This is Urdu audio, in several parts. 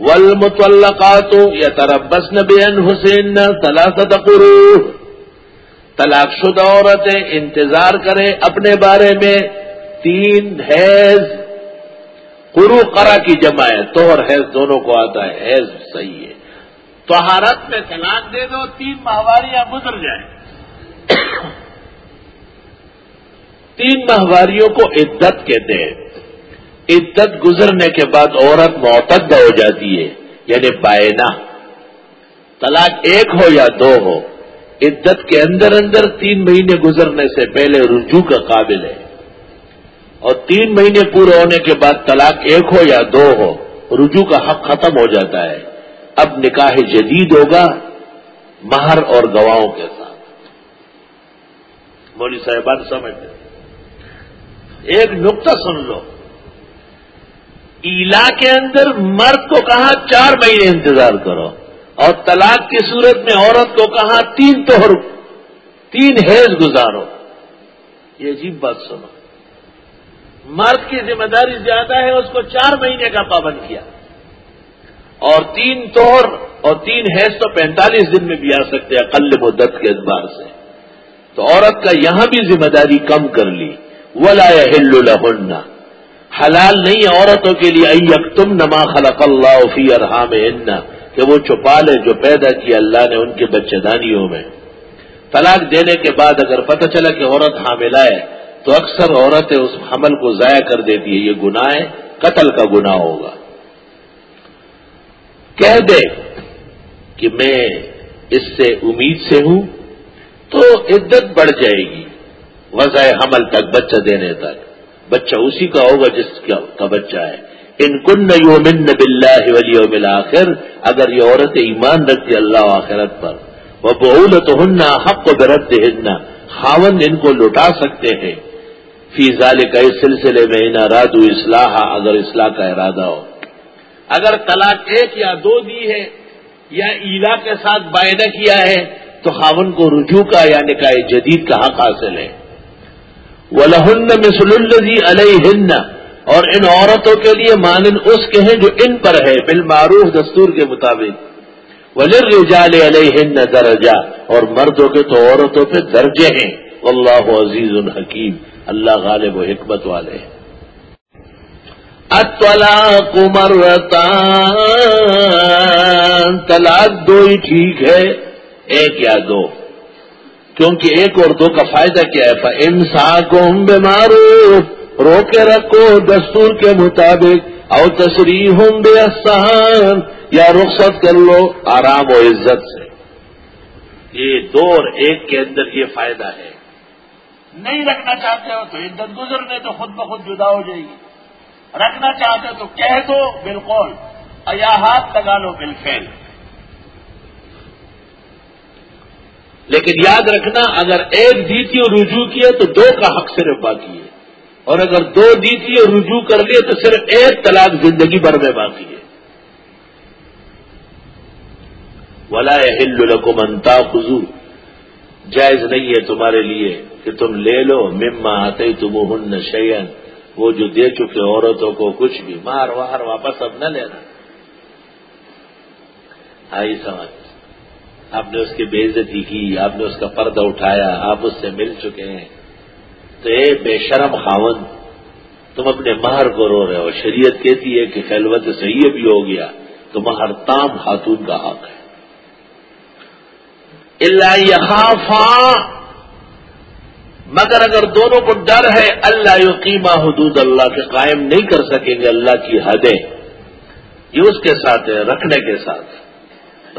ولمتلقات یا تربس نبین حسین طلاق قرو شدہ عورتیں انتظار کریں اپنے بارے میں تین حیض. قرو قرا کی جمع ہے تو اور حیض دونوں کو آتا ہے، حیض صحیح ہے۔ توہارت میں طلاق دے دو، تین ماہواریاں گزر جائیں تین ماہواریوں کو عدت کہتے ہیں۔ عدت گزرنے کے بعد عورت معتد ہو جاتی ہے یعنی بائنا طلاق ایک ہو یا دو ہو، عدت کے اندر اندر تین مہینے گزرنے سے پہلے رجوع کا قابل ہے۔ اور تین مہینے پورے ہونے کے بعد طلاق ایک ہو یا دو ہو، رجوع کا حق ختم ہو جاتا ہے۔ اب نکاح جدید ہوگا، مہر اور گواہوں کے ساتھ۔ مولوی صاحبان سمجھتے ایک نقطہ سن لو۔ ایلا کے اندر مرد کو کہا چار مہینے انتظار کرو اور طلاق کی صورت میں عورت کو کہا تین توہر، تین حیض گزارو۔ یہ عجیب بات سنو۔ مرد کی ذمہ داری زیادہ ہے، اس کو چار مہینے کا پابند کیا۔ اور تین توہر اور تین حیض تو پینتالیس دن میں بھی آ سکتے ہیں قل مدت کے اعتبار سے۔ تو عورت کا یہاں بھی ذمہ داری کم کر لی۔ ولا ہل لہن حلال نہیں عورتوں کے لیے تم نما خلق اللہ فی ارحام کہ وہ چھپا لے جو پیدا کیا اللہ نے ان کے بچے دانیوں میں۔ طلاق دینے کے بعد اگر پتہ چلا کہ عورت حاملہ ہے، تو اکثر عورتیں اس حمل کو ضائع کر دیتی ہے یہ گناہ ہے، قتل کا گناہ ہوگا۔ کہہ دے کہ میں اس سے امید سے ہوں، تو عدت بڑھ جائے گی۔ وضع حمل تک، بچہ دینے تک۔ بچہ اسی کا ہوگا جس کا بچہ ہے۔ ان کن یومن بلّہ ولی آخر اگر یہ عورت ایمان رکھتی اللہ آخرت پر۔ وہ بہولت ہننا حق و برد ہننا خاون ان کو لوٹا سکتے ہیں۔ فی ظال کا اس سلسلے میں ان اراد اصلاح، اگر اصلاح کا ارادہ ہو۔ اگر طلاق ایک یا دو دی ہے، یا ایلا کے ساتھ بائنا کیا ہے، تو خاون کو رجوع کا یعنی یا نکاح جدید کا حق حاصل ہے۔ ولہن مثل الزی علیہ اور ان عورتوں کے لیے مانن اس کے ہیں جو ان پر ہے، بالمعروف، دستور کے مطابق۔ ولر رجال علیہ درجہ۔ اور مردوں کے تو عورتوں پہ درجے ہیں۔ اللہ عزیز الحکیم اللہ غالب و حکمت والے اطلا کمرتا طلاق دو ہی ٹھیک ہے، ایک یا دو۔ کیونکہ ایک اور دو کا فائدہ کیا ہے؟ انسان کو ہم بیمارو رو کے رکھو دستور کے مطابق۔ او تصریح ہوں بے آسان یا رخصت کر لو آرام و عزت سے۔ یہ دو اور ایک کے اندر یہ فائدہ ہے۔ نہیں رکھنا چاہتے ہو تو عزت گزرنے تو خود بخود جدا ہو جائے گی۔ رکھنا چاہتے ہو تو کہہ دو بالکل یا ہاتھ لگا لو بالفیل لیکن یاد رکھنا، اگر ایک دی تھی اور رجوع کیا تو دو کا حق صرف باقی ہے۔ اور اگر دو دی تھی اور رجوع کر لیے تو صرف ایک طلاق زندگی بھر میں باقی ہے۔ ولا ہل کو منتا خزو جائز نہیں ہے تمہارے لیے کہ تم لے لو، مما آتے تم ہن شیئن وہ جو دے چکے عورتوں کو کچھ بھی۔ مار وار واپس اب نہ لینا۔ آئی سمجھ آپ نے اس کی بے عزتی کی، آپ نے اس کا پردہ اٹھایا، آپ اس سے مل چکے ہیں۔ تو اے بے شرم خاون، تم اپنے مہر کو رو رہے ہو۔ شریعت کہتی ہے کہ خلوت صحیح بھی ہو گیا، تو مہر تام خاتون کا حق ہے۔ اللہ مگر اگر دونوں کو ڈر ہے، اللہ یقیمہ حدود اللہ کے قائم نہیں کر سکیں گے، اللہ کی حدیں۔ یہ اس کے ساتھ ہے، رکھنے کے ساتھ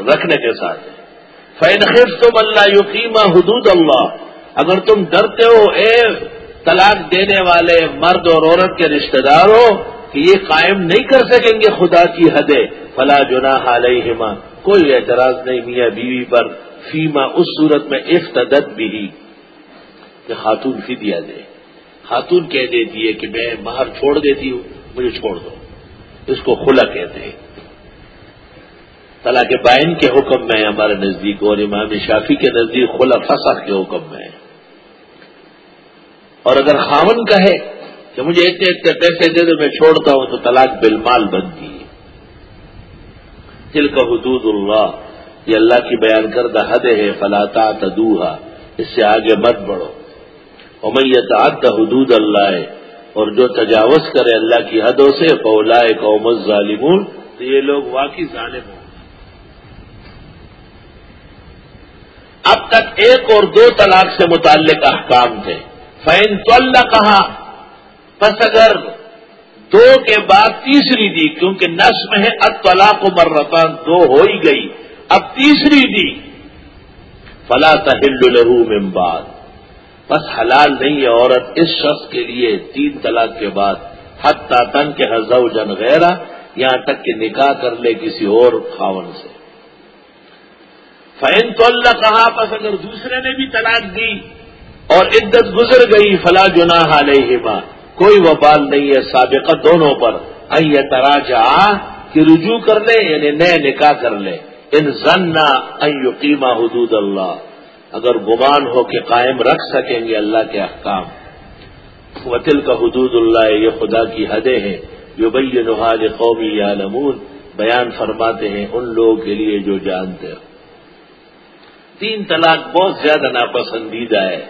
رکھنے کے ساتھ ہے۔ فین خف تم اللہ یقیمہ حدود اللہ اگر تم ڈرتے ہو، اے طلاق دینے والے مرد اور عورت کے رشتہ داروں، کہ یہ قائم نہیں کر سکیں گے خدا کی حدیں۔ فلا جنا علیہما کوئی اعتراض نہیں میاں بیوی پر فیما اس صورت میں افتدت بھی کہ خاتون فی دیا دے۔ خاتون کہہ دیتی ہے کہ میں مہر چھوڑ دیتی ہوں، مجھے چھوڑ دو۔ اس کو کھلا کہتے ہیں۔ طلاق بائن کے حکم میں ہمارے نزدیک اور امام شافی کے نزدیک خلا فصح کے حکم میں اور اگر خامن کہے کہ مجھے اتنے اتنے پیسے دے دو، میں چھوڑتا ہوں تو طلاق بالمال بنتی ہے دل کا حدود اللہ، یہ اللہ کی بیان کردہ حد ہے فلاطا تدوہا اس سے آگے مت بڑھو۔ امیت آد حدود اللہ ہے اور جو تجاوز کرے اللہ کی حدوں سے پولا قوم ظالمون تو یہ لوگ واقعی ظالم ہوں اب تک ایک اور دو طلاق سے متعلق احکام تھے۔ فین تو اللہ کہا بس اگر دو کے بعد تیسری دی، کیونکہ نسم ہے اب طلاق و مرتان، دو ہو ہی گئی۔ اب تیسری دی، فلا تہل لہو ممباد بس حلال نہیں ہے عورت اس شخص کے لیے تین طلاق کے بعد حد تن کے حضو جن غیرہ، یہاں تک کہ نکاح کر لے کسی اور خاون سے۔ فین تو اللہ کہا بس اگر دوسرے نے بھی طلاق دی اور عدت گزر گئی، فلا جناح علیہما کوئی وبال نہیں ہے سابقہ دونوں پر۔ یہ تراجا کہ رجوع کر لے یعنی نئے نکاح کر لے۔ ان زننا یقیمہ حدود اللہ اگر گمان ہو کہ قائم رکھ سکیں گے اللہ کے احکام۔ وطل کا حدود اللہ یہ خدا کی حدیں ہیں۔ جو بئی نحال قومی یا بیان فرماتے ہیں ان لوگوں کے لیے جو جانتے ہو تین طلاق بہت زیادہ ناپسندیدہ ہے،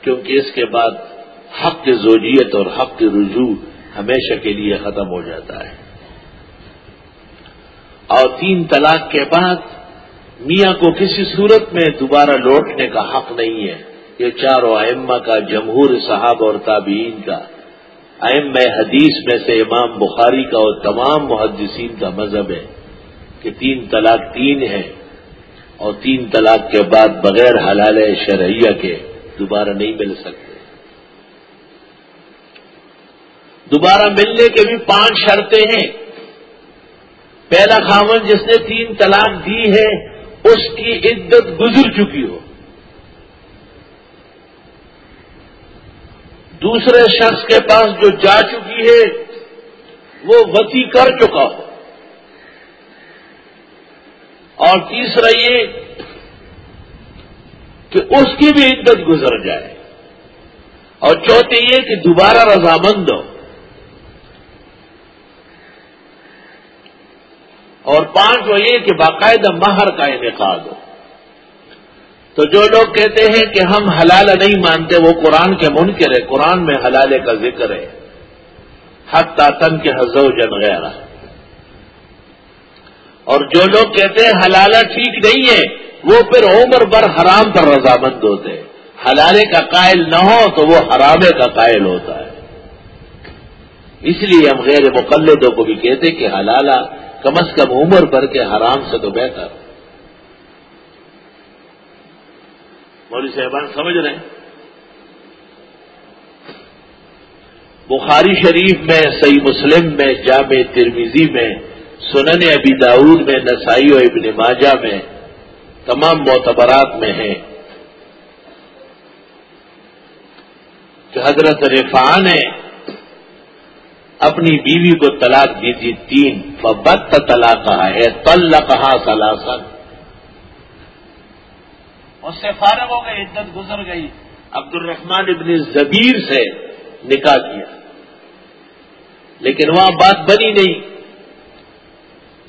کیونکہ اس کے بعد حق کی زوجیت اور حق کی رجوع ہمیشہ کے لیے ختم ہو جاتا ہے۔ اور تین طلاق کے بعد میاں کو کسی صورت میں دوبارہ لوٹنے کا حق نہیں ہے۔ یہ چاروں ائمہ کا، جمہور صاحب اور تابعین کا۔ ام حدیث میں سے امام بخاری کا اور تمام محدثین کا مذہب ہے کہ تین طلاق تین ہے اور تین طلاق کے بعد بغیر حلال شرعیہ کے دوبارہ نہیں مل سکتے۔ دوبارہ ملنے کے بھی پانچ شرطیں ہیں۔ پہلا خامن جس نے تین طلاق دی ہے، اس کی عدت گزر چکی ہو۔ دوسرے شخص کے پاس جو جا چکی ہے، وہ وتی کر چکا ہو۔ اور تیسرا یہ کہ اس کی بھی عدت گزر جائے۔ اور چوتھے یہ کہ دوبارہ رضامند ہو۔ اور پانچ وہ یہ کہ باقاعدہ مہر کا انعقاد ہو۔ تو جو لوگ کہتے ہیں کہ ہم حلال نہیں مانتے، وہ قرآن کے منکر ہے قرآن میں حلالے کا ذکر ہے۔ حق تاتن کے حضو جن غیرہ۔ اور جو لوگ کہتے ہیں حلالہ ٹھیک نہیں ہے، وہ پھر عمر بر حرام پر رضامند ہوتے ہیں۔ حلالے کا قائل نہ ہو تو وہ حرامے کا قائل ہوتا ہے۔ اس لیے ہم غیر مقلدوں کو بھی کہتے کہ حلالہ کم از کم عمر بھر کے حرام سے تو بہتر۔ مولوی صاحبان، سمجھ رہے ہیں؟ بخاری شریف میں، صحیح مسلم میں، جامع ترمیزی میں سنن ابی داود میں نسائی و ابن ماجہ میں تمام معتبرات میں ہیں کہ حضرت رفان نے اپنی بیوی کو طلاق دی تھی تین فبت طلاق کہا ہے تل کہا سلاسن اس سے فارغ ہو گئی عدت گزر گئی۔ عبد الرحمان ابن زبیر سے نکاح کیا۔ لیکن وہاں بات بنی نہیں۔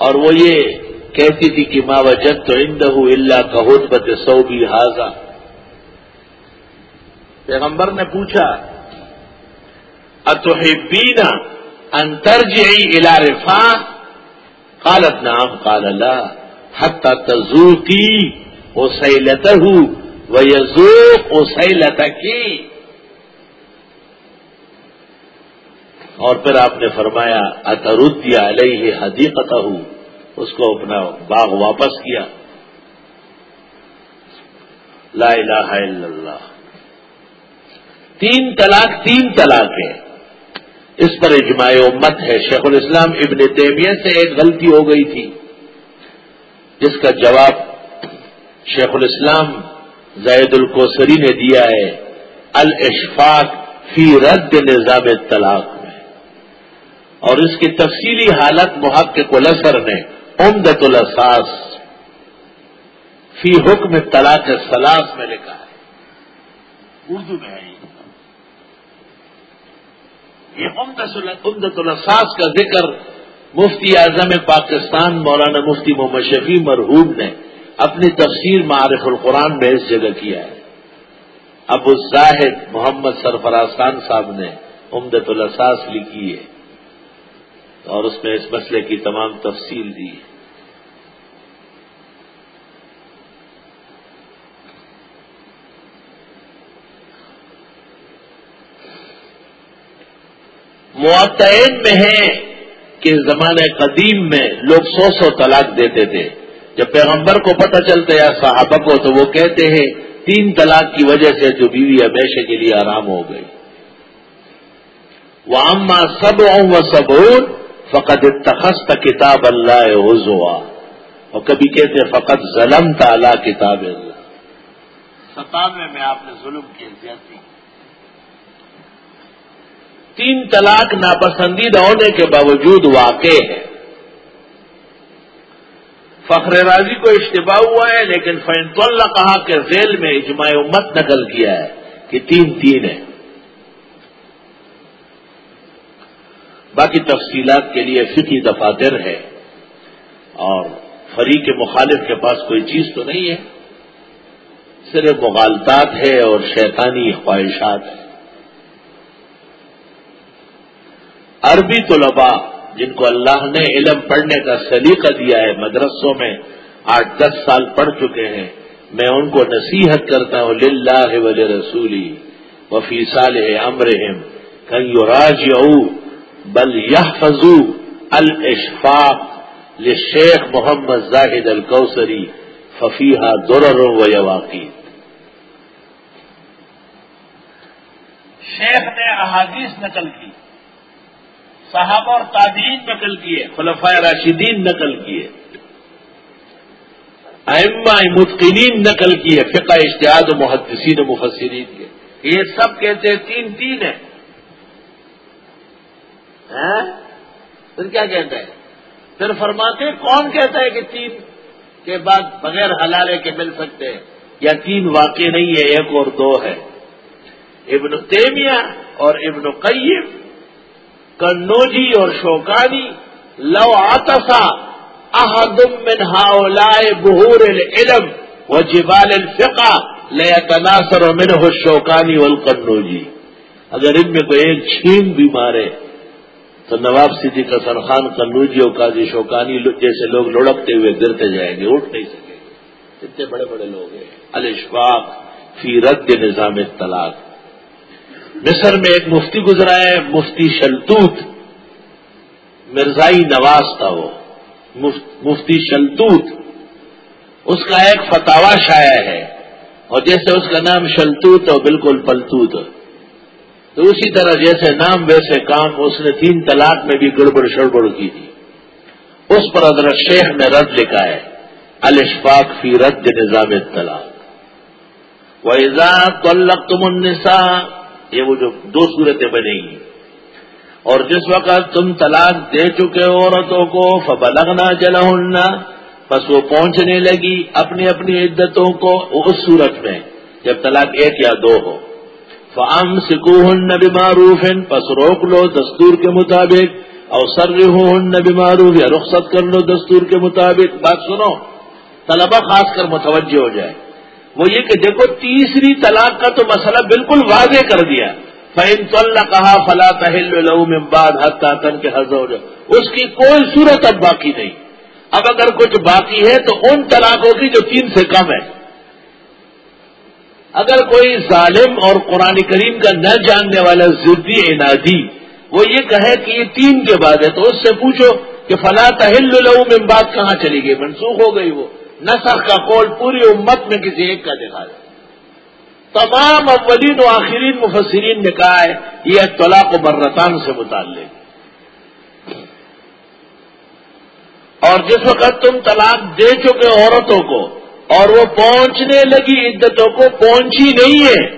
اور وہ یہ کہتی تھی کہ ماں وجد تو اندہ اللہ کا حدبت سو بھی حاضہ پیغمبر نے پوچھا اتحبینا انترجعی الى رفا قالت نام قال اللہ حتی تزوکی اسیلتہو ویزوق اسیلتکی اور پھر آپ نے فرمایا اتردی علیہ حدیقتہ اس کو اپنا باغ واپس کیا. لا الہ الا اللہ تین طلاق تین طلاق ہے اس پر اجماع امت ہے. شیخ الاسلام ابن تیمیہ سے ایک غلطی ہو گئی تھی، جس کا جواب شیخ الاسلام زید القوسری نے دیا ہے. الاشفاق فی رد نظام طلاق اور اس کی تفصیلی حالت محقق الاسر نے عمدت الاساس فی حکم طلاق سلاس میں لکھا ہے۔ اردو میں ہے یہ۔ عمدت الاساس کا ذکر مفتی اعظم پاکستان مولانا مفتی محمد شفیع مرحوم نے اپنی تفسیر معارف القرآن میں اس جگہ کیا ہے۔ ابو زاہد محمد سرفراز خان صاحب نے امدت الاساس لکھی ہے۔ اور اس میں اس مسئلے کی تمام تفصیل دی۔ ہے معتعین میں ہے کہ زمانے قدیم میں لوگ سو سو طلاق دیتے تھے۔ جب پیغمبر کو پتہ چلتا یا صحابہ کو تو وہ کہتے ہیں، تین طلاق کی وجہ سے جو بیوی ہمیشہ کے لیے آرام ہو گئی۔ وہ اما سب و سبور فقط تخست کتاب اللہ حضوا اور کبھی کہتے فقط ظلم تعالی کتاب اللہ۔ ستانوے میں آپ نے ظلم کی زیادتی۔ تین طلاق ناپسندیدہ ہونے کے باوجود واقع ہے۔ فخر راضی کو اشتباہ ہوا ہے لیکن فینت اللہ کہا کہ ذیل میں اجماع امت نقل کیا ہے کہ تین تین ہے باقی تفصیلات کے لیے فکی دفاتر ہے۔ اور فریق مخالف کے پاس کوئی چیز تو نہیں ہے۔ صرف مغالطات ہے اور شیطانی خواہشات ہے عربی طلباء جن کو اللہ نے علم پڑھنے کا سلیقہ دیا ہے، مدرسوں میں آٹھ دس سال پڑھ چکے ہیں، میں ان کو نصیحت کرتا ہوں، للہ ولی رسولی وفی سال امرحم کہیں راج بل یہ فضو الاشفاق شیخ محمد زاہد الکوسری ففیحہ درر و یواقی شیخ نے احادیث نقل کی، صحابہ اور تعدین نقل کیے خلفۂ راشدین نقل کیے۔ ائمہ متقنین نقل کیے، فقہ اشتہاد و محدثین و مفسرین کے۔ یہ سب کہتے ہیں تین تین ہیں۔ پھر کیا کہتے ہیں؟ پھر فرماتے کون کہتا ہے کہ تین کے بعد بغیر حلالے کے مل سکتے ہیں؟ یا تین واقع نہیں ہے، ایک اور دو ہے؟ ابن تیمیہ اور ابن قیم، کنوجی اور شوکانی، لو آتسا احدم من ہاؤلائے بہور العلم و جبال الفقہ لیا تناسر من ہو شوکانی والقنوجی اگر ان میں کوئی ایک چھین بھی مارے تو نواب صدیق حسن خان کنوجی اور قاضی شوکانی جیسے لوگ لڑکتے ہوئے گرتے جائیں گے، اٹھ نہیں سکیں گے۔ اتنے بڑے بڑے لوگ ہیں۔ الشفاق فی رد نظام طلاق مصر میں ایک مفتی گزرا ہے، مفتی شلتوت۔ مرزائی نواز تھا وہ۔ مفتی شلتوت۔ اس کا ایک فتوا شایا ہے۔ اور جیسے اس کا نام شلتوت اور بالکل پلتوت۔ تو اسی طرح جیسے نام ویسے کام، اس نے تین طلاق میں بھی گڑبڑ شڑبڑ کی تھی۔ اس پر حضرت شیخ نے رد لکھا ہے الشفاق فی رد نظام طلاق وہ ایزاد تم النساء، یہ وہ جو دو صورتیں بنے گی اور جس وقت تم طلاق دے چکے عورتوں کو، فبلغنا جلا بس وہ پہنچنے لگی اپنی اپنی عدتوں کو اس صورت میں، جب طلاق ایک یا دو ہو۔ فام سکوہن نبی معروف پس روک لو دستور کے مطابق اور سر ہن نبی معروف یا رخصت کر لو دستور کے مطابق۔ بات سنو، طلبہ خاص کر متوجہ ہو جائے۔ وہ یہ کہ دیکھو، تیسری طلاق کا تو مسئلہ بالکل واضح کر دیا۔ فہم تو اللہ کہا فلا تہل امباد حد تن کے حض ہو جائے اس کی کوئی صورت اب باقی نہیں۔ اب اگر کچھ باقی ہے تو ان طلاقوں کی جو تین سے کم ہے۔ اگر کوئی ظالم اور قرآن کریم کا نہ جاننے والا ضدی انادی وہ یہ کہے کہ یہ تین کے بعد ہے، تو اس سے پوچھو کہ فلا تہل امباد کہاں چلی گئی؟ منسوخ ہو گئی وہ۔ نسخ کا قول پوری امت میں کسی ایک کا دکھا دے۔ تمام اولین و آخرین مفسرین نے کہا ہے، یہ طلاق و مرتان سے متعلق۔ اور جس وقت تم طلاق دے چکے عورتوں کو اور وہ پہنچنے لگی عدتوں کو، پہنچی نہیں ہے۔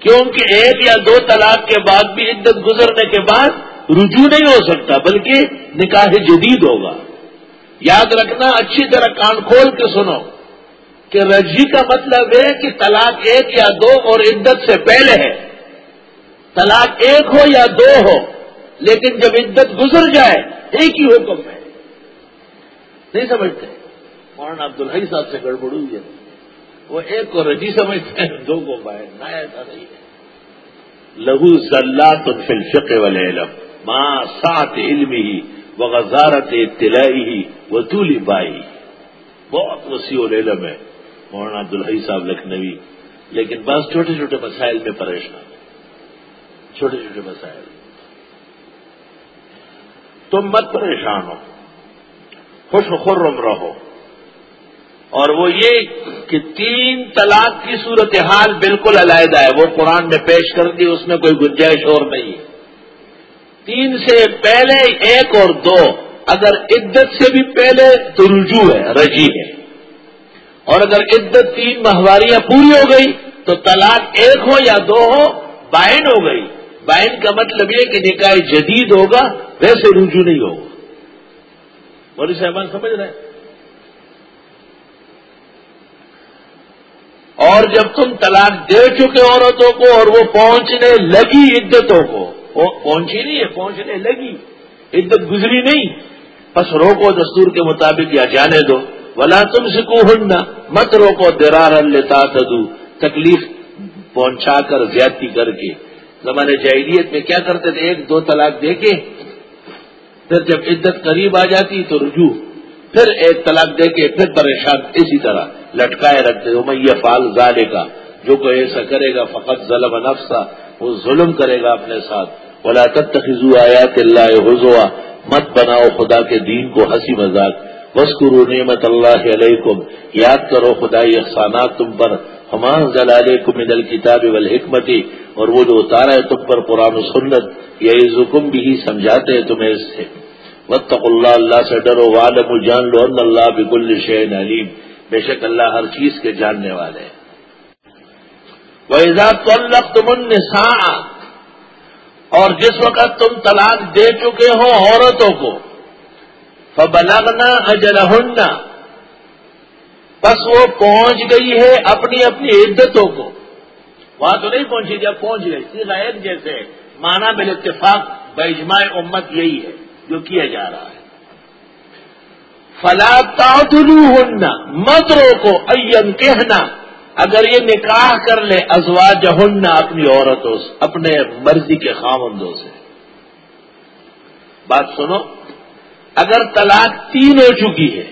کیونکہ ایک یا دو طلاق کے بعد بھی عدت گزرنے کے بعد رجوع نہیں ہو سکتا، بلکہ نکاح جدید ہوگا۔ یاد رکھنا، اچھی طرح کان کھول کے سنو۔ کہ رجی کا مطلب ہے کہ طلاق ایک یا دو اور عدت سے پہلے ہے۔ طلاق ایک ہو یا دو ہو، لیکن جب عدت گزر جائے، ایک ہی حکم ہے۔ نہیں سمجھتے؟ مولانا عبد الحی صاحب سے گڑبڑ ہوئی ہے۔ وہ ایک کو رجی سمجھتے ہیں، دو کو بائے نہ ایسا نہیں ہے۔ لہو سلات فل فقہ والے علم ماں سات علم ہی وہ غزارت اطلاعی ہی وہ طولی بائی بہت وسیع العلم ہے۔ مولانا عبدالحی صاحب لکھنوی۔ لیکن بس چھوٹے چھوٹے مسائل میں پریشان چھوٹے چھوٹے مسائل۔ تم مت پریشان ہو۔ خوش خرم رہو۔ اور وہ یہ کہ تین طلاق کی صورتحال بالکل علیحدہ ہے۔ وہ قرآن میں پیش کر دی، اس میں کوئی گنجائش اور نہیں۔ تین سے پہلے ایک اور دو، اگر عدت سے بھی پہلے تو رجوع ہے رجی ہے۔ اور اگر عدت تین ماہواریاں پوری ہو گئی تو طلاق ایک ہو یا دو ہو بائن ہو گئی۔ بائن کا مطلب یہ کہ نکاح جدید ہوگا، ویسے رجوع نہیں ہوگا۔ موری صاحبان سمجھ رہے ہیں؟ اور جب تم طلاق دے چکے عورتوں کو اور وہ پہنچنے لگی عدتوں کو پہنچی نہیں ہے، پہنچنے لگی۔ عدت گزری نہیں۔ بس روکو دستور کے مطابق یا جانے دو۔ ولا تم سے کو مت روکو درار لیتا تدو تکلیف پہنچا کر، زیادتی کر کے۔ زمانے جاہلیت میں کیا کرتے تھے؟ ایک، دو طلاق دے کے، پھر جب عدت قریب آ جاتی تو رجوع۔ پھر ایک طلاق دے کے پھر پریشان، اسی طرح۔ لٹکائے رکھتے ہو میں یہ فال زالے کا جو کوئی ایسا کرے گا، فقط ظلم نفسا، وہ ظلم کرے گا اپنے ساتھ۔ بولا تب تخذو آیات اللہ حضوا مت بناؤ خدا کے دین کو ہنسی مذاق۔ وسکرو نعمت اللہ علیکم یاد کرو خدائی احسانات تم پر۔ ہمان زلال کو من الکتاب والحکمتی اور وہ جو اتارا ہے تم پر قرآن و سنت یہ زکم بھی ہی سمجھاتے ہیں تمہیں اس سے۔ وطق اللہ اللہ سے ڈرو والم جان لو ان اللہ بکل شعین علیم۔ بے شک اللہ ہر چیز کے جاننے والے ہیں۔ وہ تو تم اور جس وقت تم طلاق دے چکے ہو عورتوں کو، فبلغنا اجلہن بس وہ پہنچ گئی ہے اپنی اپنی عدتوں کو۔ وہاں تو نہیں پہنچی جب پہنچ گئی سیدھ جیسے مانا بال اتفاق بجماع امت یہی ہے۔ جو کیا جا رہا ہے۔ فلا تعدلو ہننا مت روکو این کہنا۔ اگر یہ نکاح کر لے ازواج ہننا اپنی عورتوں سے، اپنے مرضی کے خامندوں سے۔ بات سنو، اگر طلاق تین ہو چکی ہے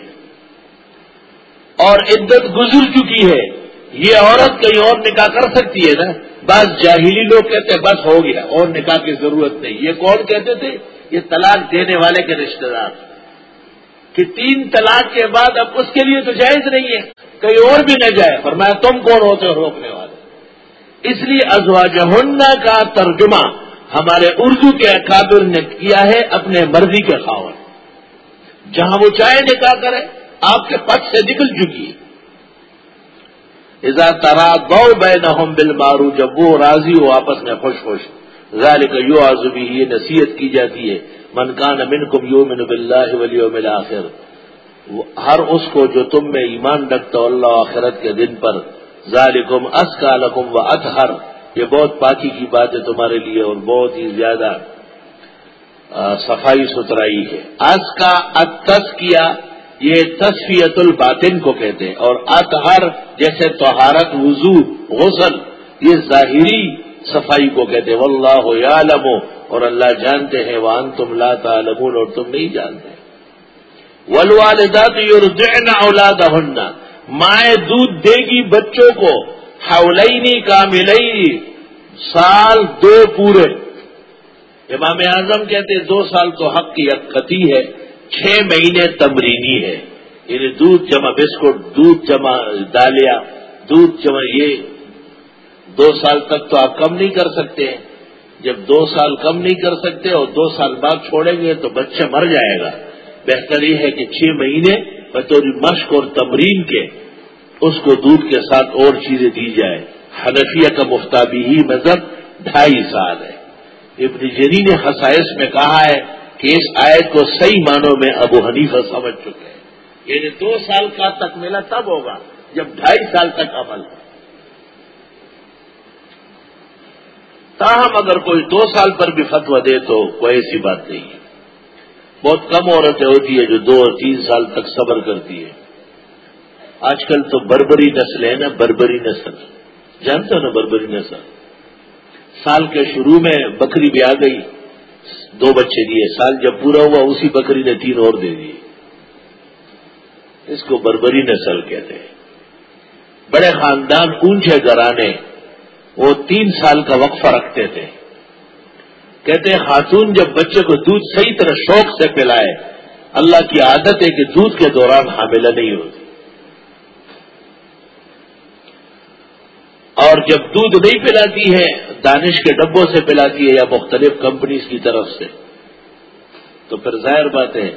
اور عدت گزر چکی ہے، یہ عورت کہیں اور نکاح کر سکتی ہے نا؟ بس جاہلی لوگ کہتے ہیں، بس ہو گیا، اور نکاح کی ضرورت نہیں۔ یہ کون کہتے تھے؟ یہ طلاق دینے والے کے رشتے دار کہ تین طلاق کے بعد اب اس کے لیے تو جائز نہیں ہے، کہیں اور بھی نہ جائے۔ پر میں تم کون ہوتے ہو روکنے والے؟ اس لیے ازواج کا ترجمہ ہمارے اردو کے اکابر نے کیا ہے اپنے مرضی کے خاور جہاں وہ چاہے نکاح کرے، آپ کے پد سے نکل چکی ہے۔ ترا گو بے نہ بل مارو جب وہ راضی ہو، آپس میں خوش خوش۔ ذالک یو آزبی یہ نصیحت کی جاتی ہے، من کان امن کم یو من بلّہ آخر ہر اس کو جو تم میں ایمان رکھتا اللہ آخرت کے دن پر۔ ذالکم اس کا لکم و اطہر۔ یہ بہت پاکی کی بات ہے تمہارے لیے اور بہت ہی زیادہ صفائی ستھرائی ہے۔ آج کا اتس کیا یہ تصفیت الباطن کو کہتے ہیں۔ اور اطہر جیسے توہارت وضو، غسل، یہ ظاہری صفائی کو کہتے واللہ یعلم اور اللہ جانتے ہیں وان تم لا تعلمون، اور تم نہیں جانتے۔ ولوالدات یرضعن اولادهن مائیں دودھ دے گی بچوں کو حولینی کاملینی سال دو پورے۔ امام اعظم کہتے دو سال تو حق کی عقتی ہے، چھ مہینے تمرینی ہے۔ یعنی دودھ جمع بسکٹ، دودھ جمع دالیا، دودھ جمع یہ دو سال تک تو آپ کم نہیں کر سکتے جب دو سال کم نہیں کر سکتے اور دو سال بعد چھوڑیں گے تو بچہ مر جائے گا۔ بہتر یہ ہے کہ چھ مہینے بطور مشق اور تمرین کے اس کو دودھ کے ساتھ اور چیزیں دی جائے حنفیہ کا مفتابی ہی مذہب ڈھائی سال ہے۔ ابن جنی نے خسائش میں کہا ہے کہ اس آیت کو صحیح معنوں میں ابو حنیفہ سمجھ چکے ہیں۔ یعنی دو سال کا تکمیلہ تب ہوگا جب ڈھائی سال تک عمل ہو۔ تاہم اگر کوئی دو سال پر بھی فتوا دے تو کوئی ایسی بات نہیں ہے۔ بہت کم عورتیں ہوتی ہے جو دو اور تین سال تک صبر کرتی ہے آج کل تو بربری نسل ہے نا، بربری نسل۔ جانتے ہو نا بربری نسل؟ سال کے شروع میں بکری بھی آ گئی، دو بچے دیے۔ سال جب پورا ہوا، اسی بکری نے تین اور دے دیے۔ اس کو بربری نسل کہتے ہیں۔ بڑے خاندان اونچے گرانے وہ تین سال کا وقفہ رکھتے تھے۔ کہتے ہیں، خاتون جب بچے کو دودھ صحیح طرح شوق سے پلائے، اللہ کی عادت ہے کہ دودھ کے دوران حاملہ نہیں ہوتی اور جب دودھ نہیں پلاتی ہے، دانش کے ڈبوں سے پلاتی ہے یا مختلف کمپنیز کی طرف سے۔ تو پھر ظاہر بات ہے،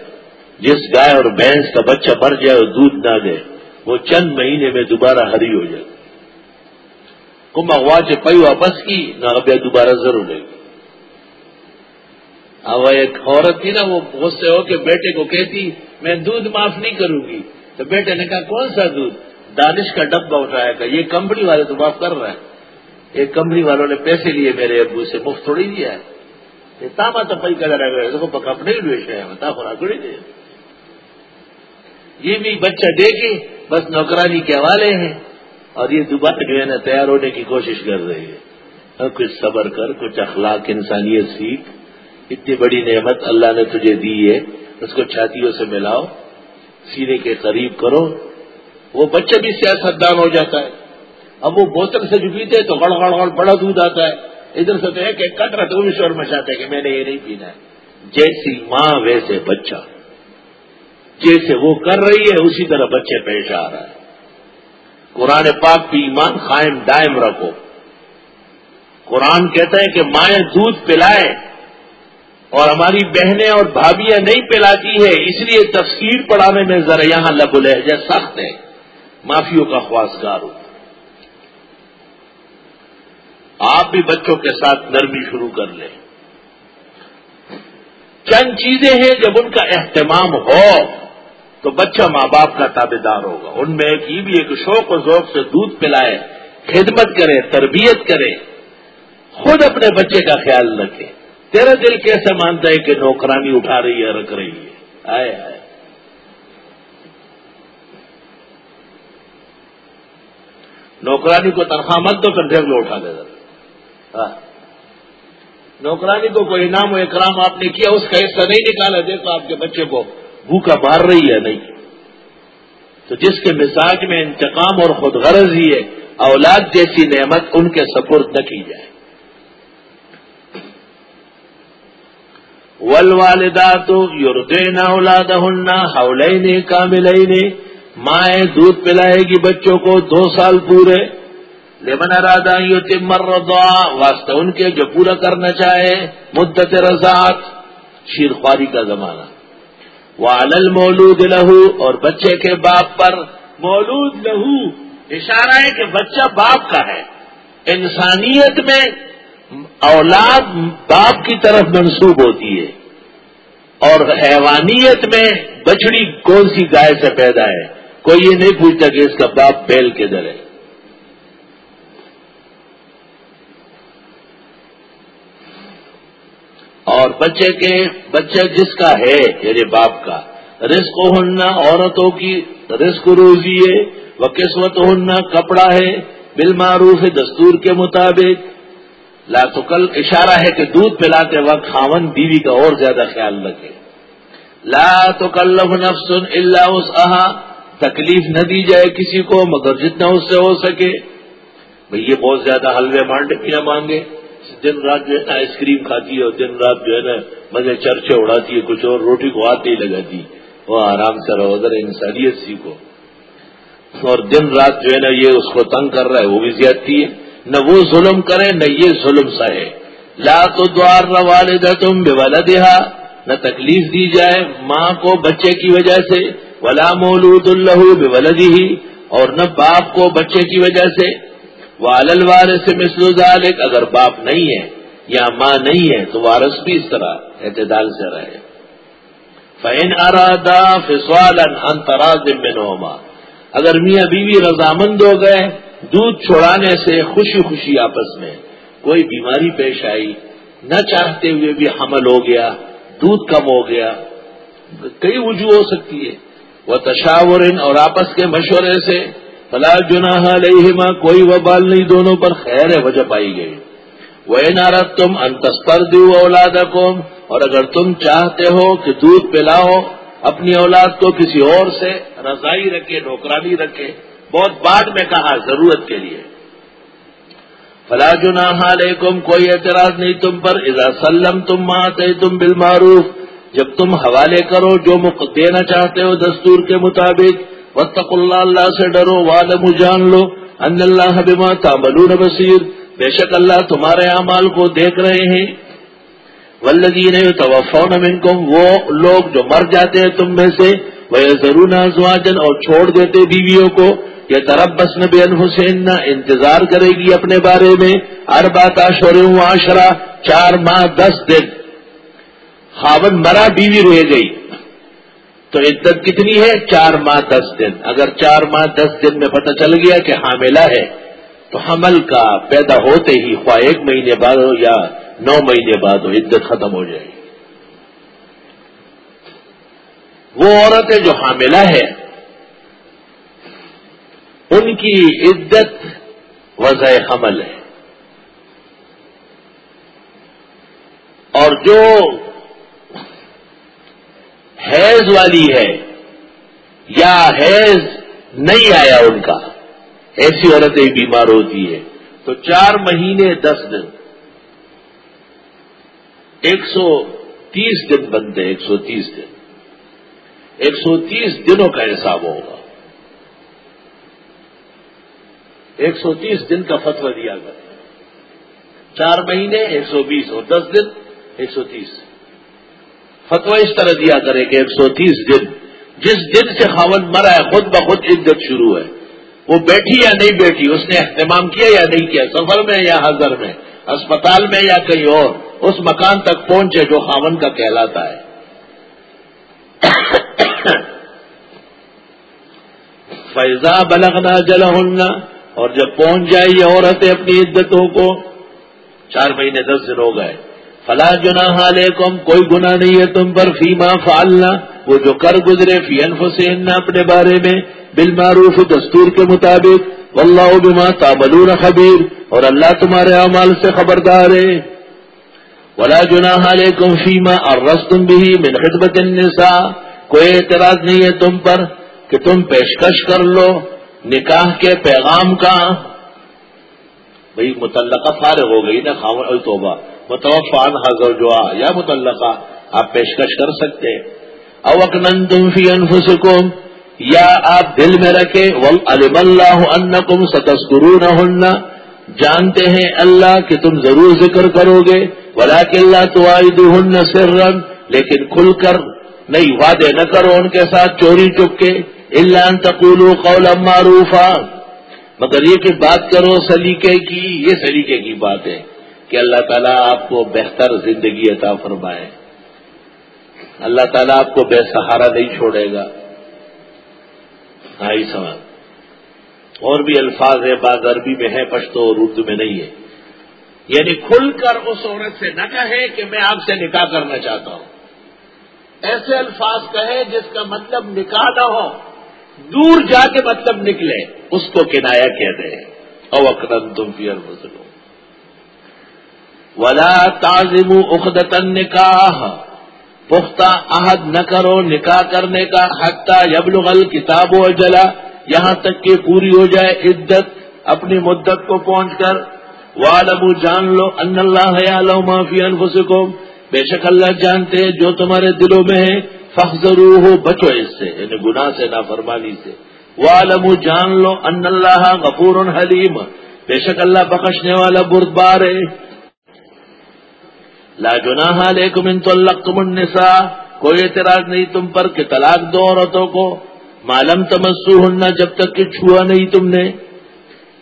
جس گائے اور بھینس کا بچہ مر جائے اور دودھ نہ دے، وہ چند مہینے میں دوبارہ ہری ہو جائے کم اغوا سے پی واپس کی نہ اب دوبارہ ضرور لے گی اب ایک عورت تھی نا وہ غصے ہو کے بیٹے کو کہتی، میں دودھ معاف نہیں کروں گی. تو بیٹے نے کہا، کون سا دودھ؟ دانش کا ڈبا اٹھایا گا یہ کمپنی والے تو معاف کر رہے ہیں ایک کمپنی والوں نے پیسے لیے میرے ابو سے، مفت تھوڑی دیا ہے۔ تاما تپائی کا گئے دیکھو، پکا اپنے ہی لوش ہے بتا خوراک تھوڑی دے۔ یہ بھی بچہ دے کے بس نوکرانی کے حوالے ہیں۔ اور یہ دوبارہ جو ہے نا تیار ہونے کی کوشش کر رہی ہے ہاں، کچھ صبر کر، کچھ اخلاق انسانیت سیکھ۔ اتنی بڑی نعمت اللہ نے تجھے دی ہے، اس کو چھاتیوں سے ملاؤ، سینے کے قریب کرو۔ وہ بچہ بھی سیاست دان ہو جاتا ہے۔ اب وہ بوتل سے جو پیتے تو گڑ گڑ گڑ بڑا دودھ آتا ہے۔ ادھر سے تو ہے کہ کٹ رہا تو بھی شور مچاتا ہے کہ میں نے یہ نہیں پینا ہے۔ جیسی ماں ویسے بچہ۔ جیسے وہ کر رہی ہے، اسی طرح بچے پیش آ رہا ہے قرآن پاک بھی ایمان قائم دائم رکھو۔ قرآن کہتا ہے کہ مائیں دودھ پلائے اور ہماری بہنیں اور بھابیاں نہیں پلاتی ہے اس لیے تفسیر پڑھانے میں ذرا یہاں لب لہجہ سخت ہے۔ معافیوں کا خواصگار ہو۔ آپ بھی بچوں کے ساتھ نرمی شروع کر لیں۔ چند چیزیں ہیں جب ان کا اہتمام ہو۔ تو بچہ ماں باپ کا تابے دار ہوگا۔ ان میں ایک یہ بھی ایک شوق و ذوق سے دودھ پلائے، خدمت کرے، تربیت کرے۔ خود اپنے بچے کا خیال رکھے۔ تیرا دل کیسے مانتا ہے کہ نوکرانی اٹھا رہی ہے، رکھ رہی ہے؟ آئے آئے۔ نوکرانی کو تنخواہ مت دو، پھر دیکھ لو، اٹھا دے۔ ہاں۔ نوکرانی کو کوئی انعام و اکرام آپ نے کیا، اس کا حصہ نہیں نکالا، دیکھو آپ کے بچے کو۔ بھوکا مار رہی ہے نہیں؟ تو جس کے مزاج میں انتقام اور خود غرض ہی ہے، اولاد جیسی نعمت ان کے سپرد نہ کی جائے۔ ول والدہ تو یوردین اولاد ہننا حولین کاملین مائیں دودھ پلائے گی بچوں کو دو سال پورے۔ لیمن ارادہ یو تمر واسطہ ان کے جو پورا کرنا چاہے، مدت رضاعت شیر خواری کا زمانہ۔ وہ الل مولود لہو اور بچے کے باپ پر مولود لہو اشارہ ہے کہ بچہ باپ کا ہے۔ انسانیت میں اولاد باپ کی طرف منسوب ہوتی ہے، اور حیوانیت میں بچڑی کون سی گائے سے پیدا ہے؟ کوئی یہ نہیں پوچھتا کہ اس کا باپ بیل کے در ہے۔ اور بچے کے بچہ جس کا ہے یعنی باپ کا؟ رسک ہونا عورتوں کی رسک روزی ہے۔ وہ قسمت ہونا کپڑا ہے۔ بل معروف ہے دستور کے مطابق۔ لا تو کل اشارہ ہے کہ دودھ پلاتے وقت خاون بیوی کا اور زیادہ خیال رکھے۔ لا تو کلف نفسن اللہ اس تکلیف نہ دی جائے کسی کو مگر جتنا اس سے ہو سکے۔ بھئی یہ بہت زیادہ حلوے مانڈے پیاں مانگے۔ دن رات جو ہے نا آئس کریم کھاتی ہے اور دن رات جو ہے نا مزے چرچے اڑاتی ہے، کچھ اور روٹی کو ہاتھ نہیں لگاتی۔ وہ آرام سے رہو ادھر انسانیت سیکھو اور دن رات جو ہے نا یہ اس کو تنگ کر رہا ہے، وہ بھی زیادتی ہے۔ نہ وہ ظلم کرے، نہ یہ ظلم سہے لا تو دوار نہ والدہ تم بے والا نہ تکلیف دی جائے ماں کو بچے کی وجہ سے، ولا مولود اللہ بے ولدی ہی اور نہ باپ کو بچے کی وجہ سے۔ وہ الوار سے مثل ذالک اگر باپ نہیں ہے یا ماں نہیں ہے، تو وارث بھی اس طرح اعتدال سے رہے۔ فین ارادا فسوال انتراز میں اگر میاں بیوی رضامند ہو گئے، دودھ چھوڑانے سے خوشی خوشی آپس میں، کوئی بیماری پیش آئی، نہ چاہتے ہوئے بھی حمل ہو گیا، دودھ کم ہو گیا، کئی وجوہ ہو سکتی ہے۔ وہ تشاور اور آپس کے مشورے سے فلا جناح علیہما، کوئی وبال نہیں، دونوں پر خیر ہے، وجہ پائی گئی۔ وہ نارت تم انتستر دو اولاد اور اگر تم چاہتے ہو کہ دودھ پلاؤ، اپنی اولاد کو کسی اور سے رضائی رکھے، نوکرانی رکھے، بہت بعد میں کہا، ضرورت کے لیے۔ فلا جناح علیکم، کوئی اعتراض نہیں تم پر، اذا سلم تم ماتے تم بالمعروف، جب تم حوالے کرو جو دینا چاہتے ہو، دستور کے مطابق وطق اللہ اللہ سے ڈرو والم جان لو ان اللہ بما تعملون بصیر بے شک اللہ تمہارے اعمال کو دیکھ رہے ہیں. ولدین توفون منکم، وہ لوگ جو مر جاتے ہیں تم میں سے وہ ضرور ازواجن اور چھوڑ دیتے بیویوں کو. یہ طرف نبی حسین انتظار کرے گی اپنے بارے میں. ہر بات آشور چار ماہ، دس دن. خاون مرا، بیوی رہ گئی. تو عدت کتنی ہے؟ چار ماہ دس دن۔ اگر چار ماہ دس دن میں پتہ چل گیا کہ حاملہ ہے، تو حمل کا پیدا ہوتے ہی خواہ ایک مہینے بعد ہو یا نو مہینے بعد ہو، عدت ختم ہو جائے گی۔ وہ عورتیں جو حاملہ ہے۔ ان کی عدت وضع حمل ہے۔ اور جو حیض والی ہے یا حیض نہیں آیا ان کا، ایسی عورتیں بیمار ہوتی ہے تو چار مہینے، دس دن۔ ایک سو تیس دن بنتے ایک سو تیس دن۔ ایک سو تیس دنوں کا حساب ہوگا۔ ایک سو تیس دن کا فتو دیا گیا۔ چار مہینے، ایک سو بیس اور دس دن، ایک سو تیس۔ فتوا اس طرح دیا کرے کہ ایک سو تیس دن، جس دن سے خاون مرا ہے، خود بخود عدت شروع ہے۔ وہ بیٹھی یا نہیں بیٹھی، اس نے اہتمام کیا یا نہیں کیا؟ سفر میں یا حضر میں؟ اسپتال میں یا کہیں اور؟ اس مکان تک پہنچے جو خاون کا کہلاتا ہے۔ فیضا بلغنا جل اور جب پہنچ جائے یہ عورتیں اپنی عدتوں کو، چار مہینے دس دن ہو گئے۔ فلا جناح علیکم، کوئی گناہ نہیں ہے تم پر، فیما فالنا وہ جو کر گزرے، فی انفسین اپنے بارے میں، بالمعروف، دستور کے مطابق، واللہ بما تعملون خبیر، اور اللہ تمہارے اعمال سے خبردار ہے۔ ولا جناح علیکم فیما الرستم بھی من خدمت النساء، کوئی اعتراض نہیں ہے تم پر کہ تم پیشکش کر لو، نکاح کے پیغام کا۔ بھئی متعلقہ فارغ ہو گئی نا خاور توبہ۔ متوفان حضر جو یا متعلقہ آپ پیشکش کر سکتے۔ اوکنن تم فی انفسکم یا آپ دل میں رکھے علم اللہ انکم ستسکرون جانتے ہیں اللہ کہ تم ضرور ذکر کرو گے ولا کہ اللہ تو ہن سرن لیکن کھل کر نہیں، وعدے نہ کرو ان کے ساتھ چوری چپ کے۔ اللہ تقول قول معروفا۔ مگر یہ کہ بات کرو سلیقے کی، یہ سلیقے کی بات ہے۔ کہ اللہ تعالیٰ آپ کو بہتر زندگی عطا فرمائے۔ اللہ تعالیٰ آپ کو بے سہارا نہیں چھوڑے گا۔ ڈھائی سوال۔ اور بھی الفاظ ہے بعض عربی میں ہے پشتو اور اردو میں نہیں ہے یعنی کھل کر اس عورت سے نہ کہے کہ میں آپ سے نکاح کرنا چاہتا ہوں۔ ایسے الفاظ کہے جس کا مطلب نکاح نہ ہو، دور جا کے مطلب نکلے، اس کو کنایا کہہ دے او اکرم تم پی الفظلو ولا تازم اخدتن نکاح پختہ عہد نہ کرو نکاح کرنے کا حتہ یبلغ الکتاب و جلا یہاں تک کہ پوری ہو جائے عدت اپنی مدت کو پہنچ کر والم جان لو ان اللہ لو معافی انفسکم بے شک اللہ جانتے جو تمہارے دلوں میں ہے فخرو ہو بچو اس سے یعنی گناہ سے نافرمانی سے والم جان لو ان اللہ غفور حلیم بے شک اللہ بخشنے والا بردبار ہے لا جناح علیکم ان طلقتم النساء، کوئی اعتراض نہیں تم پر کہ طلاق دو عورتوں کو معلوم تمسو ہننا جب تک کہ چھوا نہیں تم نے،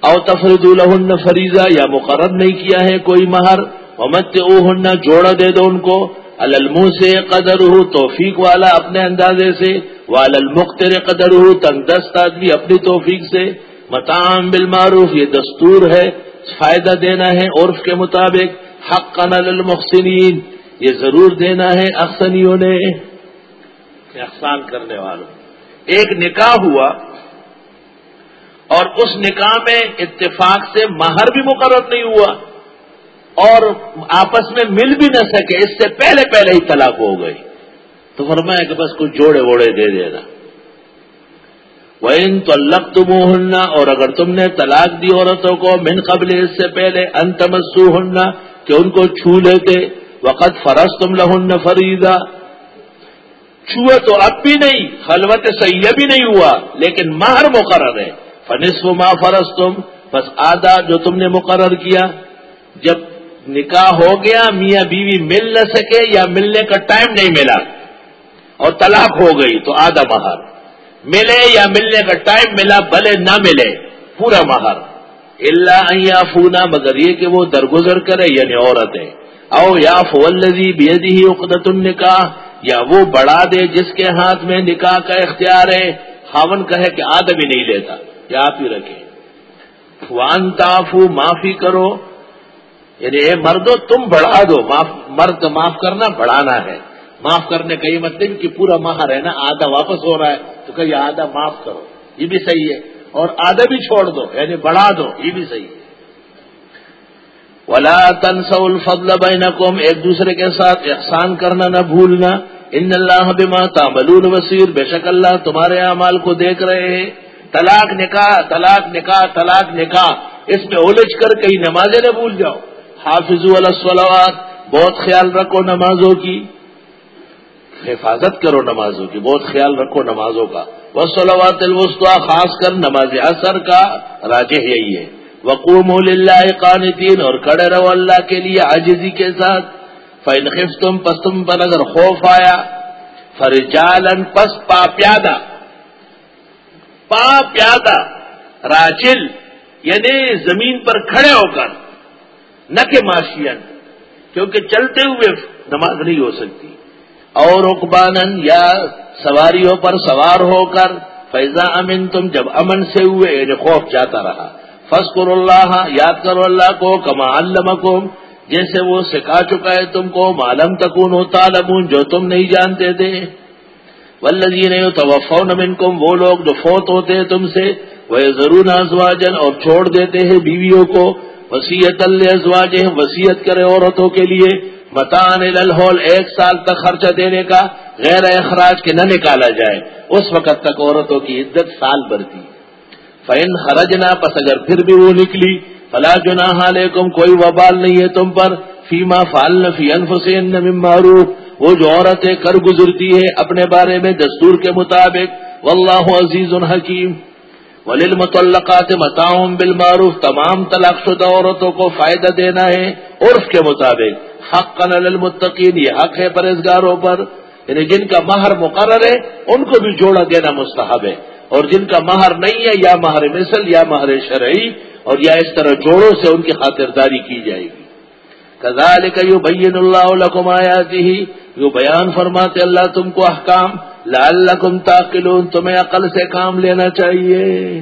او تفرد لہن فریضہ یا مقرر نہیں کیا ہے کوئی مہر امت او ہننا جوڑا دے دو ان کو المو سے قدر ہو توفیق والا اپنے اندازے سے وال المختر قدر ہو تنگ دست آدمی اپنی توفیق سے متام بالمعروف یہ دستور ہے، فائدہ دینا ہے عرف کے مطابق حق المحسنین یہ ضرور دینا ہے احسنیوں نے۔ احسان کرنے والوں۔ ایک نکاح ہوا اور اس نکاح میں اتفاق سے مہر بھی مقرر نہیں ہوا اور آپس میں مل بھی نہ سکے، اس سے پہلے پہلے ہی طلاق ہو گئی۔ تو فرمایا کہ بس کچھ جوڑے ووڑے دے دینا۔ وہ ان تو لگ تم اور اگر تم نے طلاق دی عورتوں کو من قبل اس سے پہلے انتمسو ہننا کہ ان کو چھو لیتے وقت فرض تم لہن فریدا چھوئے تو اب بھی نہیں، خلوت سیاح بھی نہیں ہوا، لیکن مہر مقرر ہے۔ فنصف ما فرض تم بس آدھا جو تم نے مقرر کیا۔ جب نکاح ہو گیا، میاں بیوی مل نہ سکے یا ملنے کا ٹائم نہیں ملا اور طلاق ہو گئی، تو آدھا مہر۔ ملے یا ملنے کا ٹائم ملا، بھلے نہ ملے، پورا مہر۔ اللہ فونا مگر یہ کہ وہ درگزر کرے یعنی عورتیں۔ او یا فولزی بیدی ہی اقدت النکاح، یا وہ بڑھا دے جس کے ہاتھ میں نکاح کا اختیار ہے۔ خاون کہے کہ آدھا بھی نہیں لیتا، یا آپ ہی رکھے وان تافو معافی کرو۔ یعنی اے مردو، تم بڑھا دو مرد معاف کرنا بڑھانا ہے۔ معاف کرنے کا یہ مطلب کہ پورا ماہ ہے نا آدھا واپس ہو رہا ہے، تو کہ آدھا معاف کرو۔ یہ بھی صحیح ہے۔ اور آدھا بھی چھوڑ دو یعنی بڑھا دو، یہ بھی صحیح۔ ہے ولا تنسوا الفضل بینکم ایک دوسرے کے ساتھ احسان کرنا نہ بھولنا۔ ان اللہ بما تعملون بصیر بے شک اللہ تمہارے اعمال کو دیکھ رہے ہیں۔ طلاق، نکاح طلاق نکاح طلاق، نکاح۔ اس میں الجھ کر کہیں نمازیں نہ بھول جاؤ۔ حافظ الصلوات، بہت خیال رکھو نمازوں کی۔ حفاظت کرو نمازوں کی، بہت خیال رکھو نمازوں کا۔ وہ سلوات الوسطی، خاص کر نماز اثر کا راجہ یہی ہے۔ وقوم اللہ قانتین، اور کڑے رہو اللہ کے لیے عاجزی کے ساتھ۔ فین خف تم پس تم پر اگر خوف آیا فرجالن پس پا پیادہ پا پیادہ راچل یعنی زمین پر کھڑے ہو کر، نہ کہ معاشین کیونکہ چلتے ہوئے نماز نہیں ہو سکتی۔ اور اقبان یا سواریوں پر سوار ہو کر فیضا امن تم جب امن سے ہوئے یعنی خوف جاتا رہا۔ فسکر اللہ یاد کرو اللہ کو، کما علمکم، جیسے وہ سکھا چکا ہے تم کو معلوم تکون ہوتا لمون جو تم نہیں جانتے تھے۔ ولزی نہیں توفو نمن کم وہ لوگ جو فوت ہوتے ہیں تم سے وہ ضرور ازواجن اور چھوڑ دیتے ہیں بیویوں کو۔ وسیعت الزواج وسیعت کرے عورتوں کے لیے۔ متان الہول ایک سال تک خرچہ دینے کا غیر اخراج کے نہ نکالا جائے۔ اس وقت تک عورتوں کی عزت سال بھر تھی۔ فین خرجنا، پس اگر پھر بھی وہ نکلی، فلا جنا علیکم کوئی وبال نہیں ہے تم پر۔ فیما فالن فی انفسین معروف۔ وہ جو عورتیں کر گزرتی ہے اپنے بارے میں دستور کے مطابق، واللہ عزیز الحکیم ولیل متعلقات متاؤں بالمعروف۔ تمام طلاق شدہ عورتوں کو فائدہ دینا ہے عرف کے مطابق۔ حق المتقین، یہ حق ہے پرہزگاروں پر۔ یعنی جن کا مہر مقرر ہے، ان کو بھی جوڑا دینا مستحب ہے۔ اور جن کا مہر نہیں ہے، یا مہر مثل، یا مہر شرعی، اور یا اس طرح جوڑوں سے ان کی خاطرداری کی جائے گی۔ کزال کا you been Allah آیاتی he you بیان فرماتے اللہ تم کو احکام، لعلکم تاقلون، تمہیں عقل سے کام لینا چاہیے۔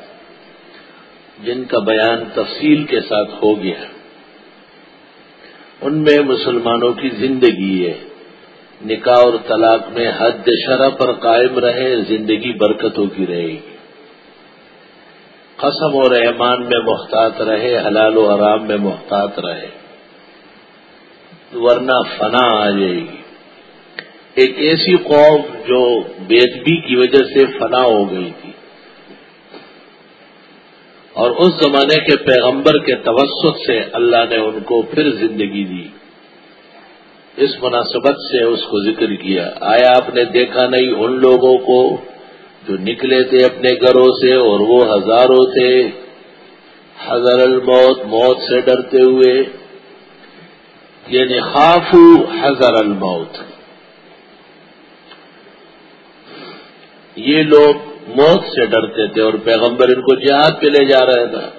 جن کا بیان تفصیل کے ساتھ ہو گیا ان میں مسلمانوں کی زندگی ہے۔ نکاح اور طلاق میں حد شرح پر قائم رہے، زندگی برکتوں کی رہے۔ گی قسم اور احمان میں محتاط رہے، حلال و حرام میں محتاط رہے۔ ورنہ فنا آ جائے گی۔ ایک ایسی قوم جو بےدبی کی وجہ سے فنا ہو گئی تھی۔ اور اس زمانے کے پیغمبر کے توسط سے اللہ نے ان کو پھر زندگی دی۔ اس مناسبت سے اس کو ذکر کیا۔ آیا آپ نے دیکھا نہیں ان لوگوں کو جو نکلے تھے اپنے گھروں سے اور وہ ہزاروں تھے؟ حضر الموت، موت سے ڈرتے ہوئے یعنی خافو حضر الموت۔ یہ لوگ موت سے ڈرتے تھے اور پیغمبر ان کو جہاد پہ لے جا رہا تھا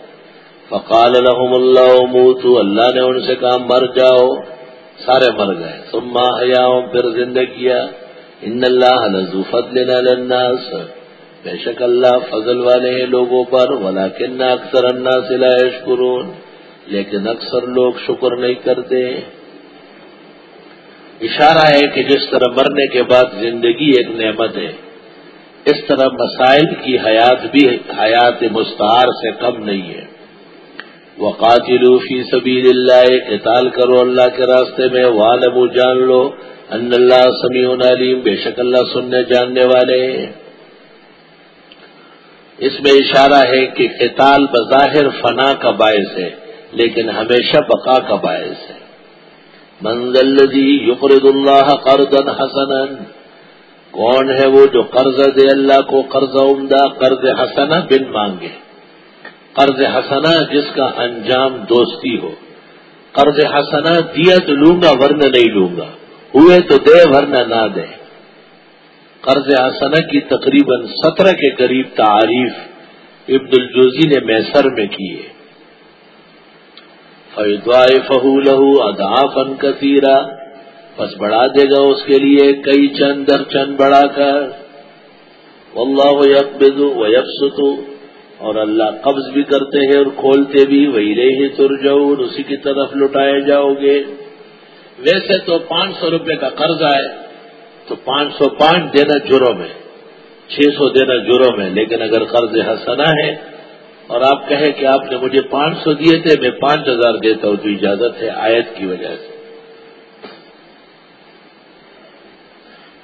فقال لهم اللہ موت اللہ نے ان سے کہا، مر جاؤ۔ سارے مر گئے۔ ثم حیاؤں پھر زندہ کیا۔ ان اللہ لذو فضل للناس بے شک اللہ فضل والے ہیں لوگوں پر، ولیکن اکثر الناس لا یشکرون۔ لیکن اکثر لوگ شکر نہیں کرتے۔ اشارہ ہے کہ جس طرح مرنے کے بعد زندگی ایک نعمت ہے۔ اس طرح مسائل کی حیات بھی حیات مستعار سے کم نہیں ہے۔ وہ قاتل فی سبیل اللہ قتال کرو اللہ کے راستے میں والم جان لو ان اللہ سمیع علیم بے شک اللہ سننے، جاننے والے اس میں اشارہ ہے کہ قتال بظاہر فنا کا باعث ہے، لیکن ہمیشہ بقا کا باعث ہے۔ منزل یقرد اللہ قرضا حسنا کون ہے وہ جو قرض دے اللہ کو قرض عمدہ قرض حسنا بن مانگے؟ قرض حسنا جس کا انجام دوستی ہو۔ قرض حسنا دیا تو لوں گا ورنہ نہیں لوں گا۔ ہوئے تو دے ورنہ نہ دے۔ قرض حسنا کی تقریباً سترہ کے قریب تعریف ابن الجوزی نے میسر میں کی ہے۔ فیدوائے فہو لہو ادا فن کثیرہ بس بڑھا دے گا اس کے لیے کئی چند در چند بڑھا کر۔ اللہ یقبض و یکسو اور اللہ قبض بھی کرتے ہیں اور کھولتے بھی۔ وہی رہے تر جاؤ اسی کی طرف لٹائے جاؤ گے۔ ویسے تو پانچ سو روپے کا قرض آئے تو پانچ سو پانچ دینا جرم ہے۔ چھ سو دینا جرم ہے۔ لیکن اگر قرض حسنا ہے اور آپ کہیں کہ آپ نے مجھے پانچ سو دیے تھے، میں پانچ ہزار دیتا ہوں تو اجازت ہے آیت کی وجہ سے۔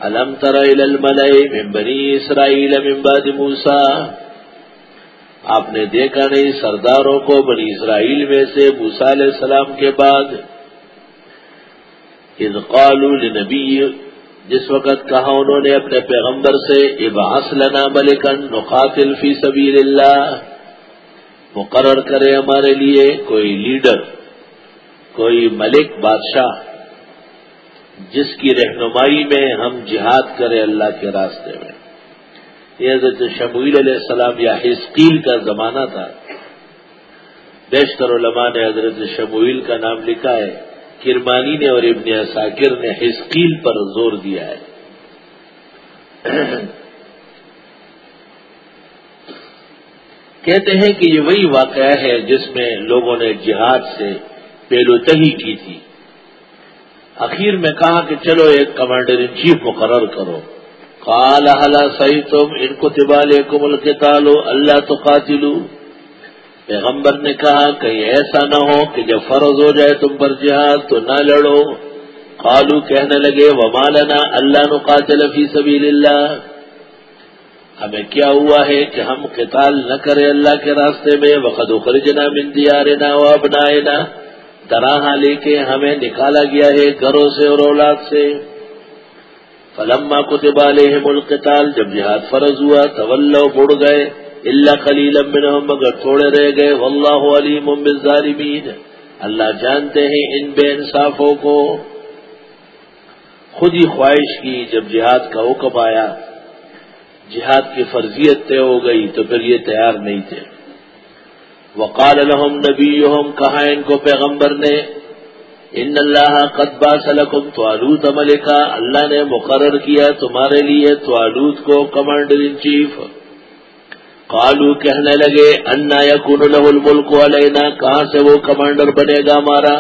الم تر من بنی اسرائیل من بعد موسا آپ نے دیکھا نہیں، سرداروں کو بنی اسرائیل میں سے موسا علیہ السلام کے بعد۔ قالوا لنبی، جس وقت کہا انہوں نے اپنے پیغمبر سے اباس لنا ملکن نقاتل فی سبیل اللہ۔ مقرر کرے ہمارے لیے کوئی لیڈر، کوئی ملک بادشاہ۔ جس کی رہنمائی میں ہم جہاد کریں اللہ کے راستے میں۔ یہ حضرت شمویل علیہ السلام یا حسقیل کا زمانہ تھا۔ بیشتر علماء نے حضرت شمویل کا نام لکھا ہے۔ کرمانی نے اور ابن ثاکر نے حسقیل پر زور دیا ہے۔ کہتے ہیں کہ یہ وہی واقعہ ہے جس میں لوگوں نے جہاد سے پیلوتہی کی تھی۔ اخیر میں کہا کہ چلو ایک کمانڈر ان چیف مقرر کرو۔ کال حلا صحیح تم ان کو تبال کو ملک تالو اللہ تو قاتلو پیغمبر نے کہا، کہیں ایسا نہ ہو کہ جب فرض ہو جائے تم پر جہاد تو نہ لڑو۔ قالو کہنے لگے وہ مالنا اللہ قاتل فی سبیل اللہ۔ ہمیں کیا ہوا ہے کہ ہم قتال نہ کریں اللہ کے راستے میں؟ وقت اخرجنا من دیارنا و ابنائنا طرح لے کے ہمیں نکالا گیا ہے گھروں سے اور اولاد سے۔ فلما کتب علیہم القتال، جب جہاد فرض ہوا طول بڑ گئے۔ اللہ خلیل مگر تھوڑے رہ گئے۔ واللہ علیم بالظالمین۔ اللہ جانتے ہیں ان بے انصافوں کو۔ خود ہی خواہش کی جب جہاد کا حکم آیا، جہاد کی فرضیت طے ہو گئی تو پھر یہ تیار نہیں تھے۔ وقال لهم نبيهم کہا ان کو پیغمبر نے ان اللہ قدبا سلکم توالوت ملکا اللہ نے مقرر کیا تمہارے لیے توالوت کو کمانڈر ان چیف۔ قالو کہنے لگے، انا یکون له الملک علینا کہاں سے وہ کمانڈر بنے گا ہمارا؟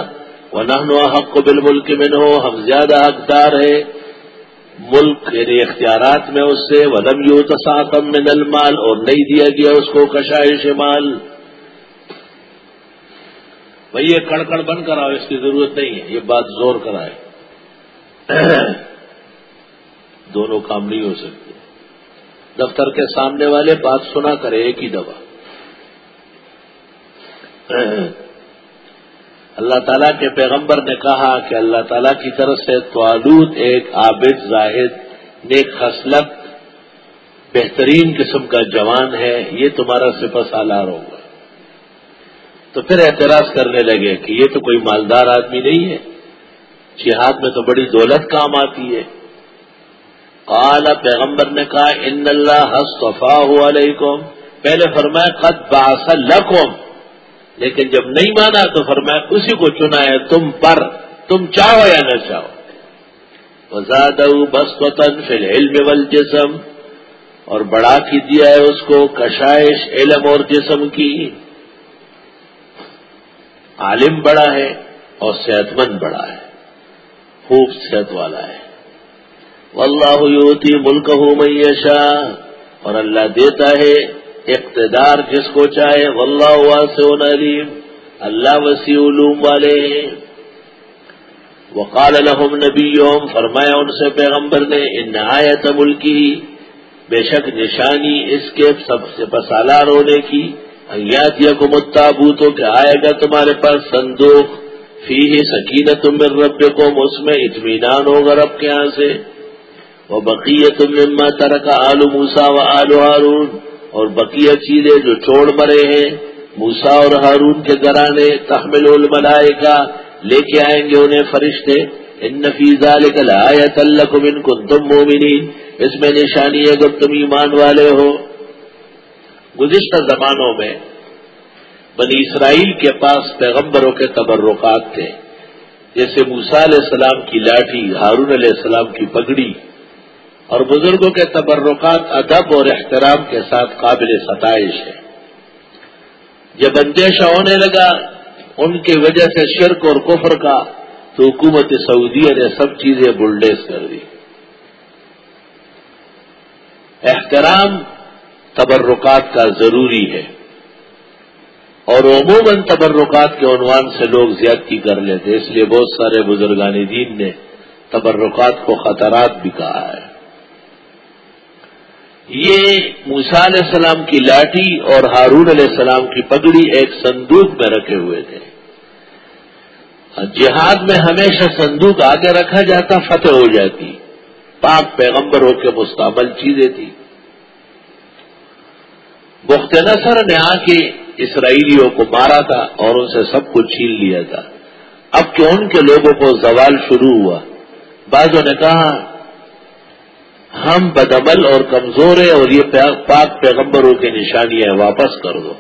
ونحن حق بالملک منه، ہم زیادہ حقدار ہے ملک یعنی اختیارات میں اس سے، ولم یوتساتم من المال اور نہیں دیا گیا اس کو کشائش مال۔ بھائی یہ کڑکڑ بن کر آؤ، اس کی ضرورت نہیں ہے، یہ بات زور کرائے دونوں کام نہیں ہو سکتے دفتر کے سامنے والے بات سنا کرے ایک ہی دفعہ اللہ تعالیٰ کے پیغمبر نے کہا کہ اللہ تعالیٰ کی طرف سے توالود ایک عابد زاہد، نیک خصلت، بہترین قسم کا جوان ہے، یہ تمہارا سپہ سالار ہوگا۔ تو پھر اعتراض کرنے لگے کہ یہ تو کوئی مالدار آدمی نہیں ہے۔ جہاد میں تو بڑی دولت کام آتی ہے۔ قال، پیغمبر نے کہا، ان اللہ حصفا ہوا علیکم۔ پہلے فرمایا، قد باس لکم۔ لیکن جب نہیں مانا تو فرمایا، اسی کو چنا ہے تم پر۔ تم چاہو یا نہ چاہو۔ وزاد بس وطن فی العلم والجسم۔ اور بڑا کی دیا ہے اس کو کشائش، علم اور جسم کی۔ عالم بڑا ہے اور صحت مند بڑا ہے، خوب صحت والا ہے۔ واللہ یوتی ملک ہو میشا اور اللہ دیتا ہے اقتدار جس کو چاہے۔ واللہ واسع علیم، اللہ وسیع علوم والے ہیں۔ وقال لهم نبیوم فرمایا ان سے پیغمبر نے، ان آیت ملکی بے شک نشانی اس کے سب سے پسالار ہونے کی۔ یاد یا کو کہ آئے گا تمہارے پاس صندوق فی ہی سکینت من رب کو اس میں اطمینان ہوگا رب کے یہاں سے۔ وہ بقیہ تم مما ترکا آلو موسا و آلو ہارون، اور بقیہ چیزیں جو چھوڑ مرے ہیں موسا اور ہارون کے گرانے تحمل الملائے کا لے کے آئیں گے انہیں فرشتے۔ ان نفیزہ لکل آیا تلکم ان کو تم مومنین۔ اس میں نشانی ہے اگر تم ایمان والے ہو۔ گزشتہ زمانوں میں بنی اسرائیل کے پاس پیغمبروں کے تبرکات تھے۔ جیسے موسا علیہ السلام کی لاٹھی، ہارون علیہ السلام کی پگڑی اور بزرگوں کے تبرکات ادب اور احترام کے ساتھ قابل ستائش ہے۔ جب اندیشہ ہونے لگا ان کی وجہ سے شرک اور کفر کا، تو حکومت سعودیہ نے سب چیزیں بلڈیز کر دی۔ احترام تبرکات کا ضروری ہے۔ اور عموماً تبرکات کے عنوان سے لوگ زیادتی کر لیتے اس لیے بہت سارے بزرگان دین نے تبرکات کو خطرات بھی کہا ہے۔ یہ موسا علیہ السلام کی لاٹھی اور ہارون علیہ السلام کی پگڑی ایک صندوق میں رکھے ہوئے تھے۔ جہاد میں ہمیشہ صندوق آگے رکھا جاتا، فتح ہو جاتی، پاک پیغمبروں کے مستقبل چیزیں تھی بخت نصر نے آ کے اسرائیلیوں کو مارا تھا اور ان سے سب کچھ چھین لیا تھا۔ اب کہ ان کے لوگوں کو زوال شروع ہوا۔ بعضوں نے کہا، ہم بدعمل اور کمزور ہیں اور یہ پاک پیغمبروں کی نشانیاں واپس کر دو۔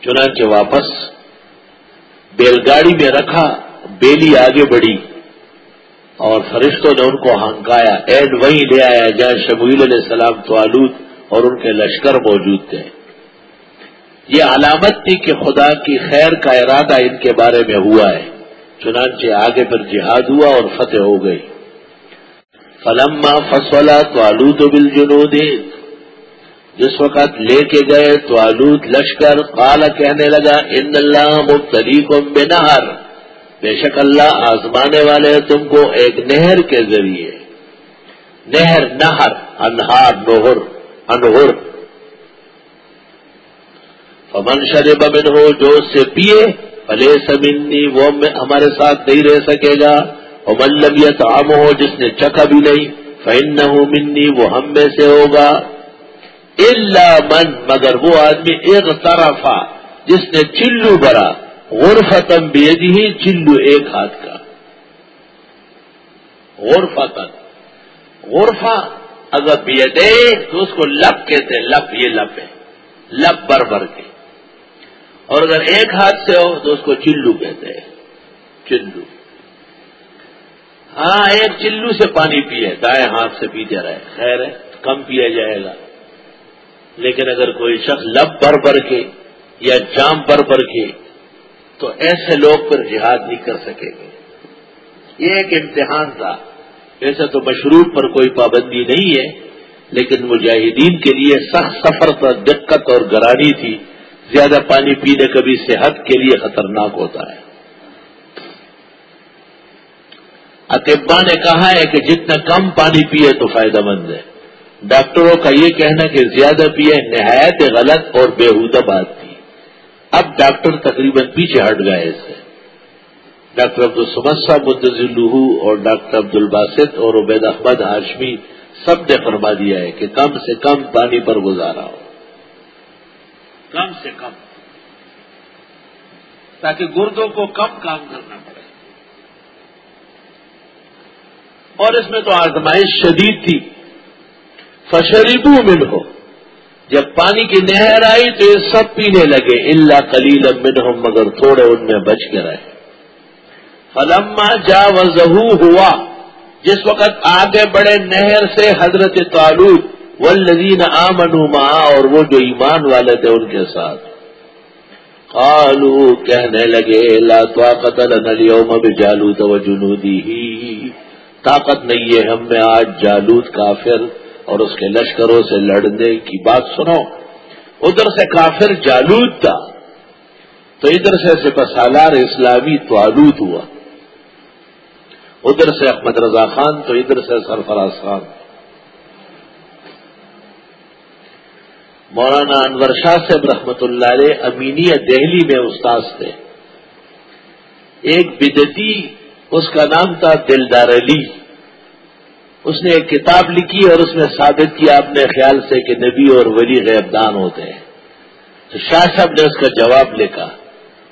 چنانچہ واپس بیل گاڑی میں رکھا، بیلی آگے بڑھی اور فرشتوں نے ان کو ہنکایا اینڈ وہیں لے آیا جہاں شمویل علیہ السلام تو آلود اور ان کے لشکر موجود تھے۔ یہ علامت تھی کہ خدا کی خیر کا ارادہ ان کے بارے میں ہوا ہے، چنانچہ آگے پر جہاد ہوا اور فتح ہو گئی۔ فلما فصلا تو آلود بل جس وقت لے کے گئے تو آلود لشکر، قال کہنے لگا، ان اللہ مبتلی کو بے نہر بے شک اللہ آزمانے والے تم کو ایک نہر کے ذریعے۔ نہر نہر، انہار نوہر انہر فمن شرب من ہو جو اس سے پیے بھلے سمنی وہ ہمارے ساتھ نہیں رہ سکے گا. اور ملب یا تعام ہو جس نے چکھا بھی نہیں فن نہ ہو منی، وہ ہم میں سے ہوگا. اللہ من، مگر وہ آدمی ایک طرفہ جس نے چلو بھرا غرفتم فتم ہی چلو ایک ہاتھ کا. غرفتن غرفہ اگر بیدے تو اس کو لب کہتے ہیں، لب، یہ لب ہے۔ لب بر بر کے۔ اور اگر ایک ہاتھ سے ہو تو اس کو چلو کہتے ہیں۔ چلو۔ ہاں ایک چلو سے پانی پیے دائیں ہاتھ سے پیتے رہے۔ خیر ہے، کم پیا جائے گا۔ لیکن اگر کوئی شخص لب بھر بھر کے یا جام بھر بھر کے، تو ایسے لوگ پر جہاد نہیں کر سکیں گے یہ ایک امتحان تھا۔ ایسے تو مشروط پر کوئی پابندی نہیں ہے، لیکن مجاہدین کے لیے سخت سفر پر دقت اور گرانی تھی۔ زیادہ پانی پینے کبھی صحت کے لیے خطرناک ہوتا ہے۔ اطبا نے کہا ہے کہ جتنا کم پانی پیے تو فائدہ مند ہے۔ ڈاکٹروں کا یہ کہنا کہ زیادہ پیے نہایت غلط اور بےحودہ بات تھی۔ اب ڈاکٹر تقریباً پیچھے ہٹ گئے اس سے ڈاکٹر عبد السمسا مدلوہ اور ڈاکٹر عبد الباسط اور عبید احمد ہاشمی سب نے فرما دیا ہے کہ کم سے کم پانی پر گزارا ہو۔ کم سے کم۔ تاکہ گردوں کو کم کام کرنا پڑے۔ اور اس میں تو آزمائش شدید تھی۔ فشریبو من ہو جب پانی کی نہر آئی تو یہ سب پینے لگے۔ اللہ کلیل منہم، مگر تھوڑے ان میں بچ کے رہے۔ فلما جا وضو ہوا، جس وقت آگے بڑے نہر سے حضرت تعلق والذین آمنوا ماں اور وہ جو ایمان والے تھے ان کے ساتھ۔ قالو کہنے لگے، لا طاقت لنا اليوم بجالوت وجنوده۔ طاقت نہیں ہے ہم میں آج جالوت کافر اور اس کے لشکروں سے لڑنے کی بات سنو۔ ادھر سے کافر جالود تھا، تو ادھر سے سپسالار اسلامی توالود ہوا۔ ادھر سے احمد رضا خان تو ادھر سے سرفراز خان۔ مولانا انور شاہ سے رحمت اللہ علیہ امینیہ دہلی میں استاذ تھے۔ ایک بدتی اس کا نام تھا دلدار علی۔ اس نے ایک کتاب لکھی اور اس میں ثابت کیا اپنے خیال سے کہ نبی اور ولی غیبدان ہوتے ہیں۔ تو شاہ صاحب نے اس کا جواب لکھا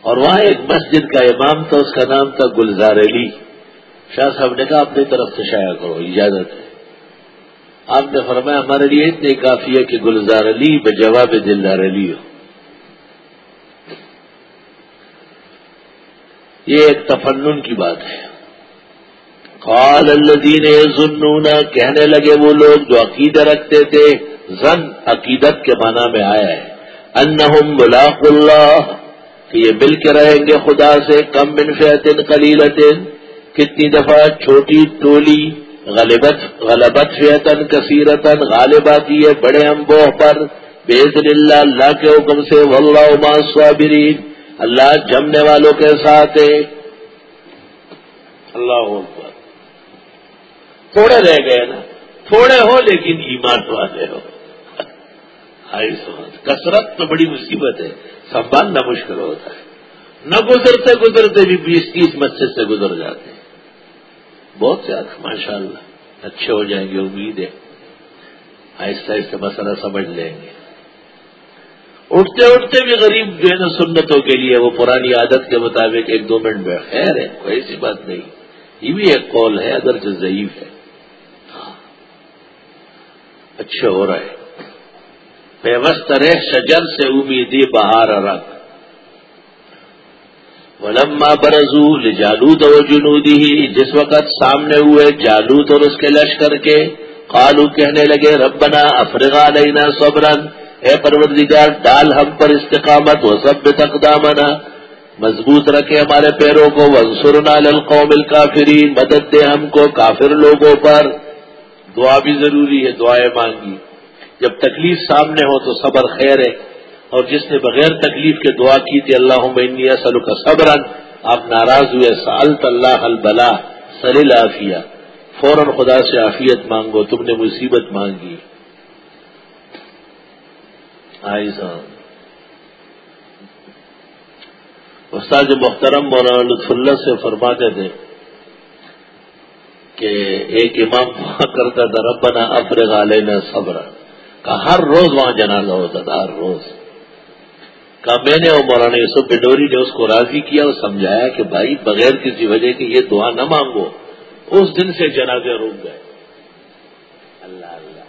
اور وہاں ایک مسجد کا امام تھا، اس کا نام تھا گلزار علی۔ شاہ صاحب نے کہا اپنی طرف سے شاید کرو، اجازت ہے۔ آپ نے فرمایا، ہمارے لیے اتنی کافی ہے کہ گلزار علی بجواب دلدار علی ہو۔ یہ ایک تفنن کی بات ہے۔ قال الذين يظنون، کہنے لگے وہ لوگ جو عقیدہ رکھتے تھے، زن عقیدت کے معنی میں آیا ہے۔ انہم ملاق اللہ، کہ یہ مل کے رہیں گے خدا سے، کم من فیتن قلیلتن۔ کتنی دفعہ چھوٹی ٹولی غلبت غلبت فیتن کثیرتن غالب آتی ہے بڑے امبوہ پر۔ بےزن اللہ اللہ کے حکم سے واللہ ما صابرین اللہ جمنے والوں کے ساتھ ہے۔ اللہ اکبر۔ تھوڑے رہ گئے نا۔ تھوڑے ہو لیکن ایمان والے ہو۔ کثرت تو بڑی مصیبت ہے۔ سنبھالنا مشکل ہوتا ہے۔ نہ گزرتے گزرتے بھی بیس تیس مسجد سے گزر جاتے ہیں۔ بہت زیادہ ماشاء اللہ اچھے ہو جائیں گے، امید ہے۔ آہستہ آہستہ مسئلہ سمجھ لیں گے۔ اٹھتے اٹھتے بھی غریب جو ہے نا سنتوں کے لیے، وہ پرانی عادت کے مطابق ایک دو منٹ میں خیر ہے، کوئی ایسی بات نہیں۔ یہ بھی ایک کال ہے اگر جو ضعیف ہے۔ ہاں۔ اچھے ہو رہے پیوست رہ، شجر سے امیدی بہار رکھ ولما برزو جالود و جنودی ہی جس وقت سامنے ہوئے جالود اور اس کے لشکر کے قالو کہنے لگے، ربنا افرغا لینا صبرن اے پروردگار، ڈال ہم پر استقامت و سب تقدامنا مضبوط رکھے ہمارے پیروں کو ونسرنا للقوم الکافرین مدد دے ہم کو کافر لوگوں پر۔ دعا بھی ضروری ہے، دعائیں مانگی۔ جب تکلیف سامنے ہو تو صبر خیر ہے۔ اور جس نے بغیر تکلیف کے دعا کی تھی اللہ عمنی سلو کا صبر آپ ناراض ہوئے سالت اللہ البلا سل عافیہ فوراً خدا سے عافیت مانگو، تم نے مصیبت مانگی. آئی صاحب. استاد محترم مولانا لطف اللہ سے فرماتے تھے کہ ایک امام وہاں کرتا تھا، ربنا افرغ علینا صبر کا ہر روز وہاں جنازہ ہوتا تھا، ہر روز. کہا، میں نے اور مولانا یوسف پنڈوری نے اس کو راضی کیا اور سمجھایا کہ بھائی، بغیر کسی وجہ کی یہ دعا نہ مانگو، اس دن سے جنازے روک گئے۔ اللہ اللہ۔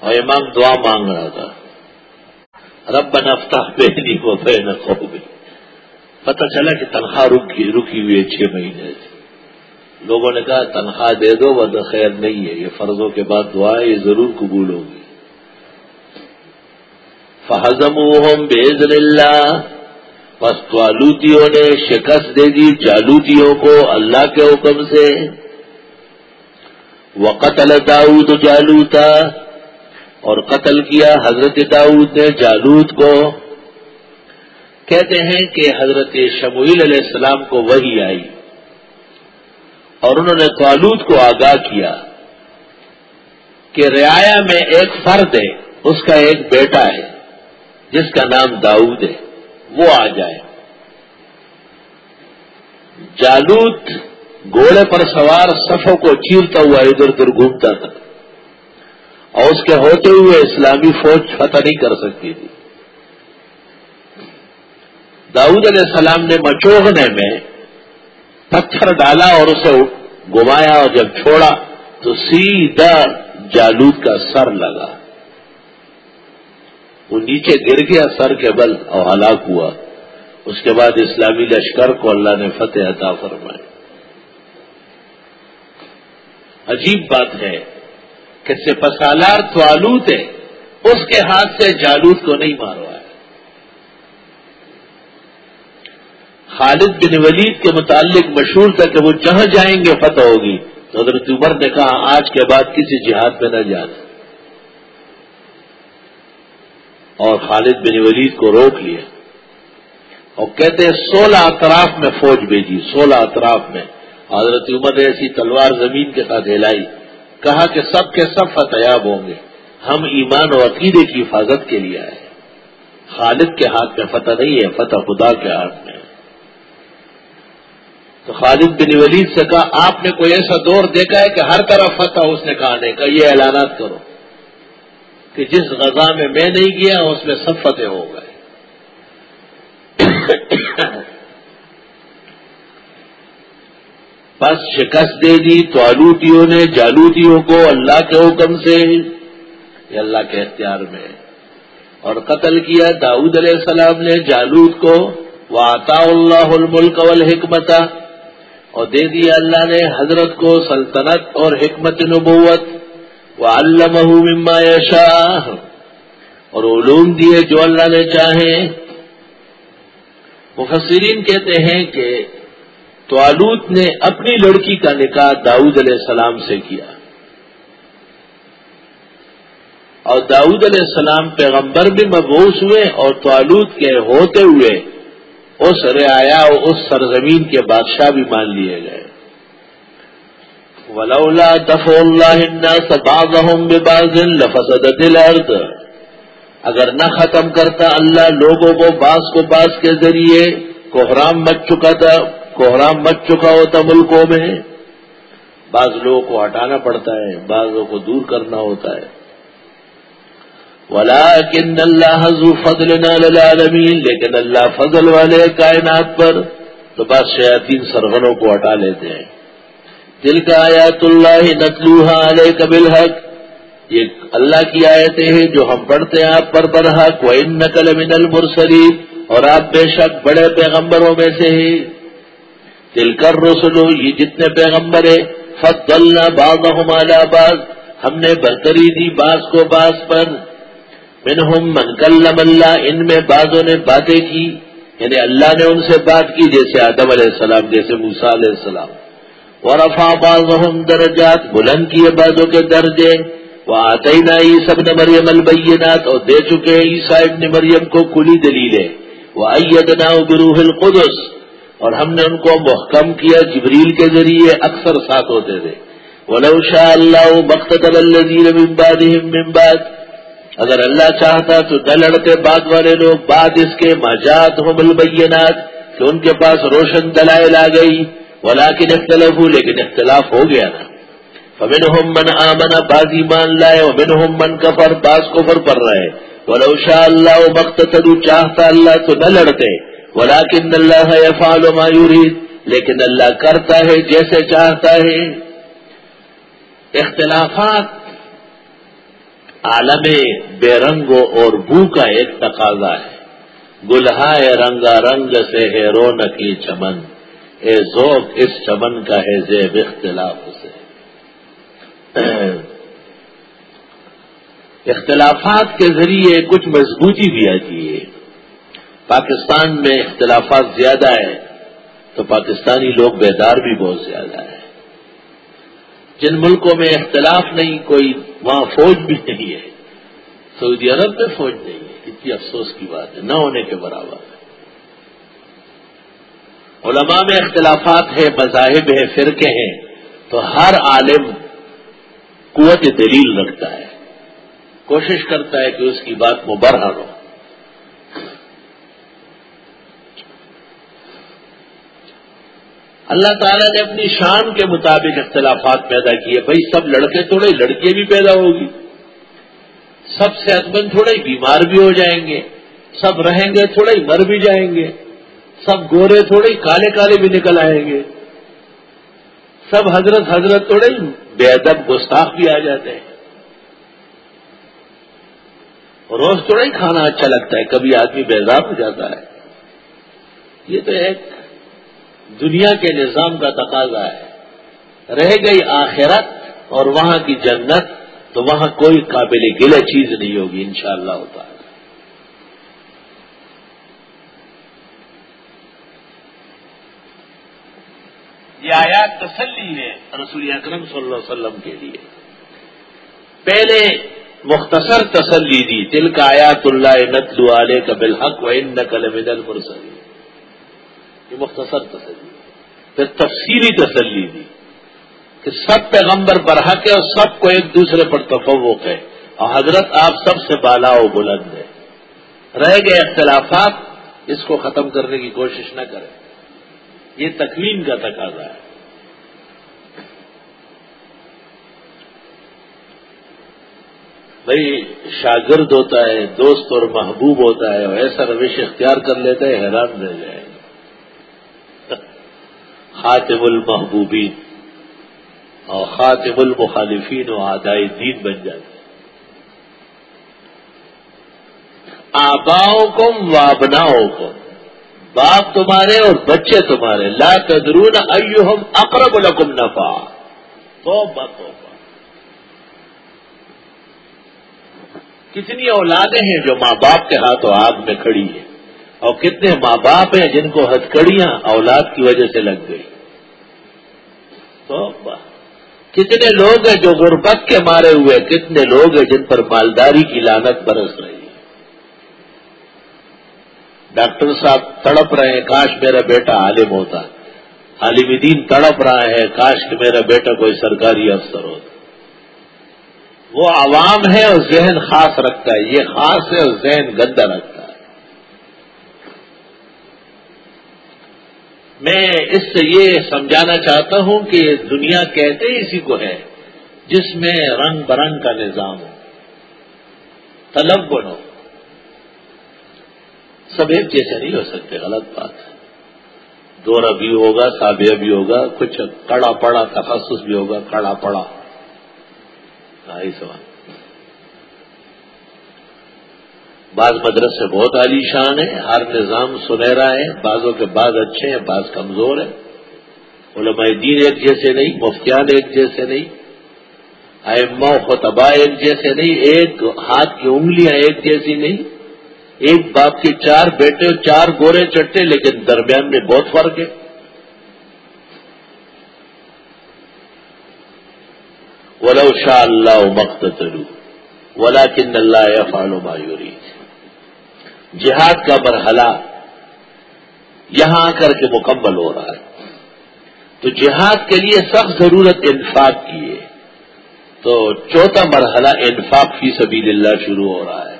اور امام دعا مانگ رہا تھا۔ رب نفتا پہ نہیں وہ پہ نہ پتہ چلا کہ تنخواہ رکی ہوئی ہے چھ مہینے سے۔ لوگوں نے کہا، تنخواہ دے دو وہ تو خیر نہیں ہے۔ یہ فرضوں کے بعد دعا یہ ضرور قبول ہوگی فہزم بےزن اللہ بس توالوتیوں نے شکست دے دی جالوتیوں کو اللہ کے حکم سے۔ وہ قتل داؤد جالوتا۔ اور قتل کیا حضرت داؤد نے جالوت کو۔ کہتے ہیں کہ حضرت شمویل علیہ السلام کو وہی آئی۔ اور انہوں نے تعلود کو آگاہ کیا کہ رعایا میں ایک فرد ہے، اس کا ایک بیٹا ہے، جس کا نام داؤد ہے، وہ آ جائے۔ جالوت گھوڑے پر سوار صفوں کو چیرتا ہوا ادھر ادھر گھومتا تھا۔ اور اس کے ہوتے ہوئے اسلامی فوج فتح نہیں کر سکتی تھی۔ داؤد علیہ السلام نے مچوغنے میں پتھر ڈالا اور اسے گمایا اور جب چھوڑا تو سیدھا جالود کا سر لگا۔ وہ نیچے گر گیا، سر کے بل اور ہلاک ہوا۔ اس کے بعد اسلامی لشکر کو اللہ نے فتح عطا فرمایا عجیب بات ہے کہ سپسالار تو آلود ہے اس کے ہاتھ سے جالود کو نہیں ماروا ہے خالد بن ولید کے متعلق مشہور تھا کہ وہ جہاں جائیں گے فتح ہوگی۔ تو حضرت عمر نے کہا، آج کے بعد کسی جہاد میں نہ جانا۔ اور خالد بن ولید کو روک لیا۔ اور کہتے ہیں، سولہ اطراف میں فوج بھیجی، سولہ اطراف میں۔ حضرت عمر نے ایسی تلوار زمین کے ساتھ ہلائی۔ کہا کہ سب کے سب فتیاب ہوں گے۔ ہم ایمان و عقیدے کی حفاظت کے لیے آئے۔ خالد کے ہاتھ میں فتح نہیں ہے، فتح خدا کے ہاتھ میں۔ تو خالد بن ولید سے کہا، آپ نے کوئی ایسا دور دیکھا ہے کہ ہر طرف فتح اس نے کہا نہیں کہ یہ اعلانات کرو کہ جس غزہ میں میں نہیں گیا، اس میں سب فتح ہو گئے۔ بس شکست دے دی تو آلوتیوں نے، جالوتیوں کو اللہ کے حکم سے، یہ اللہ کے اختیار میں۔ اور قتل کیا، داؤد علیہ السلام نے جالود کو وہ آتا اللہ الملک والحکمت اور دے دیا اللہ نے حضرت کو سلطنت اور حکمت نبوت۔ وہ اللہ مما شاہ اور علوم دیے جو اللہ نے چاہیں مفسرین کہتے ہیں کہ تو نے اپنی لڑکی کا نکاح داؤد علیہ السلام سے کیا۔ اور داؤد علیہ السلام پیغمبر بھی مبوس ہوئے اور توالود کے ہوتے ہوئے اس رعایا اس سرزمین کے بادشاہ بھی مان لیے گئے۔ ولولا دف اللہ باز لفسدت الارض اگر نہ ختم کرتا اللہ لوگوں کو باس کو باس کے ذریعے کوحرام مچ چکا تھا کوحرام مچ چکا ہوتا ملکوں میں۔ بعض لوگوں کو ہٹانا پڑتا ہے، بعضوں کو دور کرنا ہوتا ہے۔ ولا کن اللہ فضل للعالمین لیکن اللہ فضل والے کائنات پر تو بعض شیاطین سرغنوں کو ہٹا لیتے ہیں۔ دل کا آیات اللہ نتلوحا علیہ کبل حق یہ اللہ کی آیتیں ہیں جو ہم پڑھتے ہیں آپ پر برحق۔ و ان نقل من المرسلین اور آپ بے شک بڑے پیغمبروں میں سے ہی دل کر رسولو یہ جتنے پیغمبر ہے فت اللہ باز باز ہم نے برتری دی باز کو باز پر۔ منہم من کلم اللہ، ان میں بعضوں نے باتیں کی یعنی اللہ نے ان سے بات کی، جیسے آدم علیہ السلام، جیسے موسا علیہ السلام۔ اور افا باز درجات، بلند کیے بازوں کے درجے۔ وہ آتے ہی نہ سب نے مریم البینات، اور دے چکے عیسا ابن مریم کو کلی دلیلیں۔ وہ ادنا بروح القدس، اور ہم نے ان کو محکم کیا جبریل کے ذریعے اکثر ساتھ ہوتے تھے۔ ولو شاء اللہ بخت ممباد اگر اللہ چاہتا تو نہ لڑتے بعد والے لوگ بعد اس کے ماجات ہو البینات کہ ان کے پاس روشن دلائل آ گئی ولاکن اختلاف ہوں لیکن اختلاف ہو گیا نا۔ فمن ہوم من آمنا باز ایمان لائے ومن ہوم من کفر باز کفر پر رہے۔ ولو شاء اللہ وقت تدو چاہتا اللہ تو نہ لڑتے۔ ولاکن اللہ یفعل ما یرید۔ لیکن اللہ کرتا ہے جیسے چاہتا ہے۔ اختلافات عالم بے رنگ اور بو کا ایک تقاضا ہے۔ گلہائے رنگا رنگ سے ہے رونقی چمن۔ اے ذوق، اس چمن کا ہے زیب اختلاف سے اختلافات کے ذریعے کچھ مضبوطی بھی آتی ہے۔ پاکستان میں اختلافات زیادہ ہے تو پاکستانی لوگ بیدار بھی بہت زیادہ ہے جن ملکوں میں اختلاف نہیں، کوئی وہاں فوج بھی نہیں ہے۔ سعودی عرب میں فوج نہیں ہے۔ کتنی افسوس کی بات ہے، نہ ہونے کے برابر۔ علماء میں اختلافات ہے مذاہب ہے فرقے ہیں، تو ہر عالم قوت دلیل رکھتا ہے۔ کوشش کرتا ہے کہ اس کی بات مبرہ ہو۔ اللہ تعالیٰ نے اپنی شان کے مطابق اختلافات پیدا کیے۔ بھائی سب لڑکے توڑے لڑکیاں بھی پیدا ہوگی۔ سب صحت مند تھوڑے ہی بیمار بھی ہو جائیں گے۔ سب رہیں گے تھوڑے ہی مر بھی جائیں گے۔ سب گورے تھوڑے کالے کالے بھی نکل آئیں گے۔ سب حضرت حضرت تھوڑے ہی بے ادب گستاخ بھی آ جاتے ہیں۔ روز تھوڑا ہی کھانا اچھا لگتا ہے، کبھی آدمی بیدار ہو جاتا ہے۔ یہ تو ایک دنیا کے نظام کا تقاضا ہے۔ رہ گئی آخرت اور وہاں کی جنت، تو وہاں کوئی قابل گلے چیز نہیں ہوگی انشاءاللہ ہوتا یہ آیات تسلی ہے رسول اکرم صلی اللہ علیہ وسلم کے لیے۔ پہلے مختصر تسلی دی دل کا آیات اللہ نتلو علیہ کا بالحق و ان نقل مدل مرسلی یہ مختصر تسلی پھر تفصیلی تسلی دی کہ سب پیغمبر برحق ہے اور سب کو ایک دوسرے پر تفوق ہے۔ اور حضرت آپ سب سے بالا و بلند ہے۔ رہ گئے اختلافات، اس کو ختم کرنے کی کوشش نہ کریں۔ یہ تکوین کا تقاضا ہے۔ بھائی، شاگرد ہوتا ہے، دوست اور محبوب ہوتا ہے اور ایسا روش اختیار کر لیتا ہے، حیران رہ جائے۔ خاتم المحبوبین اور خاتم المخالفین و آدائی دین بن جاتے آباؤں کم وابناؤں کو باپ تمہارے اور بچے تمہارے، لا تدرون ایہم اقرب لکم نفع۔ تو بتو کتنی اولادیں ہیں جو ماں باپ کے ہاتھوں آگ میں کھڑی ہیں۔ اور کتنے ماں باپ ہیں جن کو ہتھکڑیاں اولاد کی وجہ سے لگ گئی۔ تو کتنے لوگ ہیں جو غربت کے مارے ہوئے، کتنے لوگ ہیں جن پر مالداری کی لانت برس رہی ہے۔ ڈاکٹر صاحب تڑپ رہے ہیں، کاش میرا بیٹا عالم ہوتا۔ عالم دین تڑپ رہا ہے، کاش کہ میرا بیٹا کوئی سرکاری افسر ہوتا۔ وہ عوام ہے اور ذہن خاص رکھتا ہے، یہ خاص ہے اور ذہن گندا رکھتا ہے۔ میں اس سے یہ سمجھانا چاہتا ہوں کہ دنیا کہتے اسی کو ہے، جس میں رنگ برنگ کا نظام ہو طلب بنو سب ایک جیسے نہیں ہو سکتے، غلط بات ہے۔ دورہ بھی ہوگا سابیہ بھی ہوگا، کچھ کڑا پڑا، تخصص بھی ہوگا، کڑا پڑا۔ سوال۔ بعض مدرسے بہت عالی شان ہے، ہر نظام سنہرا ہے، بعضوں کے بعض اچھے ہیں، بعض کمزور ہیں۔ علماء دین ایک جیسے نہیں، مفتیان ایک جیسے نہیں، ائمہ خطبہ ایک جیسے نہیں، ایک ہاتھ کی انگلیاں ایک جیسی نہیں۔ ایک باپ کے چار بیٹے، چار گورے چٹے، لیکن درمیان میں بہت فرق ہے۔ ولو شاء اللہ مخت ولا کن اللہ فالو مایوری جہاد کا مرحلہ یہاں آ کر کے مکمل ہو رہا ہے۔ تو جہاد کے لیے سخت ضرورت انفاق کی ہے۔ تو چوتھا مرحلہ انفاق فی سبیل اللہ شروع ہو رہا ہے۔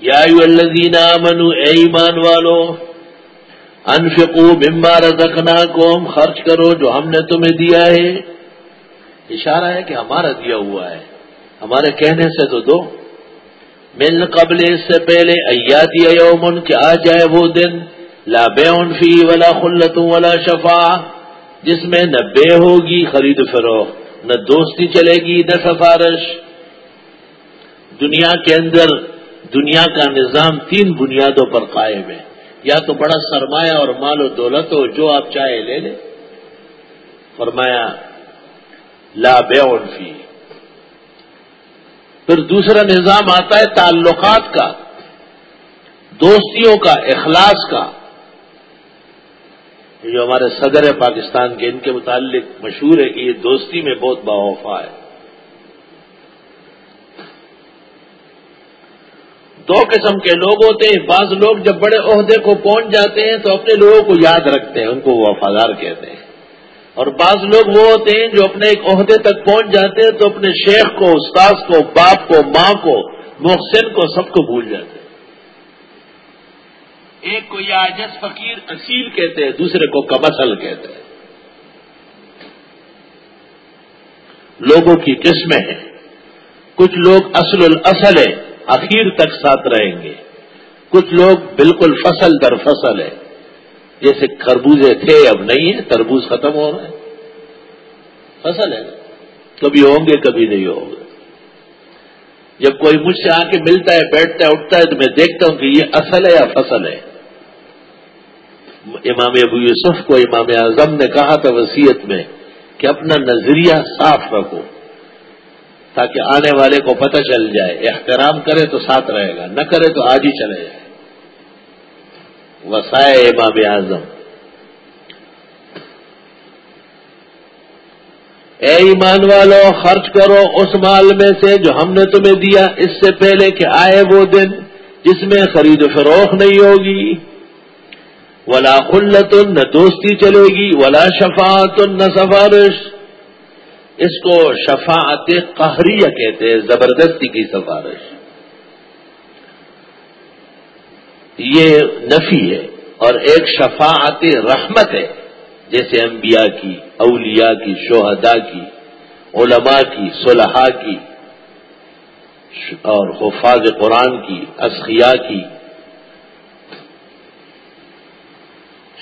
یا منو اے ایمان والو، انفقو مما رزقناکم، خرچ کرو جو ہم نے تمہیں دیا ہے۔ اشارہ ہے کہ ہمارا دیا ہوا ہے۔ ہمارے کہنے سے تو دو۔ مل قبل اس سے پہلے ایادی یومن کہ آ جائے وہ دن، لا بیون فی ولا خلت ولا شفا جس میں نہ بے ہوگی خرید فروخ نہ دوستی چلے گی، نہ سفارش۔ دنیا کے اندر دنیا کا نظام تین بنیادوں پر قائم ہے۔ یا تو بڑا سرمایہ اور مال و دولت ہو، جو آپ چاہے لے لیں۔ فرمایا، لا بے فی۔ پھر دوسرا نظام آتا ہے تعلقات کا، دوستیوں کا، اخلاص کا۔ جو ہمارے صدر ہے پاکستان کے، ان کے متعلق مشہور ہے کہ یہ دوستی میں بہت باوفا ہے۔ دو قسم کے لوگ ہوتے ہیں۔ بعض لوگ جب بڑے عہدے کو پہنچ جاتے ہیں تو اپنے لوگوں کو یاد رکھتے ہیں، ان کو وہ وفادار کہتے ہیں۔ اور بعض لوگ وہ ہوتے ہیں جو اپنے ایک عہدے تک پہنچ جاتے ہیں تو اپنے شیخ کو، استاذ کو، باپ کو، ماں کو، محسن کو سب کو بھول جاتے ہیں۔ ایک کو یہ آجس فقیر اصیل کہتے ہیں، دوسرے کو کمسل کہتے ہیں۔ لوگوں کی قسمیں ہیں۔ کچھ لوگ اصل الاصل ہے اخیر تک ساتھ رہیں گے۔ کچھ لوگ بالکل فصل در فصل ہے جیسے خربوزے تھے اب نہیں ہے تربوز ختم ہو رہا ہے۔ فصل ہے۔ کبھی ہوں گے، کبھی نہیں ہوں گے۔ جب کوئی مجھ سے آ کے ملتا ہے، بیٹھتا ہے، اٹھتا ہے تو میں دیکھتا ہوں کہ یہ اصل ہے یا فصل ہے۔ امام ابو یوسف کو امام اعظم نے کہا تھا وسیعت میں کہ اپنا نظریہ صاف رکھو تاکہ آنے والے کو پتہ چل جائے۔ احترام کرے تو ساتھ رہے گا، نہ کرے تو آج ہی چلے جائے۔ وسائے امام اعظم اے ایمان والو، خرچ کرو اس مال میں سے جو ہم نے تمہیں دیا۔ اس سے پہلے کہ آئے وہ دن جس میں خرید و فروخت نہیں ہوگی۔ ولا خلت نہ دوستی چلے گی، ولا شفاعت نہ سفارش۔ اس کو شفاعت قہریہ کہتے ہیں، زبردستی کی سفارش۔ یہ نفی ہے اور ایک شفاعت رحمت ہے، جیسے انبیاء کی، اولیاء کی، شہداء کی، علماء کی، صلحاء کی، اور حفاظ قرآن کی اسخیا کی۔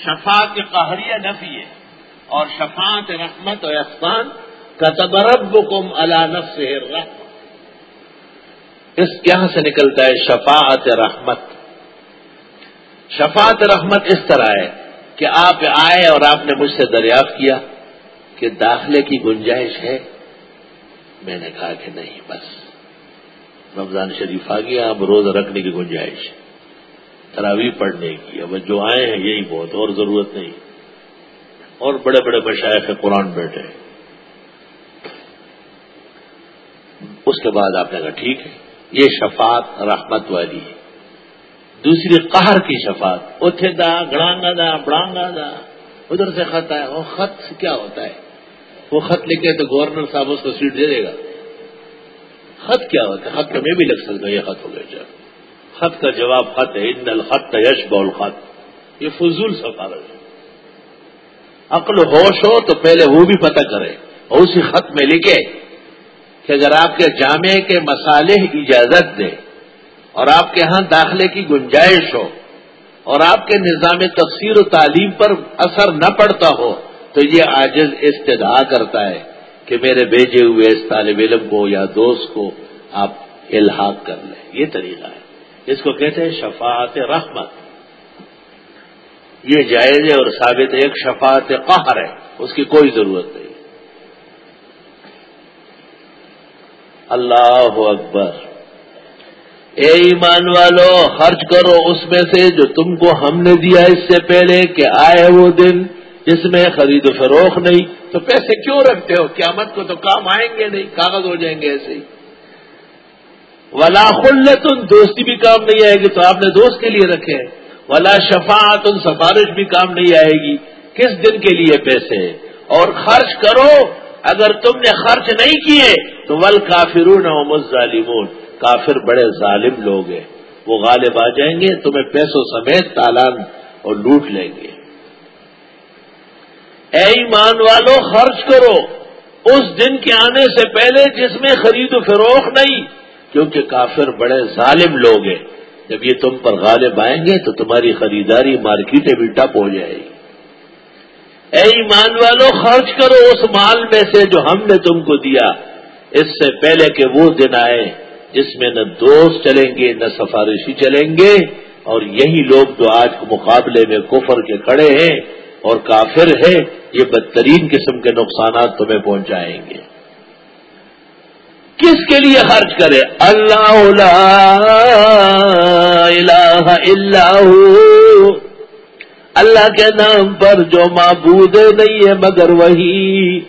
شفاعت قہریہ نفی ہے اور شفاعت رحمت و احسان کا تبرب کم اللہ نفس اس یہاں سے نکلتا ہے؟ شفاعت رحمت۔ شفاعت رحمت اس طرح ہے کہ آپ آئے اور آپ نے مجھ سے دریافت کیا کہ داخلے کی گنجائش ہے۔ میں نے کہا کہ نہیں، بس۔ رمضان شریف آ گیا، اب روز رکھنے کی گنجائش تراوی پڑھنے کی، اب جو آئے ہیں، یہی بہت، اور ضرورت نہیں۔ اور بڑے بڑے مشائق قرآن بیٹھے اس کے بعد آپ نے کہا ٹھیک ہے، یہ شفاعت رحمت والی ہے۔ دوسری قہر کی شفاعت اتھے دا، گڑانگا دا، بڑانگا دا، ادھر سے خط آئے وہ خط کیا ہوتا ہے؟ وہ خط لکھے تو گورنر صاحب اس کو سیٹ دے دے گا۔ خط کیا ہوتا ہے؟ خط تو میں بھی لکھ سکتا یہ خط ہو گیا چل خط کا جواب خط ہے، ان الخط یش بول خط یہ فضول سفارت ہے۔ عقل ہوش ہو تو پہلے وہ بھی پتہ کرے۔ اور اسی خط میں لکھے کہ اگر آپ کے جامع کے مسالے اجازت دے اور آپ کے ہاں داخلے کی گنجائش ہو اور آپ کے نظام تفسیر و تعلیم پر اثر نہ پڑتا ہو تو یہ عاجز استدعا کرتا ہے کہ میرے بھیجے ہوئے اس طالب علم کو یا دوست کو آپ الحاق کر لیں۔ یہ طریقہ ہے۔ اس کو کہتے ہیں شفاعت رحمت۔ یہ جائز ہے اور ثابت ایک شفاعت قہر ہے۔ اس کی کوئی ضرورت نہیں۔ اللہ اکبر۔ اے ایمان والو، خرچ کرو اس میں سے جو تم کو ہم نے دیا اس سے پہلے کہ آئے وہ دن جس میں خرید و فروخت نہیں۔ تو پیسے کیوں رکھتے ہو؟ قیامت کو تو کام آئیں گے نہیں، کاغذ ہو جائیں گے ایسے ہی۔ ولا خلتن دوستی بھی کام نہیں آئے گی تو آپ نے دوست کے لیے رکھے۔ ولا شفاعت، سفارش بھی کام نہیں آئے گی۔ کس دن کے لیے پیسے؟ اور خرچ کرو، اگر تم نے خرچ نہیں کیے تو ول کافرون ظالمون کافر بڑے ظالم لوگ ہیں۔ وہ غالب آ جائیں گے، تمہیں پیسوں سمیت تالان اور لوٹ لیں گے۔ اے ایمان والو، خرچ کرو۔ اس دن کے آنے سے پہلے جس میں خرید و فروخت نہیں، کیونکہ کافر بڑے ظالم لوگ ہیں۔ جب یہ تم پر غالب آئیں گے، تو تمہاری خریداری مارکیٹیں بھی ٹپ ہو جائے گی۔ اے ایمان والو، خرچ کرو۔ اس مال میں سے جو ہم نے تم کو دیا، اس سے پہلے کہ وہ دن آئے جس میں نہ دوست چلیں گے، نہ سفارشی چلیں گے۔ اور یہی لوگ جو آج مقابلے میں کفر کے کھڑے ہیں اور کافر ہیں، یہ بدترین قسم کے نقصانات تمہیں پہنچائیں گے۔ کس کے لیے خرچ کرے؟ اللہ الہ الا اللہ کے نام پر جو معبود نہیں ہے مگر وہی،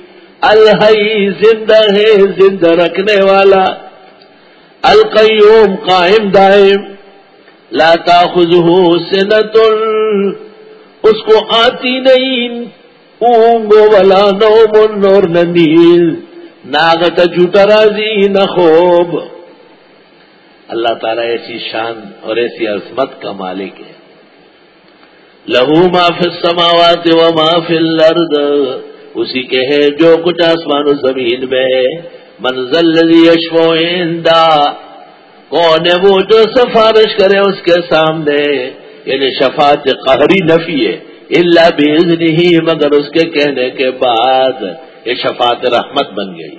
الحی، زندہ ہے، زندہ رکھنے والا۔ القیوم قائم دائم، لا تاخذه سنت اس کو آتی نہیں، اونگ ولا نوم نور نیل ناگت جھوٹا راضی نہ خوب۔ اللہ تعالیٰ ایسی شان اور ایسی عظمت کا مالک ہے۔ لہو ما فی السماوات و ما فی الارض، اسی کے ہے جو کچھ آسمان و زمین میں۔ ہے منزل یشو کون ہے وہ جو سفارش کرے اس کے سامنے؟ یعنی شفاعت قہری نفی ہے اللہ بھی نہیں مگر اس کے کہنے کے بعد یہ شفاعت رحمت بن گئی۔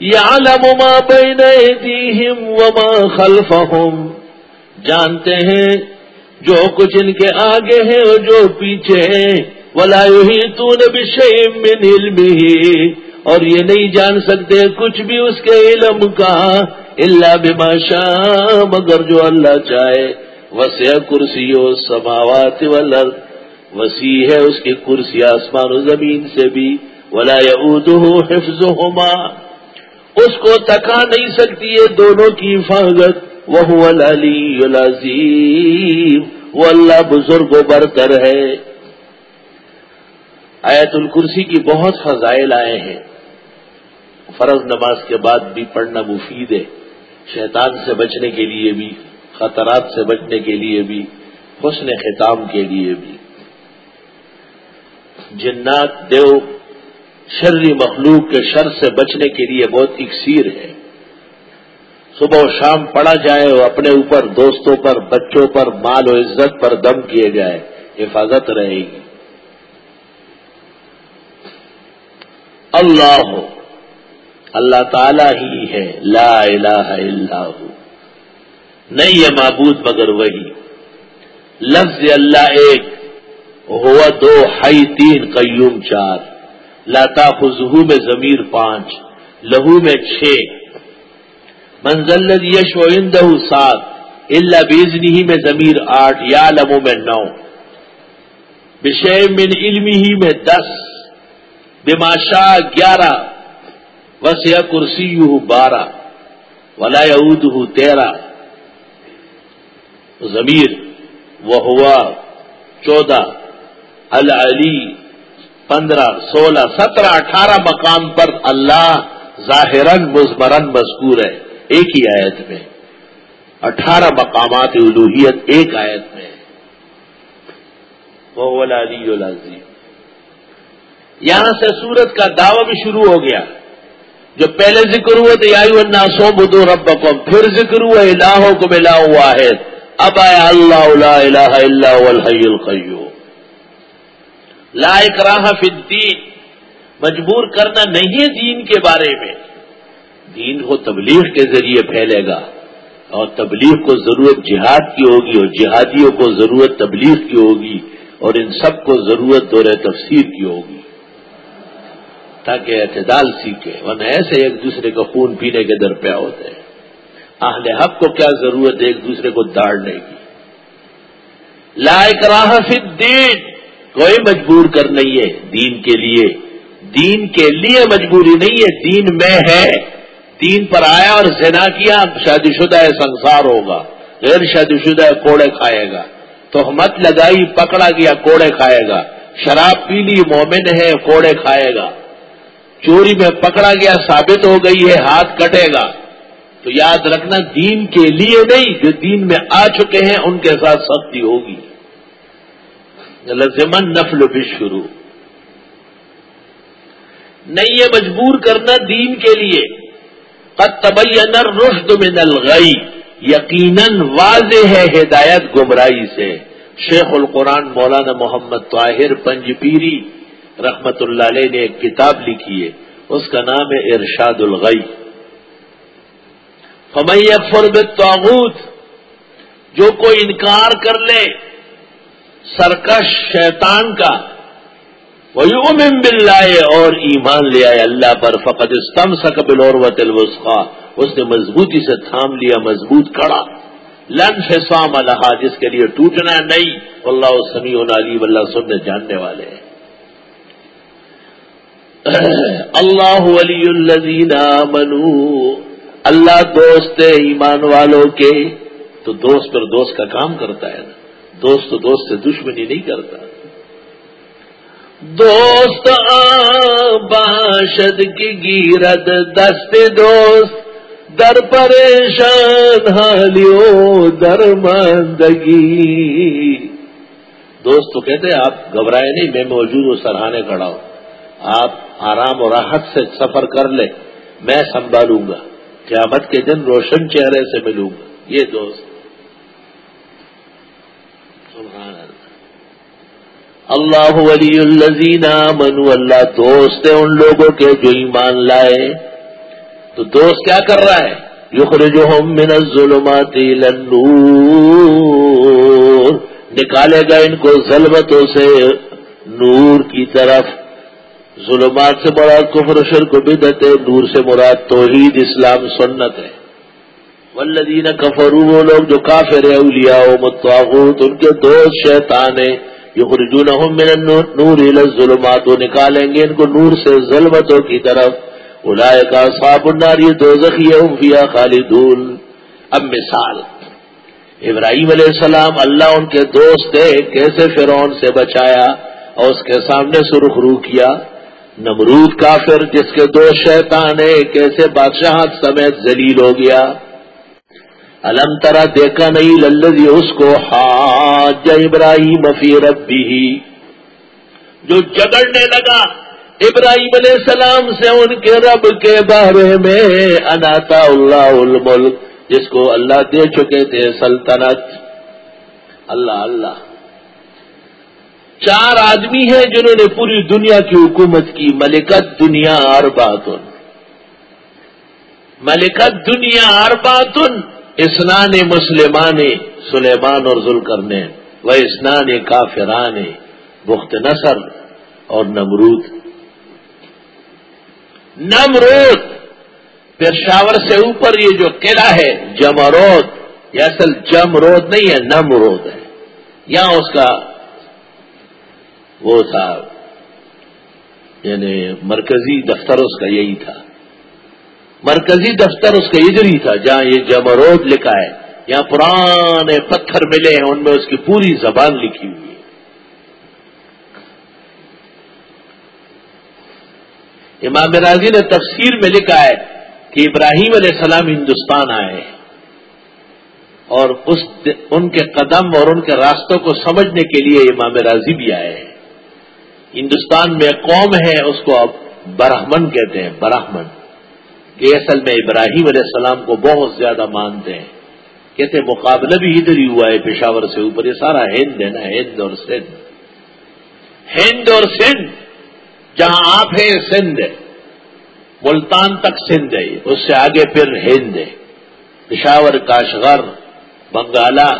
یا بین ایدیہم وما خلفہم۔ جانتے ہیں، جو کچھ ان کے آگے ہیں اور جو پیچھے ہیں۔ ولا تو من علمه اور یہ نہیں جان سکتے کچھ بھی اس کے علم کا اللہ بماشا مگر جو اللہ چاہے۔ وسیع کرسی و سماوات والارض، وسیع ہے اس کی کرسی آسمان و زمین سے بھی۔ ولا حفظ اس کو تکا نہیں سکتی ہے دونوں کی حفاظت۔ وہ العلی العظیم۔ وہ اللہ بزرگ و برتر ہے۔ آیت الکرسی کی بہت فضائل آئے ہیں۔ فرض نماز کے بعد بھی پڑھنا مفید ہے۔ شیطان سے بچنے کے لیے بھی، خطرات سے بچنے کے لیے بھی، حسن خطام کے لیے بھی۔ جنات دیو شرری مخلوق کے شر سے بچنے کے لیے بہت اکثیر ہے۔ صبح و شام پڑا جائے اور اپنے اوپر دوستوں پر، بچوں پر مال و عزت پر دم کیے جائے، حفاظت رہے گی۔ اللہ ہو۔ اللہ تعالی ہی ہے، لا الہ الا ہو۔ نہیں ہے معبود مگر وہی۔ لفظ اللہ ایک، ہوا دو ہائی تین، قیوم چار۔ لاتا خزو میں ضمیر پانچ، لہو میں چھ۔ منزل یش و اندہ سات اللہ بیزنی ہی میں ضمیر آٹھ یا لمو میں نو۔ بشے من علمی ہی میں دس۔ بماشا گیارہ۔ وسیع کرسی بارہ ولا ہو تیرہ ضمیر وہ ہوا چودہ، العلی، پندرہ، سولہ، سترہ، اٹھارہ مقام پر اللہ ظاہرن مزمرن مذکور ہے، ایک ہی آیت میں۔ اٹھارہ مقامات الوحیت ایک آیت میں۔ وہ علی العظیم۔ یہاں سے سورت کا دعوی بھی شروع ہو گیا۔ جو پہلے ذکر ہوئے تو یا سو بدو رب پھر ذکر ہوا الہوں کو ملا ہوا ہے اب آیا اللہ لا الہ الا الحی القیوم۔ لا اکراہ فی الدین۔ مجبور کرنا نہیں ہے دین کے بارے میں۔ دین کو تبلیغ کے ذریعے پھیلے گا۔ اور تبلیغ کو ضرورت جہاد کی ہوگی، اور جہادیوں کو ضرورت تبلیغ کی ہوگی، اور ان سب کو ضرورت دور تفسیر کی ہوگی۔ تاکہ اعتدال سیکھے، ورنہ ایسے ایک دوسرے کو خون پینے کے در پہ ہوتے ہیں۔ اہل حق کو کیا ضرورت ہے ایک دوسرے کو داڑنے کی؟ لائق راہ الدین، کوئی مجبور کر نہیں ہے دین کے لیے۔ دین کے لیے مجبوری نہیں ہے، دین میں ہے۔ دین پر آیا اور زنا کیا شادی شدہ ہے سنسار ہوگا، غیر شادی شدہ ہے کوڑے کھائے گا۔ تو مت لگائی، پکڑا گیا، کوڑے کھائے گا۔ شراب پی لی، مومن ہے، کوڑے کھائے گا۔ چوری میں پکڑا گیا، ثابت ہو گئی ہے ہاتھ کٹے گا۔ تو یاد رکھنا، دین کے لیے نہیں، جو دین میں آ چکے ہیں، ان کے ساتھ سختی ہوگی۔ لزمن نفل بھی شروع نہیں، یہ مجبور کرنا دین کے لیے۔ قد رشد من الغی۔ یقیناً واضح ہے ہدایت گمراہی سے۔ شیخ القرآن مولانا محمد طاہر پنج پیری رحمت اللہ علیہ نے ایک کتاب لکھی ہے، اس کا نام ہے ارشاد الغی۔ فمئی فرب تعبت جو کوئی انکار کر لے، سرکش شیطان کا وہ بل لائے اور ایمان لے آئے اللہ پر فقط استم سکبل اور اس نے مضبوطی سے تھام لیا، مضبوط کڑا۔ لن فسام اللہ جس کے لیے ٹوٹنا نہیں۔ اللہ سمی علی اللہ سننے جاننے والے ہیں۔ اللہ ولی الذین منو اللہ دوست ایمان والوں کے، تو دوست پر دوست کا کام کرتا ہے نا۔ دوست دوست سے دشمنی نہیں کرتا۔ دوست باشد کی گیرت دست دوست، در پریشان حالیو در مندگی دوست تو کہتے ہیں، آپ گھبرائے نہیں، میں موجود ہوں سرحانے کھڑا ہوں۔ آپ آرام و راحت سے سفر کر لیں، میں سنبھالوں گا۔ قیامت کے دن روشن چہرے سے ملوں گا۔ یہ دوست۔ اللہ۔ ولی الزین منو اللہ دوست ہے ان لوگوں کے جو ایمان لائے۔ تو دوست کیا کر رہا ہے؟ یخرجہم من الظلمات النور۔ نکالے گا ان کو ظلمتوں سے نور کی طرف۔ ظلمات سے مراد کفر شرک بدت ہے، نور سے مراد توحید، اسلام، سنت ہے۔ والذین کفروا، وہ لوگ جو کافر ہے اولیاء و متواغوت ان کے دوست شیطان ہیں۔ یخرجونہم من النور الى الظلمات، وہ نکالیں گے ان کو نور سے، ظلمتوں کی طرف۔ الائے کا صاحب النار، یہ دو زخیہ خالدون۔ اب مثال، ابراہیم علیہ السلام اللہ ان کے دوست تھے کیسے فرعون سے بچایا اور اس کے سامنے سرخ رو کیا؟ نمرود کافر جس کے دو شیطان ہے کیسے بادشاہ سمیت ذلیل ہو گیا۔ الم ترا دیکھا نہیں للزی اس کو حاج ابراہیم فی ربی جو جگڑنے لگا، ابراہیم علیہ السلام سے ان کے رب کے بارے میں اناتا اللہ الملک، جس کو اللہ دے چکے تھے سلطنت۔ اللہ اللہ۔ چار آدمی ہیں جنہوں نے پوری دنیا کی حکومت کی، ملکت دنیا اور باتن ملکت دنیا اور باتن اسنان مسلمان سلیمان اور ذل نے وہ اسنان کافران بخت نصر اور نمرود۔ نمرود، پشاور سے اوپر یہ جو قلعہ ہے، جمرود۔ یہ اصل جمرود نہیں ہے، نمرود ہے۔ یہاں اس کا وہ تھا یعنی مرکزی دفتر اس کا یہی تھا۔ مرکزی دفتر اس کا ادھر ہی تھا، جہاں یہ جمرود لکھا ہے، یہاں پرانے پتھر ملے ہیں، ان میں اس کی پوری زبان لکھی ہوئی امام راضی نے تفسیر میں لکھا ہے کہ ابراہیم علیہ السلام ہندوستان آئے اور اس ان کے قدم اور ان کے راستوں کو سمجھنے کے لیے امام راضی بھی آئے ہیں۔ ہندوستان میں قوم ہے، اس کو اب برہمن کہتے ہیں، برہمن۔ کہ اصل میں ابراہیم علیہ السلام کو بہت زیادہ مانتے ہیں۔ کہتے مقابلہ بھی ادھر ہی ہوا ہے، پشاور سے اوپر، یہ سارا ہند ہے نا، ہند اور سندھ۔ ہند اور سندھ، جہاں آپ ہیں، سندھ ہے۔ ملتان تک سندھ ہے، اس سے آگے پھر ہند ہے۔ پشاور کاشغر بنگالہ،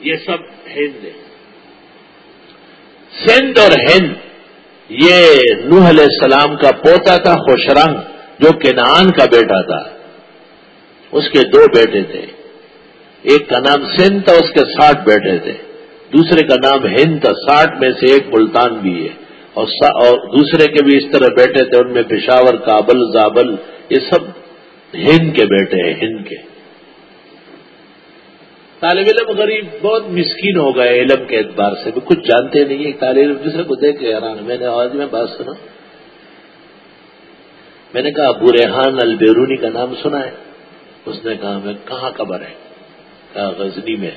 یہ سب ہند ہے۔ سندھ اور ہند، یہ نوح علیہ السلام کا پوتا تھا خوشرنگ، جو کنان کا بیٹا تھا۔ اس کے دو بیٹے تھے۔ ایک کا نام سندھ تھا، اس کے ساٹھ بیٹے تھے۔ دوسرے کا نام ہند تھا، ساٹھ میں سے ایک ملتان بھی ہے۔ اور دوسرے کے بھی اس طرح بیٹے تھے، ان میں پشاور، کابل، زابل، یہ سب ہند کے بیٹے ہیں، ہند کے۔ طالب علم غریب بہت مسکین ہو گئے علم کے اعتبار سے بھی کچھ جانتے نہیں ہیں۔ طالب علم دوسرے کو دیکھ کے حیران میں نے آواز میں بات سنا۔ میں نے کہا، ابو ریحان البیرونی کا نام سنا ہے۔ اس نے کہا، میں کہاں قبر ہے؟ کہا، غزنی میں۔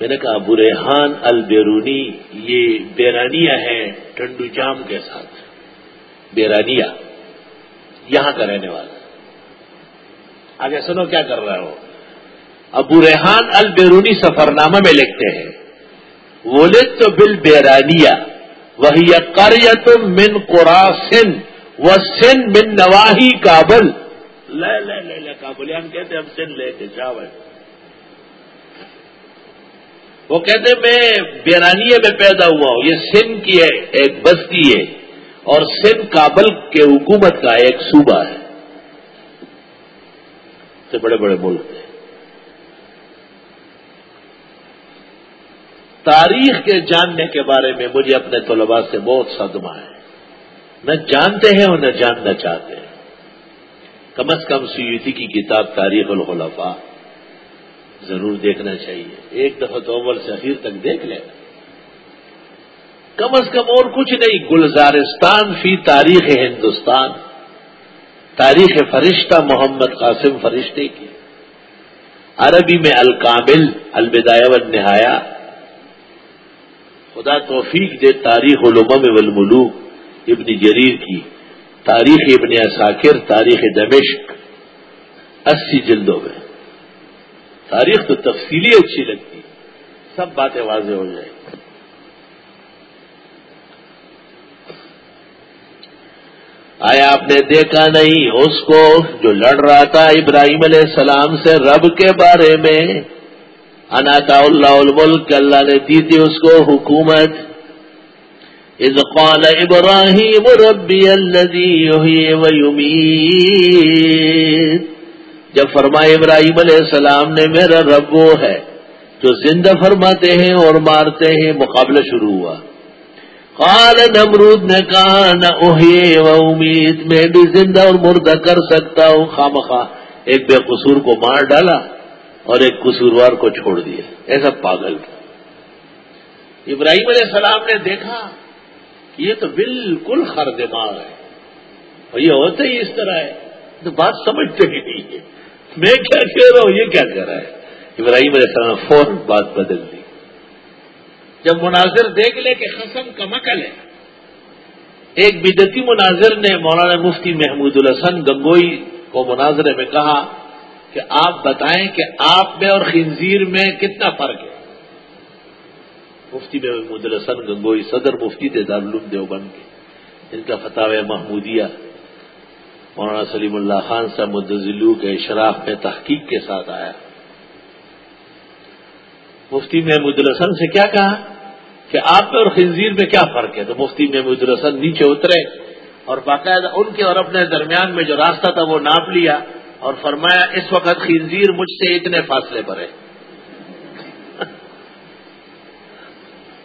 میں نے کہا، ابو ریحان البیرونی، یہ بیرانیہ ہے ٹنڈو جام کے ساتھ۔ بیرانیہ، یہاں کا رہنے والا۔ آگے سنو کیا کر رہا ہو۔ ابو ریحان البیرونی سفر نامہ میں لکھتے ہیں وولد تو بل بیرانیہ وہی کریت من قرا سن و سن من نواہی کابل۔ لے لے لے لے کابل، ہم کہتے ہم سن لے کے چاول وہ کہتے میں بیرانیے میں پیدا ہوا ہوں، یہ سندھ کی ہے، ایک بستی ہے۔ اور سندھ کابل کے حکومت کا ایک صوبہ ہے۔ سے بڑے بڑے ملک ہیں۔ تاریخ کے جاننے کے بارے میں مجھے اپنے طلباء سے بہت صدمہ ہے۔ نہ جانتے ہیں اور نہ جاننا چاہتے ہیں۔ کم از کم سیوتی کی کتاب تاریخ الخلفاء ضرور دیکھنا چاہیے۔ ایک دفعہ تو اول سے اخیر تک دیکھ لیں۔ کم از کم اور کچھ نہیں، گلزارستان فی تاریخ ہندوستان۔ تاریخ فرشتہ محمد قاسم فرشتے کی۔ عربی میں الکامل البدایہ و نہایا خدا توفیق دے تاریخ علوم والملوک ابن جریر کی، تاریخ ابن اساکر تاریخ دمشق، اسی جلدوں میں۔ تاریخ تو تفصیلی اچھی لگتی، سب باتیں واضح ہو جائیں۔ آیا آپ نے دیکھا نہیں، اس کو جو لڑ رہا تھا ابراہیم علیہ السلام سے رب کے بارے میں اناتا اللہ الملک، اللہ نے دی تھی اس کو حکومت۔ از قال ابراہیم ربی الذي ويميت جب فرمائے ابراہیم علیہ السلام نے میرا رب وہ ہے جو زندہ فرماتے ہیں اور مارتے ہیں، مقابلہ شروع ہوا۔ قال نمرود نے کہا، نہ اوہے و امید میں بھی زندہ اور مردہ کر سکتا ہوں۔ خام ایک بے قصور کو مار ڈالا۔ اور ایک قصوروار کو چھوڑ دیا ایسا پاگل تھا۔ ابراہیم علیہ السلام نے دیکھا کہ یہ تو بالکل خر دماغ ہے اور یہ ہوتا ہی اس طرح ہے تو بات سمجھتے ہی نہیں ہے میں کیا کہہ رہا ہوں؟ یہ کیا کہہ رہا ہے؟ ابراہیم علیہ السلام فوراً بات بدل دی۔ جب مناظر دیکھ لے کہ قسم کا مکل ہے۔ ایک بدتی مناظر نے مولانا مفتی محمود الحسن گنگوئی کو مناظرے میں کہا کہ آپ بتائیں کہ آپ میں اور خنزیر میں کتنا فرق ہے؟ مفتی محمود الحسن گنگوئی صدر مفتی تھے دارالعلوم دیوبند کے ان کا فتح محمودیہ مولانا سلیم اللہ خان صاحب مدزلو کے اشراف میں تحقیق کے ساتھ آیا۔ مفتی محمود الحسن سے کیا کہا؟ کہ آپ میں اور خنزیر میں کیا فرق ہے؟ تو مفتی محمود الحسن نیچے اترے اور باقاعدہ ان کے اور اپنے درمیان میں جو راستہ تھا وہ ناپ لیا۔ اور فرمایا، اس وقت خنزیر مجھ سے اتنے فاصلے پر ہے۔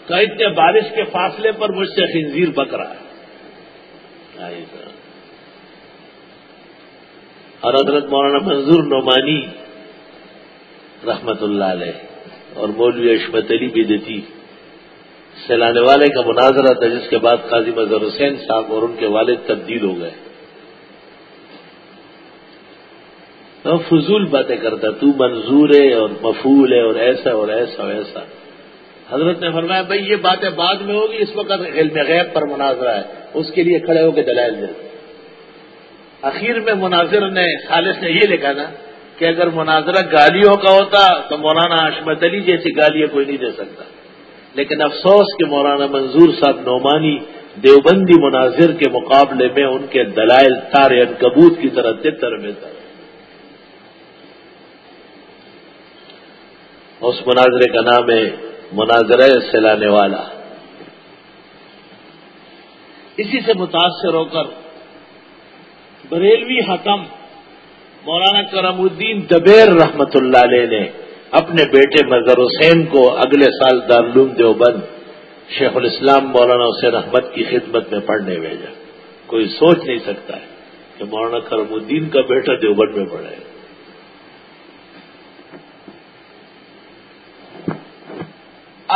تو اتنے بارش کے فاصلے پر مجھ سے خنزیر بک رہا ہے۔ اور حضرت مولانا منظور نعمانی رحمت اللہ علیہ اور مولوی اشمت علی بھی دیتی۔ سیلانے والے کا مناظرہ تھا، جس کے بعد قاضی مظہر حسین صاحب اور ان کے والد تبدیل ہو گئے۔ تو فضول باتیں کرتا، تو منظور ہے اور مفول ہے اور ایسا اور ایسا اور ایسا۔ حضرت نے فرمایا، بھائی، یہ باتیں بعد میں ہوگی، اس وقت علم غیب پر مناظرہ ہے، اس کے لیے کھڑے ہو کے دلائل دے۔ اخیر میں مناظر نے، خالص نے یہ لکھا نا کہ اگر مناظرہ گالیوں کا ہوتا تو مولانا اشمت علی جیسی گالیاں کوئی نہیں دے سکتا۔ لیکن افسوس کہ مولانا منظور صاحب نعمانی دیوبندی مناظر کے مقابلے میں ان کے دلائل تارے کبوت کی طرح تر میں تھا اس مناظرے کا نام ہے مناظرہ سلانے والا۔ اسی سے متاثر ہو کر بریلوی حکم مولانا کرم الدین دبیر رحمت اللہ علیہ نے اپنے بیٹے مظہر حسین کو اگلے سال دارالعلوم دیوبند شیخ الاسلام مولانا حسین احمد کی خدمت میں پڑھنے بھیجا۔ کوئی سوچ نہیں سکتا ہے کہ مولانا کرم الدین کا بیٹا دیوبند میں پڑھے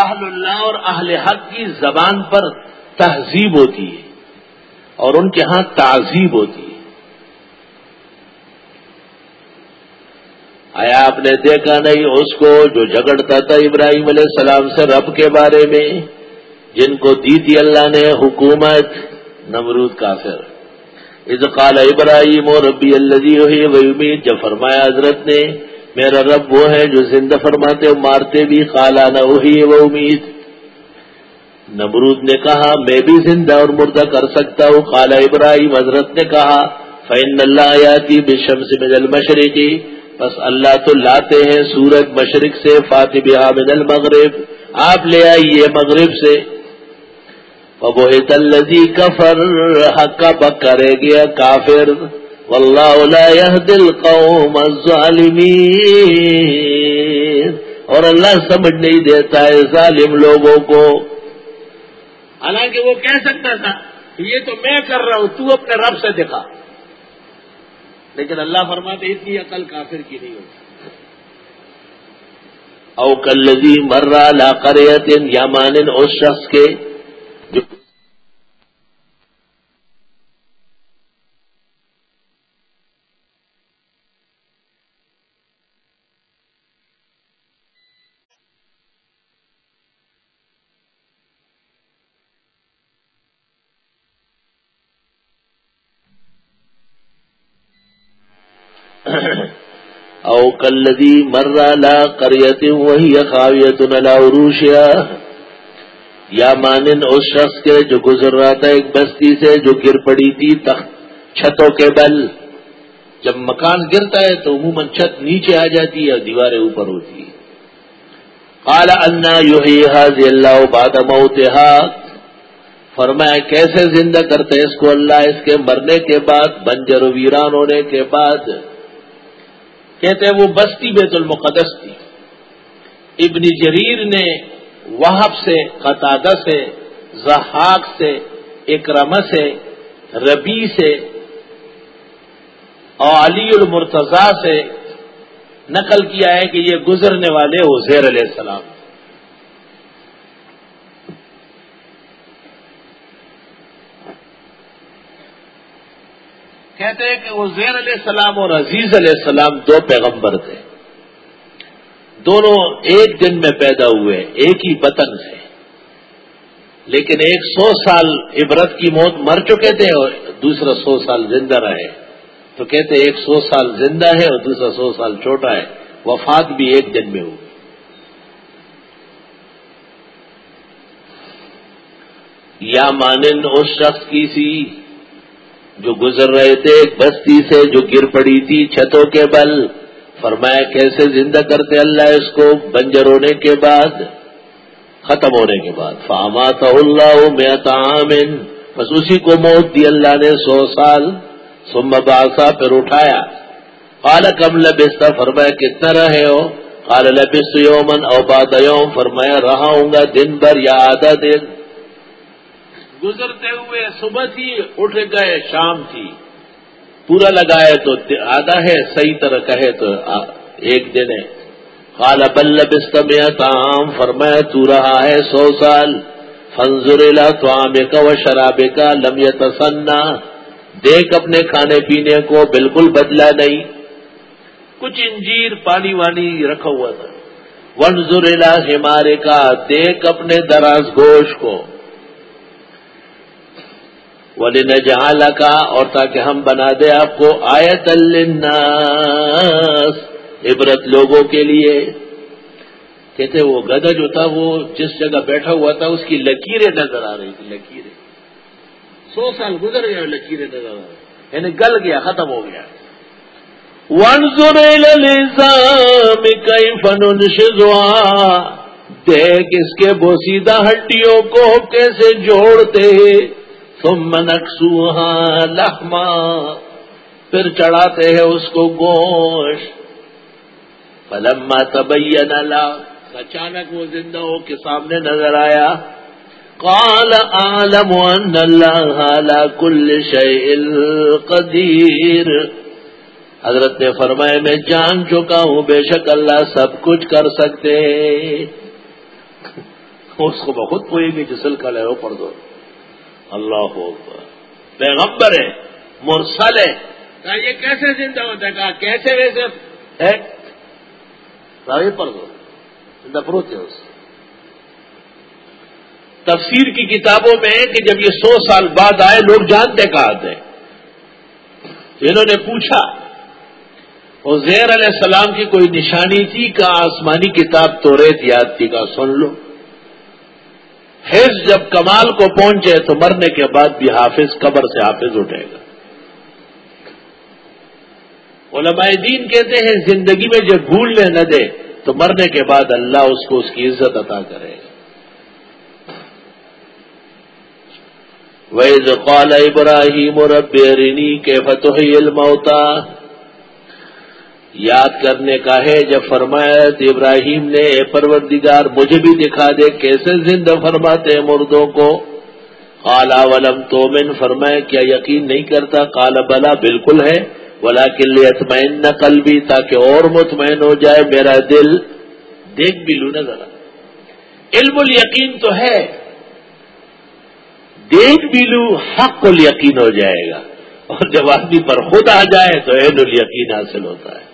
اہل اللہ اور اہل حق کی زبان پر تہذیب ہوتی ہے اور ان کے ہاں تعذیب ہوتی ہے۔ آیا آپ نے دیکھا نہیں اس کو جو جھگڑتا تھا ابراہیم علیہ السلام سے رب کے بارے میں، جن کو دی تھی اللہ نے حکومت؟ نمرود کافر۔ از قال ابراہیم اور ربی اللہ ہوئی امید جب فرمایا حضرت نے میرا رب وہ ہے جو زندہ فرماتے مارتے بھی خالہ نہ ہوئی وہ امید۔ نمرود نے کہا، میں بھی زندہ اور مردہ کر سکتا ہوں۔ خالہ ابراہیم، حضرت نے کہا فین اللہ آیاتی بشم سے مجل مشرقی بس اللہ تو لاتے ہیں سورج مشرق سے فاتب من المغرب۔ آپ لے آئیے مغرب سے۔ تلزی کفر حق کا بک کرے گیا کافر۔ واللہ لا يهدي القوم الظالمین اور اللہ سمجھ نہیں دیتا ہے ظالم لوگوں کو حالانکہ وہ کہہ سکتا تھا یہ تو میں کر رہا ہوں تو اپنے رب سے دکھا۔ لیکن اللہ فرماتے اتنی عقل کافر کی نہیں ہوتی۔ او کلزی مرا لا قریت یا مانن اس شخص کے جو او کلدی مرا لا کریت وہی خاویت نلا عروشیا یا مانن اس شخص کے جو گزر رہا تھا ایک بستی سے جو گر پڑی تھی تخت چھتوں کے بل. جب مکان گرتا ہے تو عموماً چھت نیچے آ جاتی ہے اور دیواریں اوپر ہوتی ہے قال انا یوہی حاض اللہ باد فرمایا کیسے زندہ کرتے اس کو اللہ اس کے مرنے کے بعد، بنجر و ویران ہونے کے بعد؟ کہتے ہیں وہ بستی بیت المقدس تھی۔ ابن جریر نے وہب سے، قطادہ سے، زحاق سے اکرم سے ربی سے، اور علی المرتضی سے نقل کیا ہے کہ یہ گزرنے والے حزیر علیہ السلام۔ کہتے ہیں کہ عزیر علیہ السلام اور عزیز علیہ السلام دو پیغمبر تھے۔ دونوں ایک دن میں پیدا ہوئے، ایک ہی بطن سے۔ لیکن ایک سو سال عبرت کی موت مر چکے تھے اور دوسرا سو سال زندہ رہے۔ تو کہتے ایک سو سال زندہ ہے اور دوسرا سو سال چھوٹا ہے۔ وفات بھی ایک دن میں ہوگی یا مانند اس شخص کی سی جو گزر رہے تھے، ایک بستی سے جو گر پڑی تھی چھتوں کے بل۔ فرمایا، کیسے زندہ کرتے اللہ اس کو؟ بنجر ہونے کے بعد، ختم ہونے کے بعد۔ فامات اللہ میں تعامن بس اسی کو موت دی اللہ نے سو سال۔ سم باسا پھر اٹھایا۔ قال، کم لبستا فرمایا، کتنا رہے ہو؟ قال لبس یومن او باد یوم۔ فرمایا، رہا ہوں گا دن بھر یا آدھا دن۔ گزرتے ہوئے صبح تھی، اٹھ گئے، شام تھی۔ پورا لگائے تو آدھا ہے، صحیح طرح کہے تو ایک دن ہے۔ خال بل بستمیا تام فرمایا، تو رہا ہے سو سال۔ فنزر تو آم کا و شرابے کا لمیا تسنا دیکھ اپنے کھانے پینے کو بالکل بدلا نہیں۔ کچھ انجیر پانی وانی رکھا ہوا تھا۔ ونزر ہمارے کا دیکھ اپنے دراز گوشت کو۔ ولی نہ کا اور تاکہ ہم بنا دے آپ کو آیت الناس عبرت لوگوں کے لیے۔ کہتے وہ گدا جو تھا، وہ جس جگہ بیٹھا ہوا تھا، اس کی لکیریں نظر آ رہی تھی لکیریں۔ سو سال گزر گئے، لکیریں نظر آ رہی یعنی گل گیا، ختم ہو گیا۔ کئی فن دیکھ اس کے بوسیدہ ہڈیوں کو کیسے جوڑتے۔ ثم نکسوہا لحما، پھر چڑھاتے ہیں اس کو گوشت۔ فلما تبین اللہ اچانک وہ زندہ ہو کے سامنے نظر آیا۔ قال عالم ان اللہ على كل شيء قدیر۔ حضرت نے فرمایا، میں جان چکا ہوں، بے شک اللہ سب کچھ کر سکتے اس کو بہت کوئی بھی جسل کا لے وہ پڑھ دو اللہ ہو پیغمبر ہے مرسل ہے۔ کہا یہ کیسے زندہ ہوتا ہے؟ کہا کیسے ویسے ہے۔ پر دو زندہ پروت ہے اس۔ تفسیر کی کتابوں میں ہے کہ جب یہ سو سال بعد آئے لوگ جانتے کہا تھے۔ انہوں نے پوچھا اور زیر علیہ السلام کی کوئی نشانی تھی؟ کہ آسمانی کتاب تو ریت یاد تھی کا سن لو۔ حفظ جب کمال کو پہنچے تو مرنے کے بعد بھی حافظ قبر سے حافظ اٹھے گا۔ علماء دین کہتے ہیں، زندگی میں جب بھولنے نہ دے تو مرنے کے بعد اللہ اس کو اس کی عزت عطا کرے۔ گا ویز قال ابراہیم رب رینی کے فتح الموتا یاد کرنے کا ہے جب فرمایا ابراہیم نے، اے پروردگار، مجھے بھی دکھا دے کیسے زندہ فرماتے مردوں کو؟ کالا ولم تو من فرمائے کیا یقین نہیں کرتا؟ کالا بلا، بالکل ہے بلا کل اطمین نہ کل بھی تاکہ اور مطمئن ہو جائے میرا دل۔ دیکھ بھی لوں نا ذرا۔ علم الیقین تو ہے۔ دیکھ بھی لوں حق یقین ہو جائے گا۔ اور جب آدمی پر خود آ جائے تو عین الیقین حاصل ہوتا ہے۔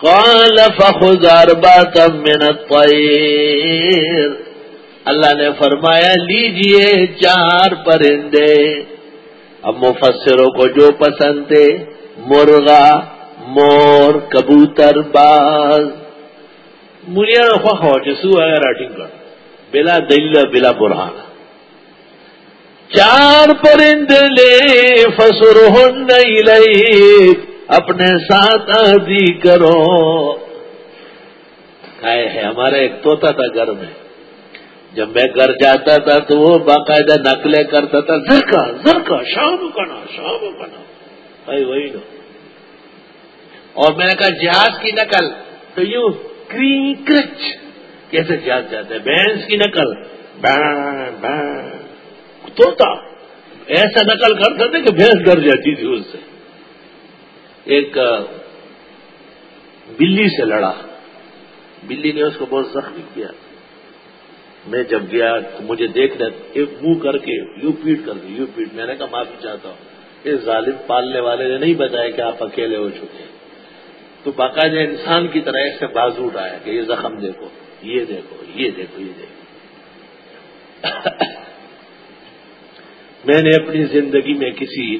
قال فخذ اربعه من الطير. اللہ نے فرمایا، لیجیے چار پرندے۔ اب مفسروں کو جو پسند تھے، مرغا، مور، کبوتر، باز۔ ملیا خواہ ہو جسو ہے راٹنگ کر۔ بلا دل بلا برہان۔ چار پرند لے فسر نہیں اپنے ساتھ آدھی کرو۔ کھائے ہے ہمارا ایک توتا تھا گھر میں۔ جب میں گھر جاتا تھا تو وہ باقاعدہ نقلیں کرتا تھا، زرکا زرکا، شام کنا شام کنا بھائی وہی نا اور میں نے کہا، جہاز کی نقل۔ تو یوں کرچ کیسے جہاز جاتا ہے؟ بھینس کی نقل۔ توتا ایسا نقل کرتا تھا کہ بھینس ڈر جاتی تھی اس سے۔ ایک بلی سے لڑا۔ بلی نے اس کو بہت زخمی کیا۔ میں جب گیا تو مجھے دیکھ رہے ایک منہ کر کے یو پیٹ کر کے یو پیٹ۔ میں نے کہا، معافی چاہتا ہوں۔ اس ظالم پالنے والے نے نہیں بتایا کہ آپ اکیلے ہو چکے ہیں۔ تو باقاعدہ انسان کی طرح ایسے بازو اٹھایا کہ یہ زخم دیکھو، یہ دیکھو یہ دیکھو یہ دیکھو۔ میں نے اپنی زندگی میں کسی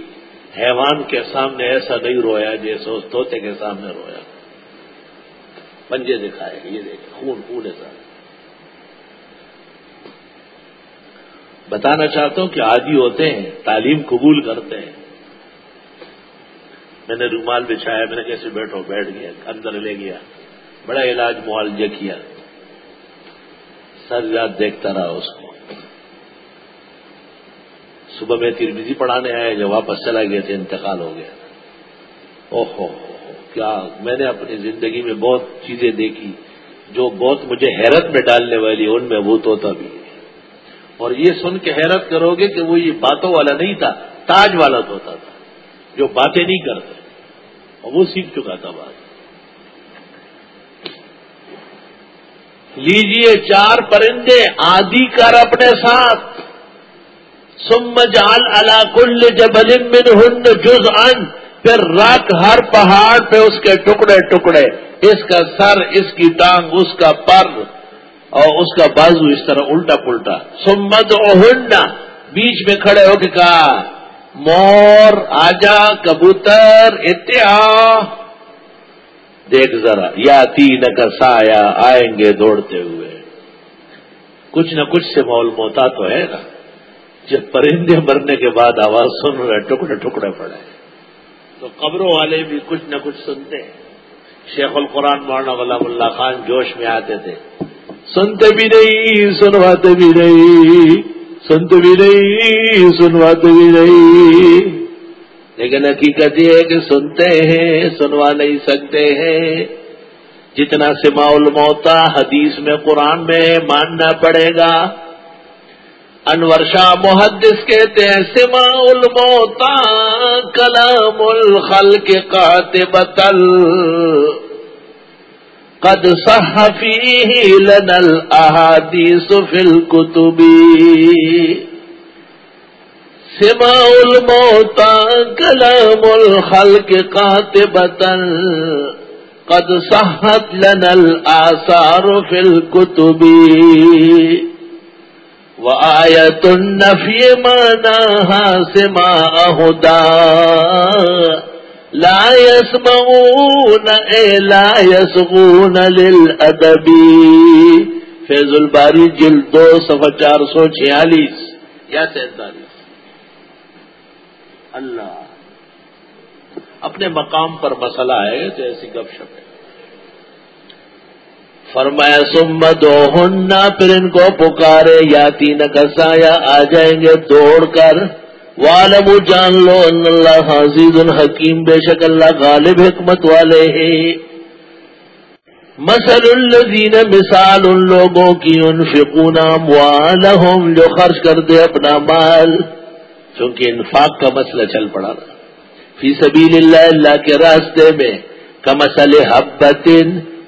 حیوان کے سامنے ایسا نہیں رویا جیسے اس طوطے کے سامنے رویا۔ پنجے دکھائے، یہ دیکھے خون خون ایسا بتانا چاہتا ہوں کہ عادی ہوتے ہیں، تعلیم قبول کرتے ہیں۔ میں نے رومال بچھایا، میں نے کیسے بیٹھو، بیٹھ گیا، اندر لے گیا۔ بڑا علاج معالجہ کیا۔ سر رات دیکھتا رہا اس کو۔ صبح میں ترمیزی پڑھانے آئے، جب واپس چلا گیا تھے انتقال ہو گیا۔ او کیا؟ میں نے اپنی زندگی میں بہت چیزیں دیکھی، جو بہت مجھے حیرت میں ڈالنے والی، ان میں وہ توتا بھی اور یہ سن کے حیرت کرو گے کہ وہ یہ باتوں والا نہیں تھا، تاج والا توتا تھا، جو باتیں نہیں کرتے۔ اور وہ سیکھ چکا تھا بات لیجیے چار پرندے، آدھی کر اپنے ساتھ۔ سم جال اللہ کل جبل من ہن جز ان پھر رکھ ہر پہاڑ پہ اس کے ٹکڑے ٹکڑے، اس کا سر، اس کی ٹانگ، اس کا پر، اور اس کا بازو اس طرح الٹا پلٹا۔ سمت اوہنڈا بیچ میں کھڑے ہو کے کہا، مور، آجا، کبوتر، اتیا۔ دیکھ ذرا یا تین کا سایہ آئیں گے دوڑتے ہوئے۔ کچھ نہ کچھ سے مول موتا تو ہے نا۔ جب پرندے مرنے کے بعد آواز سن رہے ٹکڑے ٹکڑے پڑے تو قبروں والے بھی کچھ نہ کچھ سنتے ہیں۔ شیخ القرآن مولانا غلام اللہ خان جوش میں آتے تھے۔ سنتے بھی نہیں، سنواتے بھی نہیں۔ سنتے بھی نہیں، سنواتے بھی نہیں۔ لیکن حقیقت یہ ہے کہ سنتے ہیں، سنوا نہیں سکتے ہیں۔ جتنا سما الموتا حدیث میں، قرآن میں ماننا پڑے گا۔ انور شاہ محدث کہتے ہیں سما الموتا، کلام الخل کے کاتے بتل قد صحفی لنا الاحادیث فی الكتبی سما الموتا، کلام الخلق قاتبتا قد صحت لنا الاثار فی الكتبی وآیت النفی ماناها سما اہدا لا يسمعون اے لا يسغون للادبی فیض الباری جلد دو صفحہ چار سو چھیالیس یا سینتالیس اللہ اپنے مقام پر مسئلہ ہے تو ایسی گپ شپ ہے فرمایا سمت ہننا پھر ان کو پکارے، یا تین کسا یا آ جائیں گے دوڑ کر۔ والم جان لو ان اللہ حاضید الحکیم بے شک اللہ غالب حکمت والے ہیں۔ مسل الزین مثال ان لوگوں کی ان فکونا جو خرچ کر دے اپنا مال۔ چونکہ انفاق کا مسئلہ چل پڑا تھا۔ فی سبیل اللہ اللہ کے راستے میں کمسل حبت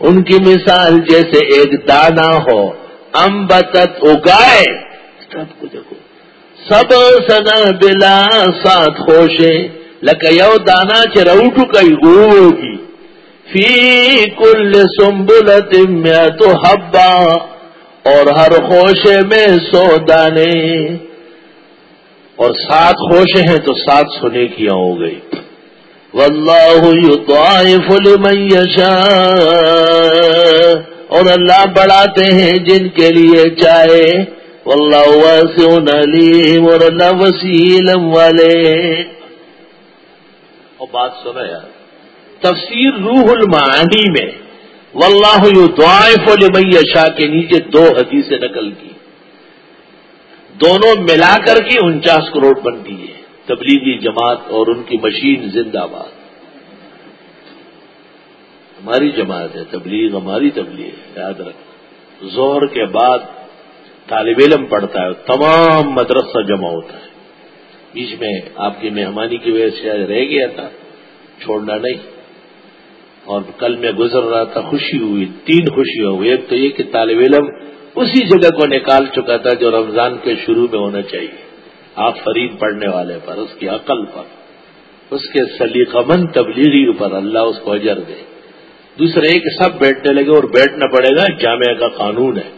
ان کی مثال جیسے ایک دانا ہو امبتت اگائے۔ سب کو دیکھو۔ سب سنا بلا سات خوشے۔ لکیو دانا چروٹو کئی گوگی فی کل سمبلت میں تو ہبا اور ہر خوشے میں سو دانے۔ اور سات خوشے ہیں تو سات سونے کیا ہو گئی۔ واللہ یضاعف لمن یشاء۔ اور اللہ بڑھاتے ہیں جن کے لیے چاہے۔ واللہ واسع علیم اور اللہ وسیلم والے۔ اور بات سنا یار، تفسیر روح المعانی میں واللہ یضاعف لمن یشاء کے نیچے دو حدیثیں نقل کی۔ دونوں ملا کر کے انچاس کروڑ بنتی ہے تبلیغی جماعت اور ان کی مشین زندہ باد۔ ہماری جماعت ہے، تبلیغ ہماری تبلیغ یاد رکھ زہر کے بعد طالب علم پڑھتا ہے، تمام مدرسہ جمع ہوتا ہے۔ بیچ میں آپ کی مہمانی کی وجہ سے رہ گیا تھا، چھوڑنا نہیں۔ اور کل میں گزر رہا تھا، خوشی ہوئی، تین خوشی ہو گئی ایک تو یہ کہ طالب علم اسی جگہ کو نکال چکا تھا جو رمضان کے شروع میں ہونا چاہیے۔ آپ فرید پڑھنے والے پر، اس کی عقل پر، اس کے سلیقہ مند تبلیغی پر اللہ اس کو اجر دے۔ دوسرے ایک سب بیٹھنے لگے اور بیٹھنا پڑے گا، جامعہ کا قانون ہے۔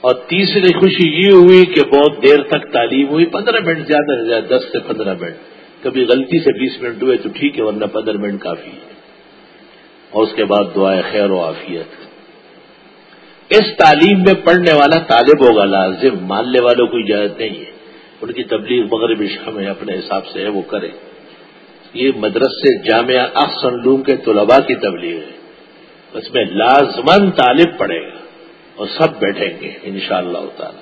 اور تیسری خوشی یہ ہوئی کہ بہت دیر تک تعلیم ہوئی، پندرہ منٹ زیادہ سے زیادہ، دس سے پندرہ منٹ۔ کبھی غلطی سے بیس منٹ ہوئے تو ٹھیک ہے، ورنہ پندرہ منٹ کافی ہے۔ اور اس کے بعد دعائیں خیر و عافیت۔ اس تعلیم میں پڑھنے والا طالب ہوگا لازم، ماننے والوں کو اجازت نہیں ہے۔ ان کی تبلیغ مغرب شام ہے اپنے حساب سے ہے، وہ کرے۔ یہ مدرسے جامعہ احسن لوم کے طلباء کی تبلیغ ہے۔ اس میں لازمن طالب پڑے گا اور سب بیٹھیں گے ان شاء اللہ تعالی۔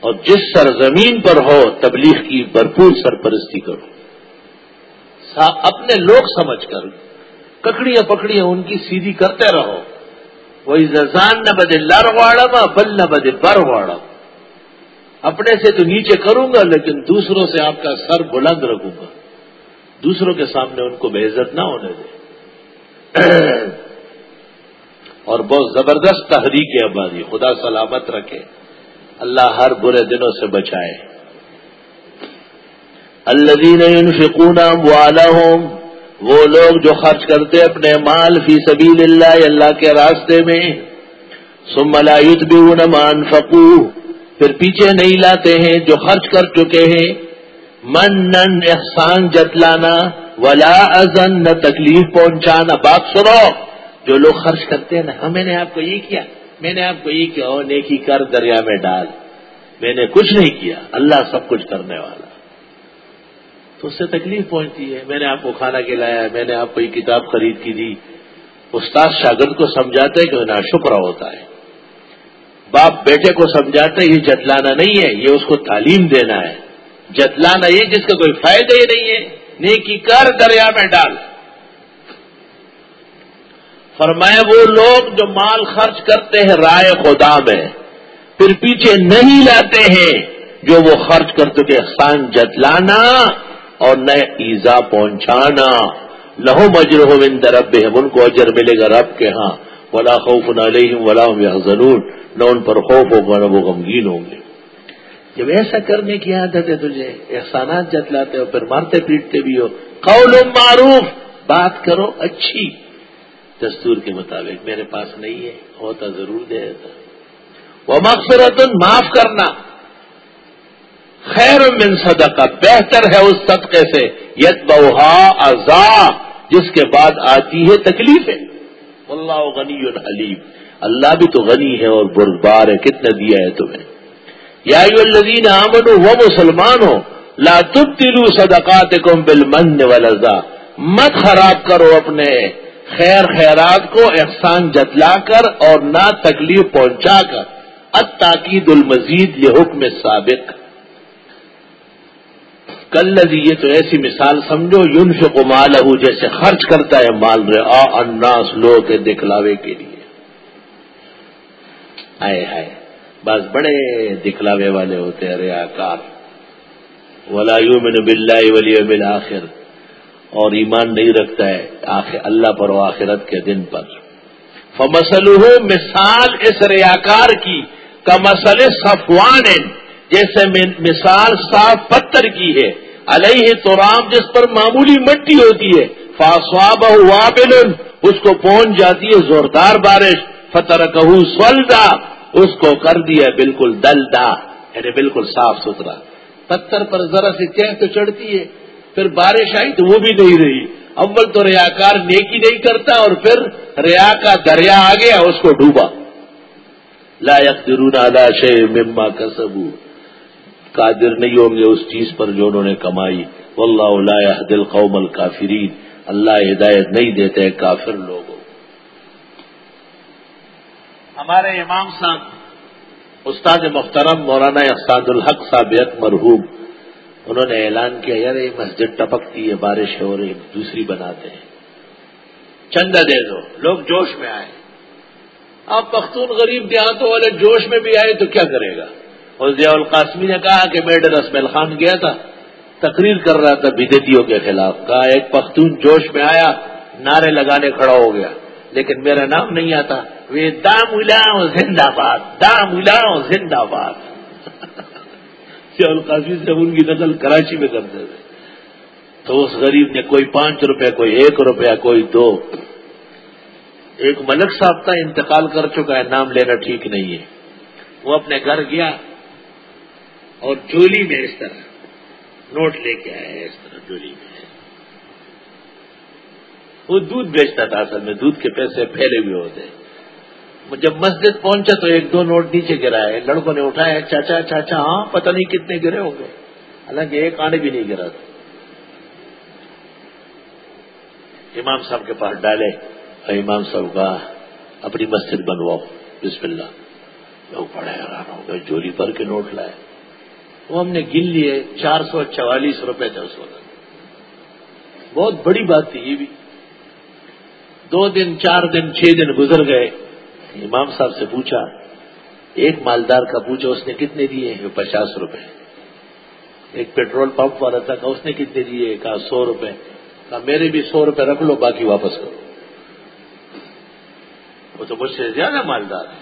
اور جس سرزمین پر ہو، تبلیغ کی بھرپور سرپرستی کرو۔ اپنے لوگ سمجھ کر، ککڑیاں پکڑیاں ان کی سیدھی کرتے رہو۔ وہی ززان نہ بدے لر واڑا بل نہ بدے بر واڑا اپنے سے تو نیچے کروں گا، لیکن دوسروں سے آپ کا سر بلند رکھوں گا۔ دوسروں کے سامنے ان کو بے عزت نہ ہونے دے۔ اور بہت زبردست تحریک ہے آبادی، خدا سلامت رکھے۔ اللہ ہر برے دنوں سے بچائے۔ الذین ينفقون اموالهم وہ لوگ جو خرچ کرتے اپنے مال فی سبیل اللہ اللہ کے راستے میں، ثم لا يتبعون ما انفقوا پھر پیچھے نہیں لاتے ہیں جو خرچ کر چکے ہیں۔ من نن احسان جتلانا، ولا ازن نہ تکلیف پہنچانا۔ بات سنو، جو لوگ خرچ کرتے ہیں نا ہاں میں نے آپ کو یہ کیا، میں نے آپ کو یہ کیا نیکی کر دریا میں ڈال۔ میں نے کچھ نہیں کیا، اللہ سب کچھ کرنے والا۔ تو اس سے تکلیف پہنچتی ہے۔ میں نے آپ کو کھانا کھلایا، میں نے آپ کو یہ کتاب خرید کی دی استاد شاگرد کو سمجھاتے کہ نا شکر ہوتا ہے۔ باپ بیٹے کو سمجھاتے یہ جتلانا نہیں ہے، یہ اس کو تعلیم دینا ہے۔ جتلانا یہ جس کا کوئی فائدہ ہی نہیں ہے، نیکی کر دریا میں ڈال۔ فرمائے وہ لوگ جو مال خرچ کرتے ہیں، رائے خدا میں۔ پھر پیچھے نہیں لاتے ہیں، جو وہ خرچ کرتے کہ احسان جتلانا اور نئے ایزا پہنچانا۔ لہو مجر ہو ان کو اجر ملے گا رب کے ہاں۔ ولا خوف علیہم ولا ضرور نہ ان پر خوف ہوگا نہ وہ غمگین ہوں گے۔ جب ایسا کرنے کی عادت ہے تجھے، احسانات جتلاتے ہو، پھر مارتے پیٹتے بھی ہو۔ قول معروف، بات کرو اچھی۔ دستور کے مطابق، میرے پاس نہیں ہے، ہوتا ضرور دے دیتا۔ وہ مقصرت معاف کرنا۔ خیر من صدقہ، بہتر ہے اس صدقے سے۔ یت بہا ازا جس کے بعد آتی ہے تکلیفیں۔ اللہ غنی الحلیم اللہ بھی تو غنی ہے اور بربار ہے کتنا دیا ہے تمہیں؟ یا الذین آمنوا وہ مسلمان ہو، لا تبتلوا صدقاتکم بالمن والعزا، مت خراب کرو اپنے خیر خیرات کو احسان جتلا کر اور نہ تکلیف پہنچا کر۔ اتاکید المزید، یہ حکم سابق۔ کل یہ تو ایسی مثال سمجھو یون سے مال جیسے خرچ کرتا ہے مال رہے آ اناس لوگ کے دکھلاوے کے لیے۔ آئے ہائے۔ بس بڑے دکھلاوے والے ہوتے ہیں ریا کار ولا یومن باللہ ولی بالآخر اور ایمان نہیں رکھتا ہے آخر، اللہ پر و آخرت کے دن پر۔ فمسل مثال اس ریاکار کی کا مسل صفوان۔ جیسے مثال صاف پتھر کی ہے۔ علیہ تو رام جس پر معمولی مٹی ہوتی ہے۔ فاسواب وابل۔ اس کو پہنچ جاتی ہے زوردار بارش۔ فتح کہ سولدا اس کو کر دیا بالکل دل دا یعنی بالکل صاف ستھرا۔ پتھر پر ذرا سی چہ تو چڑھتی ہے، پھر بارش آئی تو وہ بھی نہیں رہی۔ اول تو ریاکار نیکی نہیں کرتا اور پھر ریا کا دریا آ گیا، اس کو ڈوبا۔ لا یقدرون علی شیء مما کسبوا۔ قادر نہیں ہوں گے اس چیز پر جو انہوں نے کمائی۔ واللہ لا يهدي القوم الكافرین۔ اللہ ہدایت نہیں دیتے کافر لوگوں ہمارے امام صاحب، استاد محترم مولانا احساد الحق صابیت مرحوم، انہوں نے اعلان کیا، یار یہ مسجد ٹپکتی ہے، بارش ہو رہی دوسری بناتے ہیں۔ چندہ دے دو، لوگ جوش میں آئے۔ آپ پختون غریب دیہاتوں والے جوش میں بھی آئے تو کیا کرے گا؟ اور ضیاء القاسمی نے کہا کہ میں رسمل خان گیا تھا، تقریر کر رہا تھا بدتیوں کے خلاف۔ کہا، ایک پختون جوش میں آیا، نعرے لگانے کھڑا ہو گیا۔ لیکن میرا نام نہیں آتا۔ وہ دام الاؤ زندہ باد دام الاؤ زندہ باد القاسمی سے ان کی نقل کراچی میں کرتے تھے تو اس غریب نے کوئی پانچ روپے، کوئی ایک روپیہ کوئی دو۔ ایک ملک صاحب کا انتقال کر چکا ہے، نام لینا ٹھیک نہیں ہے۔ وہ اپنے گھر گیا اور جولی میں اس طرح نوٹ لے کے آیا اس طرح جولی میں۔ وہ دودھ بیچتا تھا اصل میں، دودھ کے پیسے پھیلے ہوئے ہوتے۔ جب مسجد پہنچا تو ایک دو نوٹ نیچے گرائے، لڑکوں نے اٹھایا، چاچا چاچا ہاں پتہ نہیں کتنے گرے ہوں گے۔ حالانکہ ایک آنے بھی نہیں گرا تھا۔ امام صاحب کے پاس ڈالے اور امام صاحب کا اپنی مسجد بنواؤ۔ بسم اللہ۔ لوگ بڑے حیران ہو گئے، جولی پر کے نوٹ لائے۔ وہ ہم نے گن لیے، چار سو چوالیس روپے تھے اس وقت۔ بہت بڑی بات تھی، یہ بھی۔ دو دن، چار دن، چھ دن گزر گئے۔ امام صاحب سے پوچھا، ایک مالدار کا پوچھا، اس نے کتنے دیے پچاس روپے۔ ایک پیٹرول پمپ والا تھا اس نے کتنے دیے؟ کہا، سو روپے۔ کہا، میرے بھی سو روپے رکھ لو، باقی واپس کرو۔ وہ تو مجھ سے زیادہ مالدار ہے۔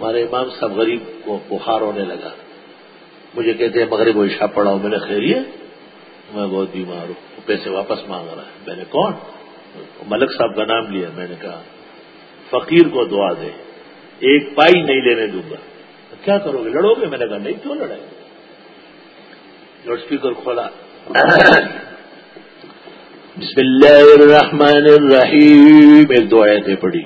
ہمارے امام صاحب غریب کو بخار ہونے لگا۔ مجھے کہتے ہیں، مغرب عشا پڑھاؤ، میں نے خیریے میں بہت بیمار ہوں، وہ پیسے واپس مانگ رہا ہے۔ میں نے، کون؟ ملک صاحب کا نام لیا، میں نے کہا، فقیر کو دعا دے، ایک پائی نہیں لینے دوں گا۔ کیا کرو گے؟ لڑو گے؟ میں نے کہا، نہیں، کیوں لڑائیں گے لاؤڈ اسپیکر کھولا۔ بسم اللہ الرحمن الرحیم، ایک دو آیتیں پڑھی۔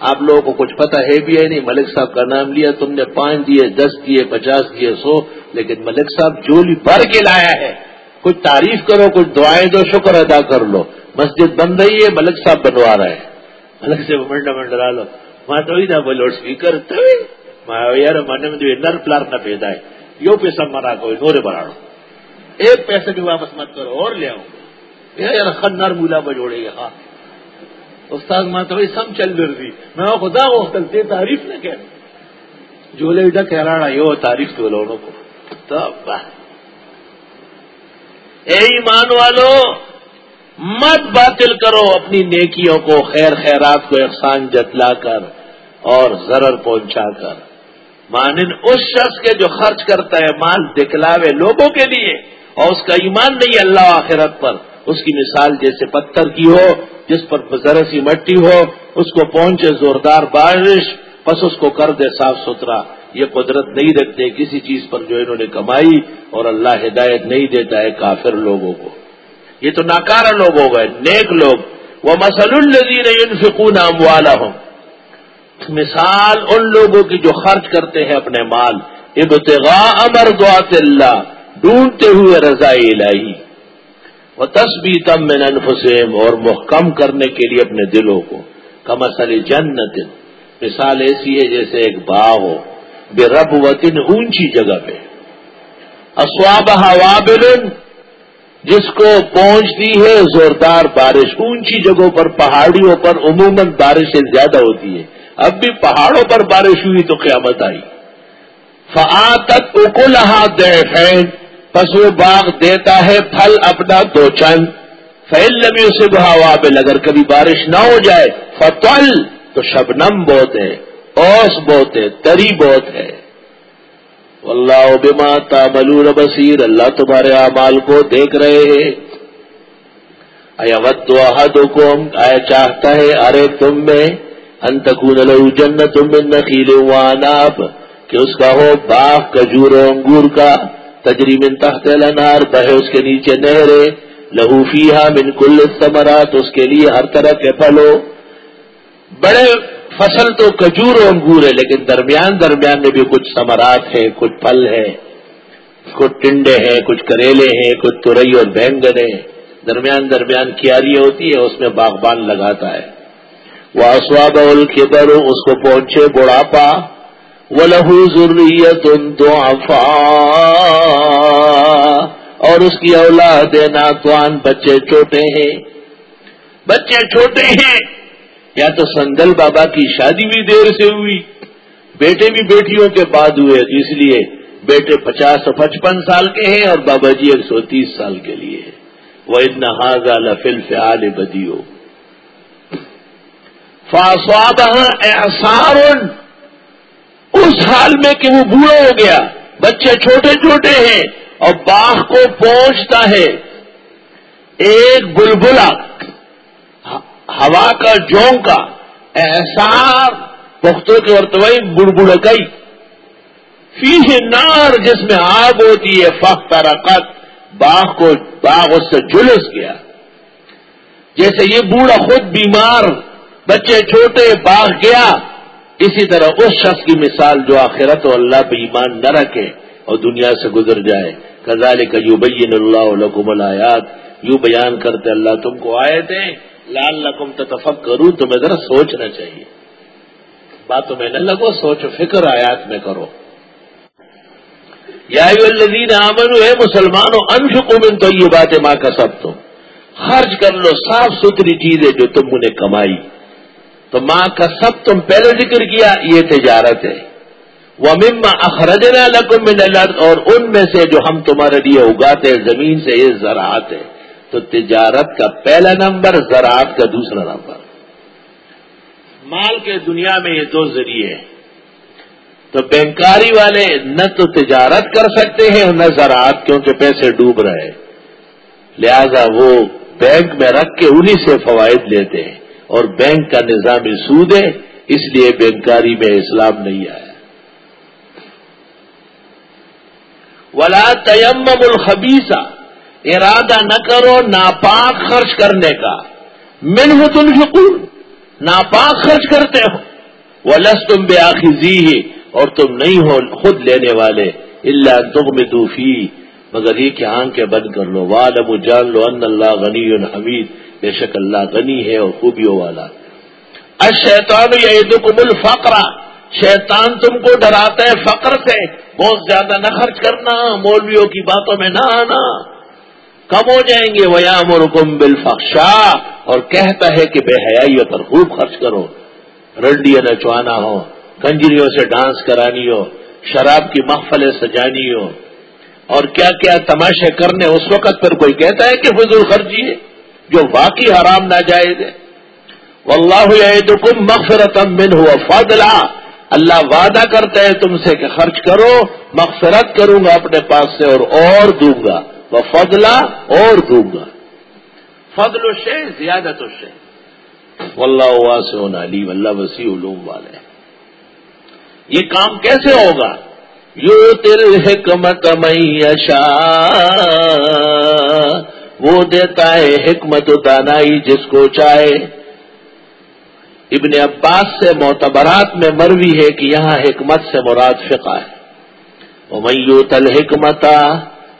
آپ لوگوں کو کچھ پتا ہے بھی ہے نہیں، ملک صاحب کا نام لیا، تم نے پانچ دیے، دس دیے، پچاس دیے، سو، لیکن ملک صاحب جولی بھر کے لایا ہے۔ کچھ تعریف کرو کچھ دعائیں دو، شکر ادا کر لو۔ مسجد بن رہی ہے ملک صاحب بنوا رہا ہے۔ الگ سے منڈا منڈا ڈالو ماں تو ہی تھا وہ اسپیکر یار من میں نر پلار نہ پیدا ہے۔ یو پیسہ مرا کوئی نورے بڑھاڑو ایک پیسے بھی واپس مت کرو، اور لے آؤں یار، خن نر مولا بجوڑے گا۔ ہاں۔ استاد ماں تو سم چل رہی میں خدا وہ چلتے تعریف نہ کہ جو لے ڈا کہہ رہا یہ تعریف تو لوگوں کو۔ تب اے ایمان والو، مت باطل کرو اپنی نیکیوں کو، خیر خیرات کو احسان جتلا کر اور ضرر پہنچا کر۔ مانن اس شخص کے جو خرچ کرتا ہے، مال دکھلاوے لوگوں کے لیے، اور اس کا ایمان نہیں اللہ آخرت پر۔ اس کی مثال جیسے پتھر کی ہو، جس پر ذرا سی مٹی ہو، اس کو پہنچے زوردار بارش بس اس کو کر دے صاف ستھرا۔ یہ قدرت نہیں رکھتے، کسی چیز پر جو انہوں نے کمائی اور اللہ ہدایت نہیں دیتا ہے کافر لوگوں کو۔ یہ تو ناکارا لوگ ہو گئے، نیک لوگ۔ وہ مسل الزین انفقون والا ہوں مثال ان لوگوں کی جو خرچ کرتے ہیں اپنے مال۔ ابتغاء امر دعات اللہ، ڈھونڈتے ہوئے رضا الہی۔ وہ تصبی تم میں انفسم اور محکم کرنے کے لیے اپنے دلوں کو۔ کمسل جنت مثال ایسی ہے جیسے ایک باغ ہو۔ بے رب وطن اونچی جگہ پہ۔ اسواب ہوا جس کو پہنچتی ہے، زوردار بارش۔ اونچی جگہوں پر، پہاڑیوں پر، عموماً بارشیں زیادہ ہوتی ہے اب بھی پہاڑوں پر بارش ہوئی تو قیامت آئی۔ فعتت اکلحا دین پس وہ باغ دیتا ہے، پھل اپنا دو چند۔ فیل لمی اسے بہاوا بل اگر کبھی بارش نہ ہو جائے فتل تو شبنم بہت ہے۔ اوس بہت ہے، تری بہت ہے۔ اللہ بما تعملون بصیر، اللہ تمہارے اعمال کو دیکھ رہے ہیں۔ ایا احدکم آیا چاہتا ہے، ارے تم میں انتقون لہو جنت من نخیل واناب کہ اس کا ہو باغ کجور و انگور کا تجریب تحت الانار بہے اس کے نیچے نہرے، لہو لہوفیہ من کل ثمرات اس کے لیے ہر طرح کے پھلو بڑے فصل تو کجور اور انگور ہے، لیکن درمیان درمیان میں بھی کچھ ثمرات ہیں، کچھ پھل ہیں، کچھ ٹنڈے ہیں، کچھ کریلے ہیں، کچھ ترئی اور بینگن ہیں۔ درمیان درمیان کیاری ہوتی ہے اس میں باغبان لگاتا ہے۔ وہ اسواب الخبر اس کو پہنچے بڑھاپا۔ وہ لہو ضروریت دو اور اس کی اولاد ناتوان بچے چھوٹے ہیں۔ بچے چھوٹے ہیں۔ یا تو سنگل بابا کی شادی بھی دیر سے ہوئی۔ بیٹے بھی بیٹیوں کے بعد ہوئے تو اس لیے بیٹے پچاس پچپن سال کے ہیں اور بابا جی ایک سو تیس سال کے لیے وہ اتنا حاضہ لفل فعال بدیو فاسواد احسار اس حال میں کہ وہ بوڑھا ہو گیا۔ بچے چھوٹے چھوٹے ہیں اور باغ کو پہنچتا ہے۔ ایک بلبلا ہوا کا جونکا احسار پختوں کے ورتوئی بڑبڑکئی فی نار جس میں آگ ہوتی ہے فخت رقت باغ کو باغ اس سے جلس گیا۔ جیسے یہ بوڑھا خود بیمار، بچے چھوٹے، باغ گیا۔ اسی طرح اس شخص کی مثال جو آخرت و اللہ پہ ایمان نہ رکھے اور دنیا سے گزر جائے۔ کزال کا یو بین اللہ لکم الآیات۔ یوں بیان کرتے اللہ تم کو آئے تھے لال لکم تفق کروں تمہیں ذرا سوچنا چاہیے۔ بات میں نہ لگو سوچ فکر آیات میں کرو۔ یا آمن ہے مسلمانوں انش من تو یہ باتیں ماں کا سب تم خرچ کر لو صاف ستھری چیزیں جو تم نے کمائی۔ تو ماں کا سب تم پہلے ذکر کیا، یہ تجارت ہے۔ وہ مما اخرجنا لکم من الارض اور ان میں سے جو ہم تمہارے لیے اگاتے زمین سے یہ زراعت ہے۔ تو تجارت کا پہلا نمبر، زراعت کا دوسرا نمبر۔ مال کے دنیا میں یہ دو ذریعے ہیں۔ تو بینکاری والے نہ تو تجارت کر سکتے ہیں نہ زراعت، کیونکہ پیسے ڈوب رہے لہذا وہ بینک میں رکھ کے انہی سے فوائد لیتے ہیں۔ اور بینک کا نظام سود ہے، اس لیے بینکاری میں اسلام نہیں آیا۔ ولا تیم الخبیسا ارادہ نہ کرو، ناپاک خرچ کرنے کا۔ منہ تنفقون، ناپاک خرچ کرتے ہو۔ وہ لس تم بے آخری اور تم نہیں ہو خود لینے والے اللہ تم میں دوفی مگر یہ کہ آنکھیں بند کر لو۔ والم جان لو ان اللہ غنی حمید بے شک اللہ غنی ہے اور خوبیوں والا۔ اشیطان یا دکھ مل شیطان تم کو ڈراتا ہے فقر سے۔ بہت زیادہ نہ خرچ کرنا، مولویوں کی باتوں میں نہ آنا۔ کم ہو جائیں گے ویام اور حکم بالفقشا اور کہتا ہے کہ بے حیائی پر خوب خرچ کرو۔ رنڈیاں نچوانا ہو کنجریوں سے ڈانس کرانی ہو، شراب کی محفلیں سجانی ہو۔ اور کیا کیا تماشے کرنے، اس وقت پر کوئی کہتا ہے کہ فضول خرچی ہے، جو واقعی حرام نہ جائے گے تو کم مغفرت من ہوا اللہ وعدہ کرتا ہے تم سے کہ خرچ کرو، مغفرت کروں گا اپنے پاس سے اور اور دوں گا۔ وہ فضلہ اور دوں گا فضل و شے زیادہ تو شے۔ واللہ واسع علیم اللہ وسیع علوم والے یہ کام کیسے ہوگا؟ یو تل حکمت میشا وہ دیتا ہے حکمت و دانائی جس کو چاہے۔ ابن عباس سے معتبرات میں مروی ہے کہ یہاں حکمت سے مراد فقہ ہے۔ میو تل حکمتا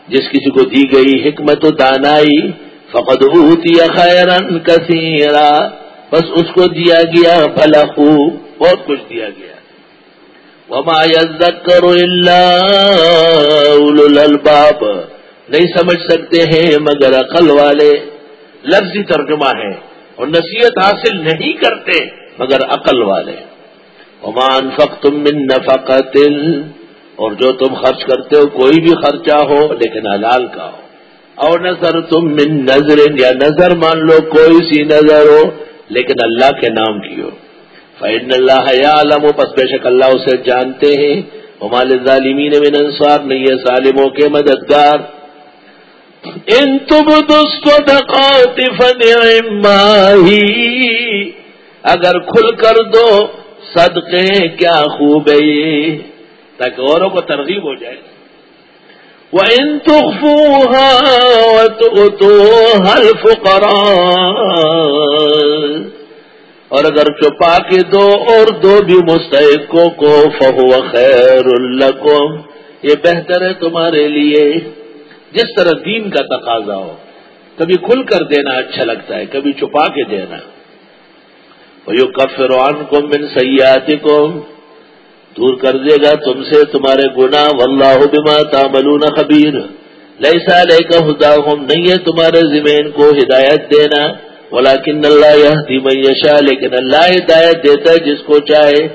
جس کسی کو دی گئی حکمت و دانائی، فقد اوتی خیرن کثیرا، بس اس کو دیا گیا بھلا خوب بہت کچھ دیا گیا۔ وما يذكر الا اولو الالباب۔ نہیں سمجھ سکتے ہیں مگر عقل والے۔ لفظی ترجمہ ہے اور نصیحت حاصل نہیں کرتے مگر عقل والے۔ وما انفقتم من نفقت اور جو تم خرچ کرتے ہو، کوئی بھی خرچہ ہو، لیکن حلال کا ہو۔ اور نظر تم من نظر یا نظر مان لو، کوئی سی نظر ہو، لیکن اللہ کے نام کی ہو۔ فإن اللہ یا عالم پس بے شک اللہ اسے جانتے ہیں۔ ہمال ظالمین من انصار، نہیں ہے ظالموں کے مددگار۔ ان تم دقات ماہی اگر کھل کر دو، صدقے کیا خوب ہے یہ۔ تاکہ اوروں کو ترغیب ہو جائے۔ وَإِن تُخْفُوهَا وَتُؤْتُوهَا الْفُقَرَاءَ۔ اور اگر چھپا کے دو اور دو بھی مستحقوں کو فہو خیر الکم یہ بہتر ہے تمہارے لیے، جس طرح دین کا تقاضا ہو۔ کبھی کھل کر دینا اچھا لگتا ہے، کبھی چھپا کے دینا۔ یو کفران کو من سیاتی کو دور کر دے گا تم سے تمہارے گنا واللہ بما تعملون خبیر۔ لیسا لے کا خدا ہم نہیں ہے تمہارے زمین کو ہدایت دینا۔ ولیکن اللہ یہ میشا لیکن اللہ ہدایت دیتا ہے جس کو چاہے۔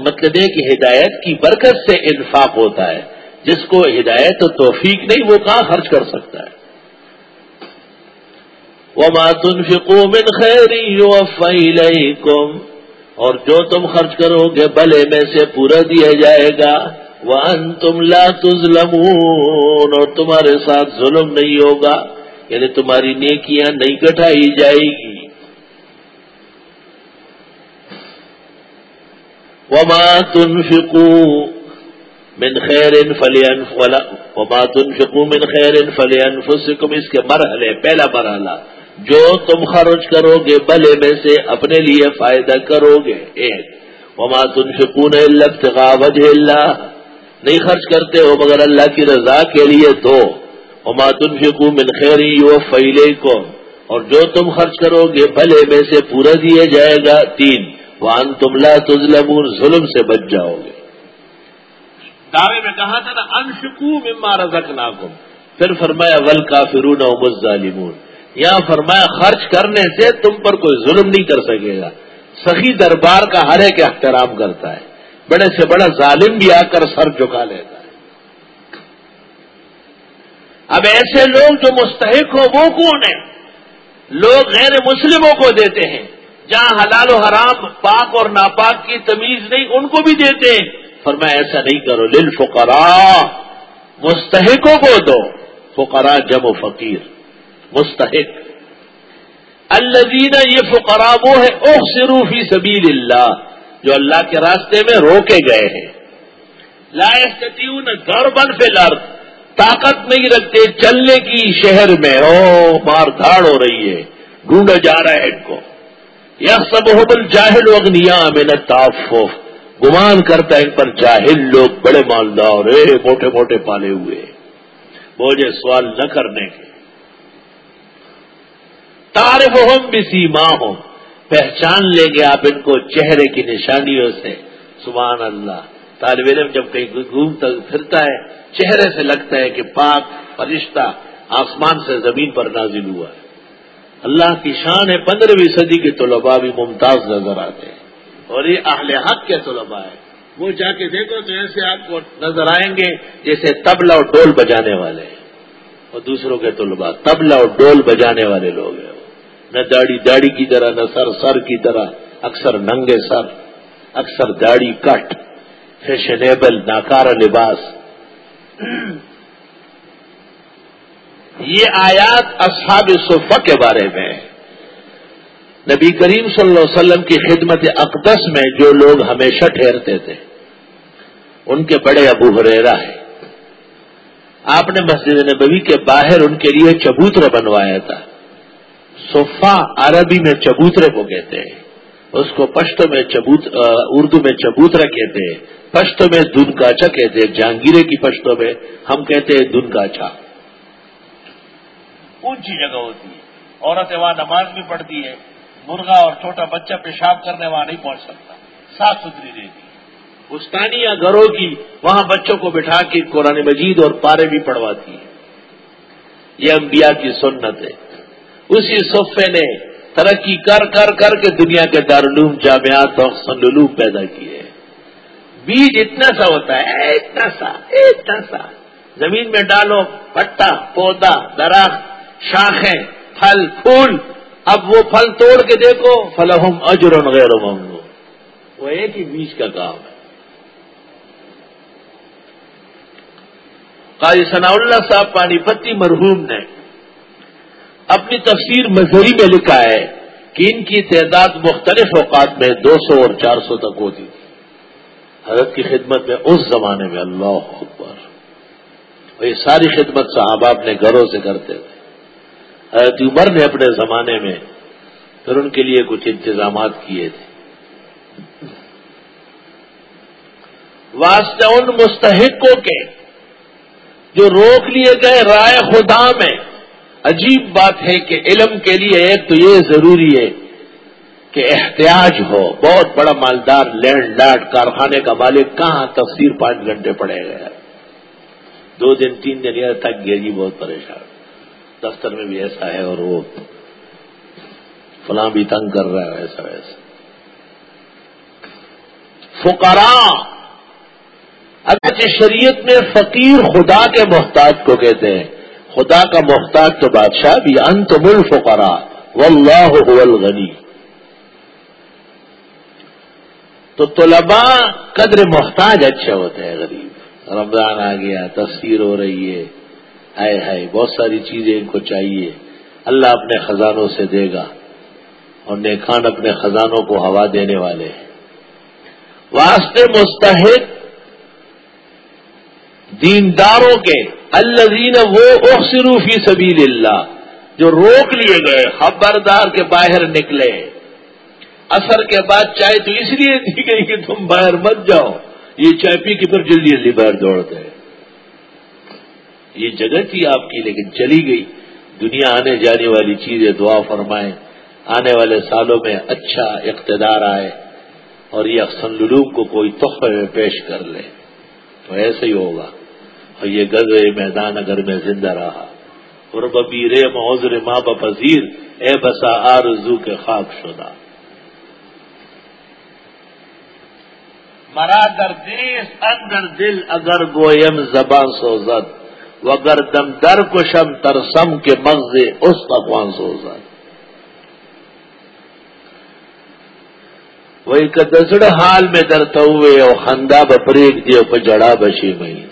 مطلب ہے کہ ہدایت کی برکت سے انفاق ہوتا ہے۔ جس کو ہدایت و توفیق نہیں، وہ کہاں خرچ کر سکتا ہے؟ وما تنفقوا من خیر يوفى إليكم اور جو تم خرچ کرو گے بلے میں سے پورا دیا جائے گا۔ وَأَنتُمْ لَا تُظْلَمُونَ اور تمہارے ساتھ ظلم نہیں ہوگا۔ یعنی تمہاری نیکیاں نہیں کٹائی جائے گی۔ وما تنفقوا من خیر فلین وما تنفقوا من خیر فلین اس کے مرحلے، پہلا مرحلہ۔ جو تم خرچ کرو گے بلے میں سے اپنے لیے فائدہ کرو گے۔ ایک، وما تنفقون الا ابتغاء اللہ۔ نہیں خرچ کرتے ہو مگر اللہ کی رضا کے لیے دو۔ وما تنفقوا من خیر یوفى الیکم۔ اور جو تم خرچ کرو گے بھلے میں سے پورا دیا جائے گا۔ تین وان تم لا تظلمون۔ ظلم سے بچ جاؤ گے۔ دعوے میں کہا تھا نا، انفقوا مما رزقناکم۔ پھر فرمایا ول کافرون هم الظالمون یا فرمایا خرچ کرنے سے تم پر کوئی ظلم نہیں کر سکے گا۔ سخی دربار کا ہر ایک احترام کرتا ہے۔ بڑے سے بڑا ظالم بھی آ کر سر جھکا لیتا ہے۔ اب ایسے لوگ جو مستحق ہو وہ کون ہیں؟ لوگ غیر مسلموں کو دیتے ہیں۔ جہاں حلال و حرام، پاک اور ناپاک کی تمیز نہیں، ان کو بھی دیتے ہیں۔ فرمایا ایسا نہیں کرو۔ لل فقراء مستحقوں کو دو۔ فقراء جم و فقیر۔ مستحق۔ الزین یہ فقرا وہ ہے اوہ سروفی سبیل اللہ، جو اللہ کے راستے میں روکے گئے ہیں۔ لا گھر بن فی الارض، طاقت نہیں رکھتے، چلنے کی شہر میں او مار دھاڑ ہو رہی ہے، ڈھونڈا جا رہا ہے ان کو۔ یا سب حبل جاہل وغنیا میں نہ گمان کرتا ہے ان پر جاہل لوگ، بڑے مالدار موٹے موٹے پالے ہوئے۔ مجھے سوال نہ کرنے کے۔ تارف ہوں بھی ماں ہوں پہچان لیں گے آپ ان کو چہرے کی نشانیوں سے۔ سبحان اللہ طالب علم جب کہیں گھومتا پھرتا ہے، چہرے سے لگتا ہے کہ پاک فرشتہ آسمان سے زمین پر نازل ہوا ہے۔ اللہ کی شان ہے، پندرہویں صدی کے طلباء بھی ممتاز نظر آتے ہیں۔ اور یہ اہل حق کے طلباء ہے وہ جا کے دیکھو تو ایسے آپ کو نظر آئیں گے جیسے تبلا اور ڈول بجانے والے ہیں۔ اور دوسروں کے طلباء تبلا اور ڈول بجانے والے لوگ ہیں نہ داڑھی داڑھی کی طرح، نہ سر سر کی طرح، اکثر ننگے سر، اکثر داڑھی کٹ فیشنیبل ناکارا لباس۔ یہ آیات اصحاب صفا کے بارے میں نبی کریم صلی اللہ علیہ وسلم کی خدمت اقدس میں جو لوگ ہمیشہ ٹھہرتے تھے، ان کے بڑے ابو حریرا ہے آپ نے مسجد نبوی کے باہر ان کے لیے چبوتر بنوایا تھا۔ صفا عربی میں چبوترے کو کہتے ہیں اس کو پشت میں چبوت اردو میں چبوترا کہتے ہیں پشت میں دن کاچا کہتے ہیں جہانگیرے کی پشتوں میں ہم کہتے ہیں دن کاچا اونچی جگہ ہوتی ہے عورتیں وہاں نماز بھی پڑھتی ہے مرغا اور چھوٹا بچہ پیشاب کرنے وہاں نہیں پہنچ سکتا صاف ستھری رہتی ہے۔ استانی یا گھروں کی وہاں بچوں کو بٹھا کے قرآن مجید اور پارے بھی پڑھواتی ہے یہ انبیاء کی سنت ہے۔ اسی صفے نے ترقی کر کر کر کے دنیا کے دارالعلوم جامعات اور سنلوم پیدا کیے۔ بیج اتنا سا ہوتا ہے، اتنا سا اتنا سا۔ زمین میں ڈالو پٹا، پودا، درخت، شاخیں، پھل، پھول۔ اب وہ پھل توڑ کے دیکھو فلحم اجرم غیر ممنو وہ ایک ہی بیج کا کام ہے۔ قاری ثناء اللہ صاحب پانی پتی مرحوم نے اپنی تفسیر مظہری میں لکھا ہے کہ ان کی تعداد مختلف اوقات میں دو سو اور چار سو تک ہوتی تھی۔ حضرت کی خدمت میں اس زمانے میں اللہ اکبر۔ اور یہ ساری خدمت صحابہ اپنے گھروں سے کرتے تھے۔ حضرت عمر نے اپنے زمانے میں پھر ان کے لیے کچھ انتظامات کیے تھے۔ واسطے ان مستحقوں کے جو روک لیے گئے رائے خدا میں عجیب بات ہے کہ علم کے لیے ایک تو یہ ضروری ہے کہ احتیاج ہو، بہت بڑا مالدار لینڈ لاڈ کارخانے کا مالک کہاں تفسیر پانچ گھنٹے پڑے گا؟ دو دن، تین دن، یہ تک گیا جی بہت پریشان۔ دفتر میں بھی ایسا ہے اور وہ فلاں بھی تنگ کر رہا ہے، ایسا ویسا فقرا اگرچہ شریعت میں فقیر خدا کے محتاج کو کہتے ہیں خدا کا محتاج تو بادشاہ بھی انت مل فقرا و اللہ الغنی۔ تو طلباء قدر محتاج اچھے ہوتے ہیں غریب۔ رمضان آ گیا، تفسیر ہو رہی ہے۔ ہائے ہائے، بہت ساری چیزیں ان کو چاہیے۔ اللہ اپنے خزانوں سے دے گا۔ اور نیکان اپنے خزانوں کو ہوا دینے والے ہیں۔ واسطے مستحق دینداروں کے الزین وہ اخصروفی سبیل اللہ، جو روک لیے گئے، خبردار کے باہر نکلے۔ اثر کے بعد چائے تو اس لیے دی گئی کہ تم باہر مت جاؤ۔ یہ چائے پی کے پھر جلدی جلدی باہر دوڑتے یہ جگہ تھی آپ کی، لیکن چلی گئی۔ دنیا آنے جانے والی چیزیں دعا فرمائیں۔ آنے والے سالوں میں اچھا اقتدار آئے اور یہ افسن للوم کو کوئی تحفے میں پیش کر لے۔ تو ایسے ہی ہوگا۔ اور یہ گز میدان اگر میں زندہ رہا اور ببی رے ماں بذیر اے بسا آرزو کے خاک شدہ۔ مرا در دیس اندر دل اگر گویم زبان سوزد وگر دم در کشم ترسم کے مغز اس پکوان سوزد۔ وہی کدسڑ حال میں درتا ہوئے اور خندہ بپریک دیو پہ جڑا بشی مہینہ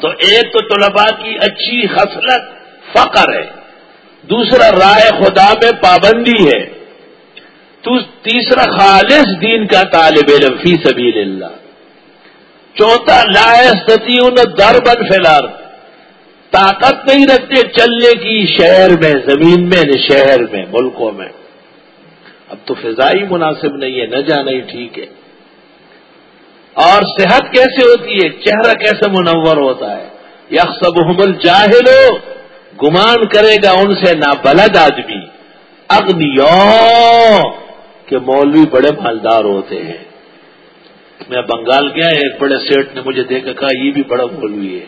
تو ایک تو طلباء کی اچھی خصلت فقر ہے، دوسرا رائے خدا میں پابندی ہے۔ تیسرا خالص دین کا طالب علم فی سبیل اللہ۔ چوتھا لائستی ان در بن فیلار طاقت نہیں رکھتے چلنے کی شہر میں، زمین میں، نہ شہر میں، ملکوں میں۔ اب تو فضائی مناسب نہیں ہے، نہ جانا ہی ٹھیک ہے۔ اور صحت کیسے ہوتی ہے؟ چہرہ کیسے منور ہوتا ہے؟ یک سب حمل گمان کرے گا ان سے نا بلد آدمی اگنیو کہ مولوی بڑے مالدار ہوتے ہیں۔ میں بنگال گیا، ایک بڑے سیٹ نے مجھے دیکھا، کہا، یہ بھی بڑا مولوی ہے۔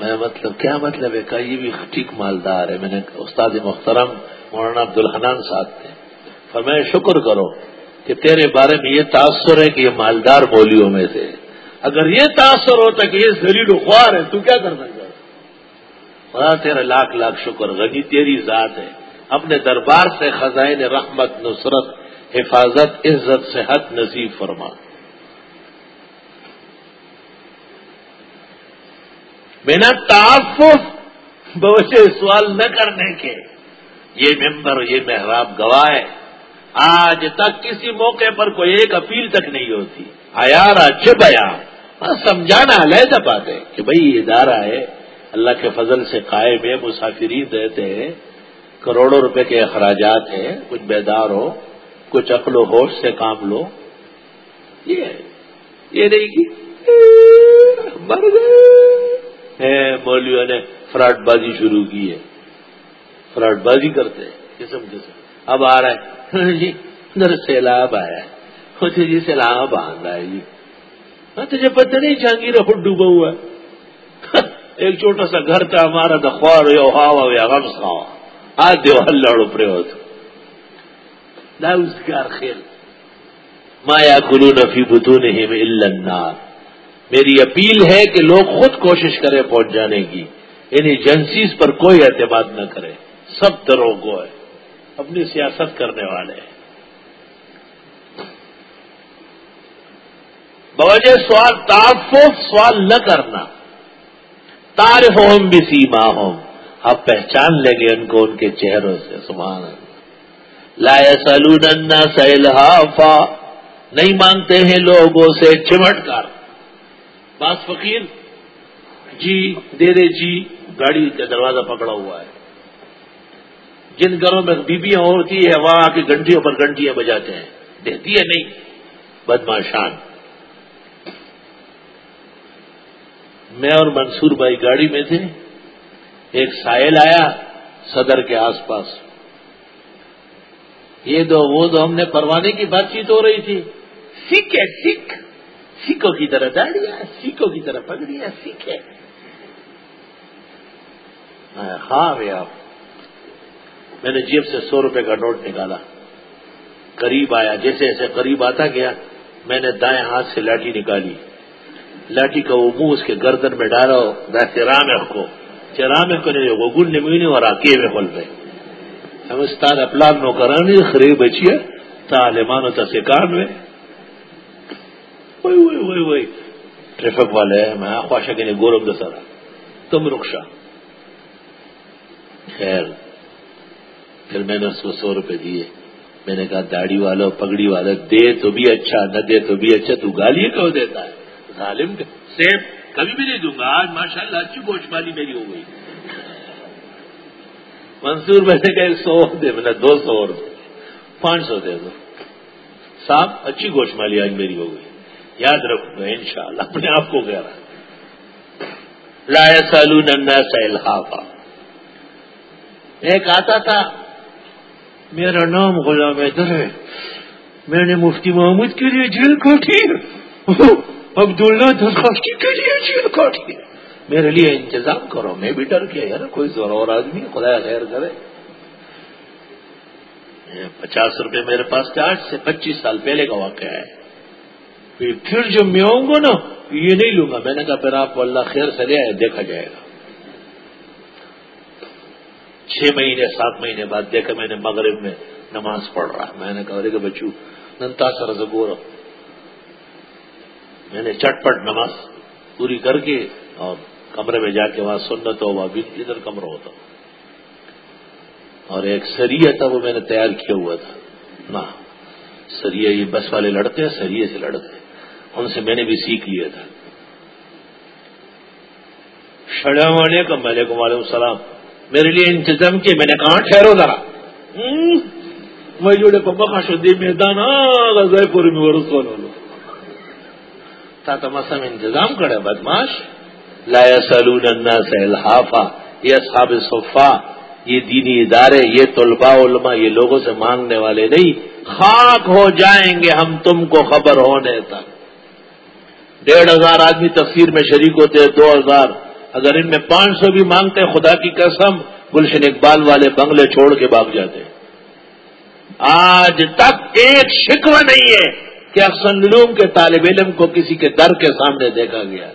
میں مطلب کیا مطلب ہے؟ کہا، یہ بھی ٹھیک مالدار ہے۔ میں نے استاد محترم مولانا عبد الحنان ساتھ تھے فرمایا، شکر کرو۔ کہ تیرے بارے میں یہ تاثر ہے کہ یہ مالدار بولیوں میں سے اگر یہ تاثر ہوتا کہ یہ زلیل خوار ہے، تو کیا کرنا چاہتا خدا تیرا لاکھ لاکھ شکر، غنی تیری ذات ہے۔ اپنے دربار سے خزائن رحمت، نصرت، حفاظت، عزت، صحت نصیب فرما۔ بنا تعفف بوچے سوال نہ کرنے کے۔ یہ ممبر، یہ محراب گواہ ہے۔ آج تک کسی موقع پر کوئی ایک اپیل تک نہیں ہوتی۔ آیار چپ آیا سمجھانا علیحدہ بات ہے کہ بھائی یہ ادارہ ہے، اللہ کے فضل سے قائم ہے، مسافرین رہتے ہیں، کروڑوں روپے کے اخراجات ہیں، کچھ بیدار ہو، کچھ عقل و ہوش سے کام لو۔ یہ یہ نہیں کہ مر گئے۔ مولویوں نے فراڈ بازی شروع کی ہے۔ فراڈ بازی کرتے ہیں۔ قسم قسم اب آ رہا ہے۔ ہاں جی ادھر سیلاب آیا ہے۔ ہاں جی،, جی سیلاب آندھا ہے جی۔ ہاں تجھے پتہ نہیں جہانگیر اپن ڈوبا ہوا ہے۔ ہاں، ایک چھوٹا سا گھر تھا ہمارا دخوار ہو ہوا ہوا غم ساوا آج دیو ہلڑ اپرے ہو تو۔ لاؤزگار خیل مایا کلو نفی بتو نہیں میں النار۔ میری اپیل ہے کہ لوگ خود کوشش کریں پہنچ جانے کی۔ یعنی ان ایجنسیز پر کوئی اعتماد نہ کرے سب دروں کو ہے۔ اپنی سیاست کرنے والے ہیں۔ بوجہ سوال تعفف سوال نہ کرنا۔ تارف ہوم بھی سیما ہوم آپ پہچان لیں گے ان کو، ان کے چہروں سے۔ سبحان اللہ۔ لا سلون سیلحافا نہیں مانگتے ہیں لوگوں سے چمٹ کر۔ باس فقیر۔ جی دے دے جی گاڑی کا دروازہ پکڑا ہوا ہے۔ جن گھروں میں بیبیاں ہوتی ہے وہاں آ کے گھنٹیوں پر گھنٹیاں بجاتے ہیں۔ دیتی ہے نہیں۔ بدماشان میں اور منصور بھائی گاڑی میں تھے۔ ایک سائل آیا صدر کے آس پاس۔ یہ دو، وہ تو ہم نے پروانے کی بات چیت ہو رہی تھی۔ سکھ ہے، سکھ۔ سکھوں کی طرح داڑیاں سکھوں کی طرح پگڑیاں، سکھ ہے۔ ہاں بھیا میں نے جیب سے سو روپے کا نوٹ نکالا۔ قریب آیا، جیسے ایسے قریب آتا گیا، میں نے دائیں ہاتھ سے لاٹھی نکالی۔ لاٹھی کا وہ منہ اس کے گردن میں ڈالا، ویسے رام کو۔ چرام کو وہ گن اور آکے میں کھول رہے ہم استاد اپلاب نو کرانی خری بچیے تالمان تا سکان میں وہی وہی وہی وہی ٹریفک والے، میں خواشا کے گورم دسرا تم رخشا خیر۔ پھر میں نے اس کو سو روپے دیے۔ میں نے کہا، داڑھی والا پگڑی والا، دے تو بھی اچھا نہ دے تو بھی اچھا تو گالی کیوں دیتا ہے؟ ظالم سیب کبھی بھی نہیں دوں گا۔ آج ماشاء اللہ اچھی گوشت مالی میری ہو گئی۔ منصور، میں نے کہا، سو دے، میں نے دو سو اور پانچ سو دے دو۔ صاحب، اچھی گوشت مالی آج میری ہو گئی۔ یاد رکھوں گا ان شاء اللہ اپنے آپ کو کہہ رہا لایا سالو ننا سا ایک آتا تھا میرا نام غلام حیدر ہے۔ میں نے مفتی محمود کے لیے جیل کاٹی عبداللہ درخواستی کے لیے جیل کاٹی میرے لیے انتظام کرو، میں بھی ڈر گیا یار، کوئی ضرور آدمی خدا خیر کرے۔ پچاس روپے میرے پاس تھے آج سے پچیس سال پہلے کا واقعہ ہے۔ پھر جب میں آؤں گا نا، یہ نہیں لوں گا۔ میں نے کہا پھر آپ کو اللہ خیر سے لے آئے دیکھا جائے گا۔ چھ مہینے، سات مہینے بعد دیکھا میں نے مغرب میں نماز پڑھ رہا۔ میں نے کہا کہ بچو ننتا سر زبور میں نے چٹ پٹ نماز پوری کر کے اور کمرے میں جا کے وہاں سنت ہو وہاں بھی ادھر کمرہ ہوتا۔ اور ایک سریہ تھا، وہ میں نے تیار کیا ہوا تھا۔ نہ سریہ یہ بس والے لڑتے ہیں سریے سے لڑتے ہیں۔ ان سے میں نے بھی سیکھ لیا تھا۔ شڑا والے کا وعلیکم السلام۔ میرے لیے انتظام کیے میں نے کہا ہاں، ٹھہرو ذرا۔ میں جوڑے پپا کا شدی میدان جے پور میں ورس بولو تا تماسم انتظام کرے بدماش لایا سلون الناس الحافا، یہ اصحاب صفا، یہ دینی ادارے، یہ طلباء علماء، یہ لوگوں سے مانگنے والے نہیں۔ خاک ہو جائیں گے ہم تم کو خبر ہونے تک۔ ڈیڑھ ہزار آدمی تفسیر میں شریک ہوتے دو ہزار۔ اگر ان میں پانچ سو بھی مانگتے خدا کی قسم، گلشن اقبال والے بنگلے چھوڑ کے بھاگ جاتے آج تک ایک شکوہ نہیں ہے کہ افسن علوم کے طالب علم کو کسی کے در کے سامنے دیکھا گیا۔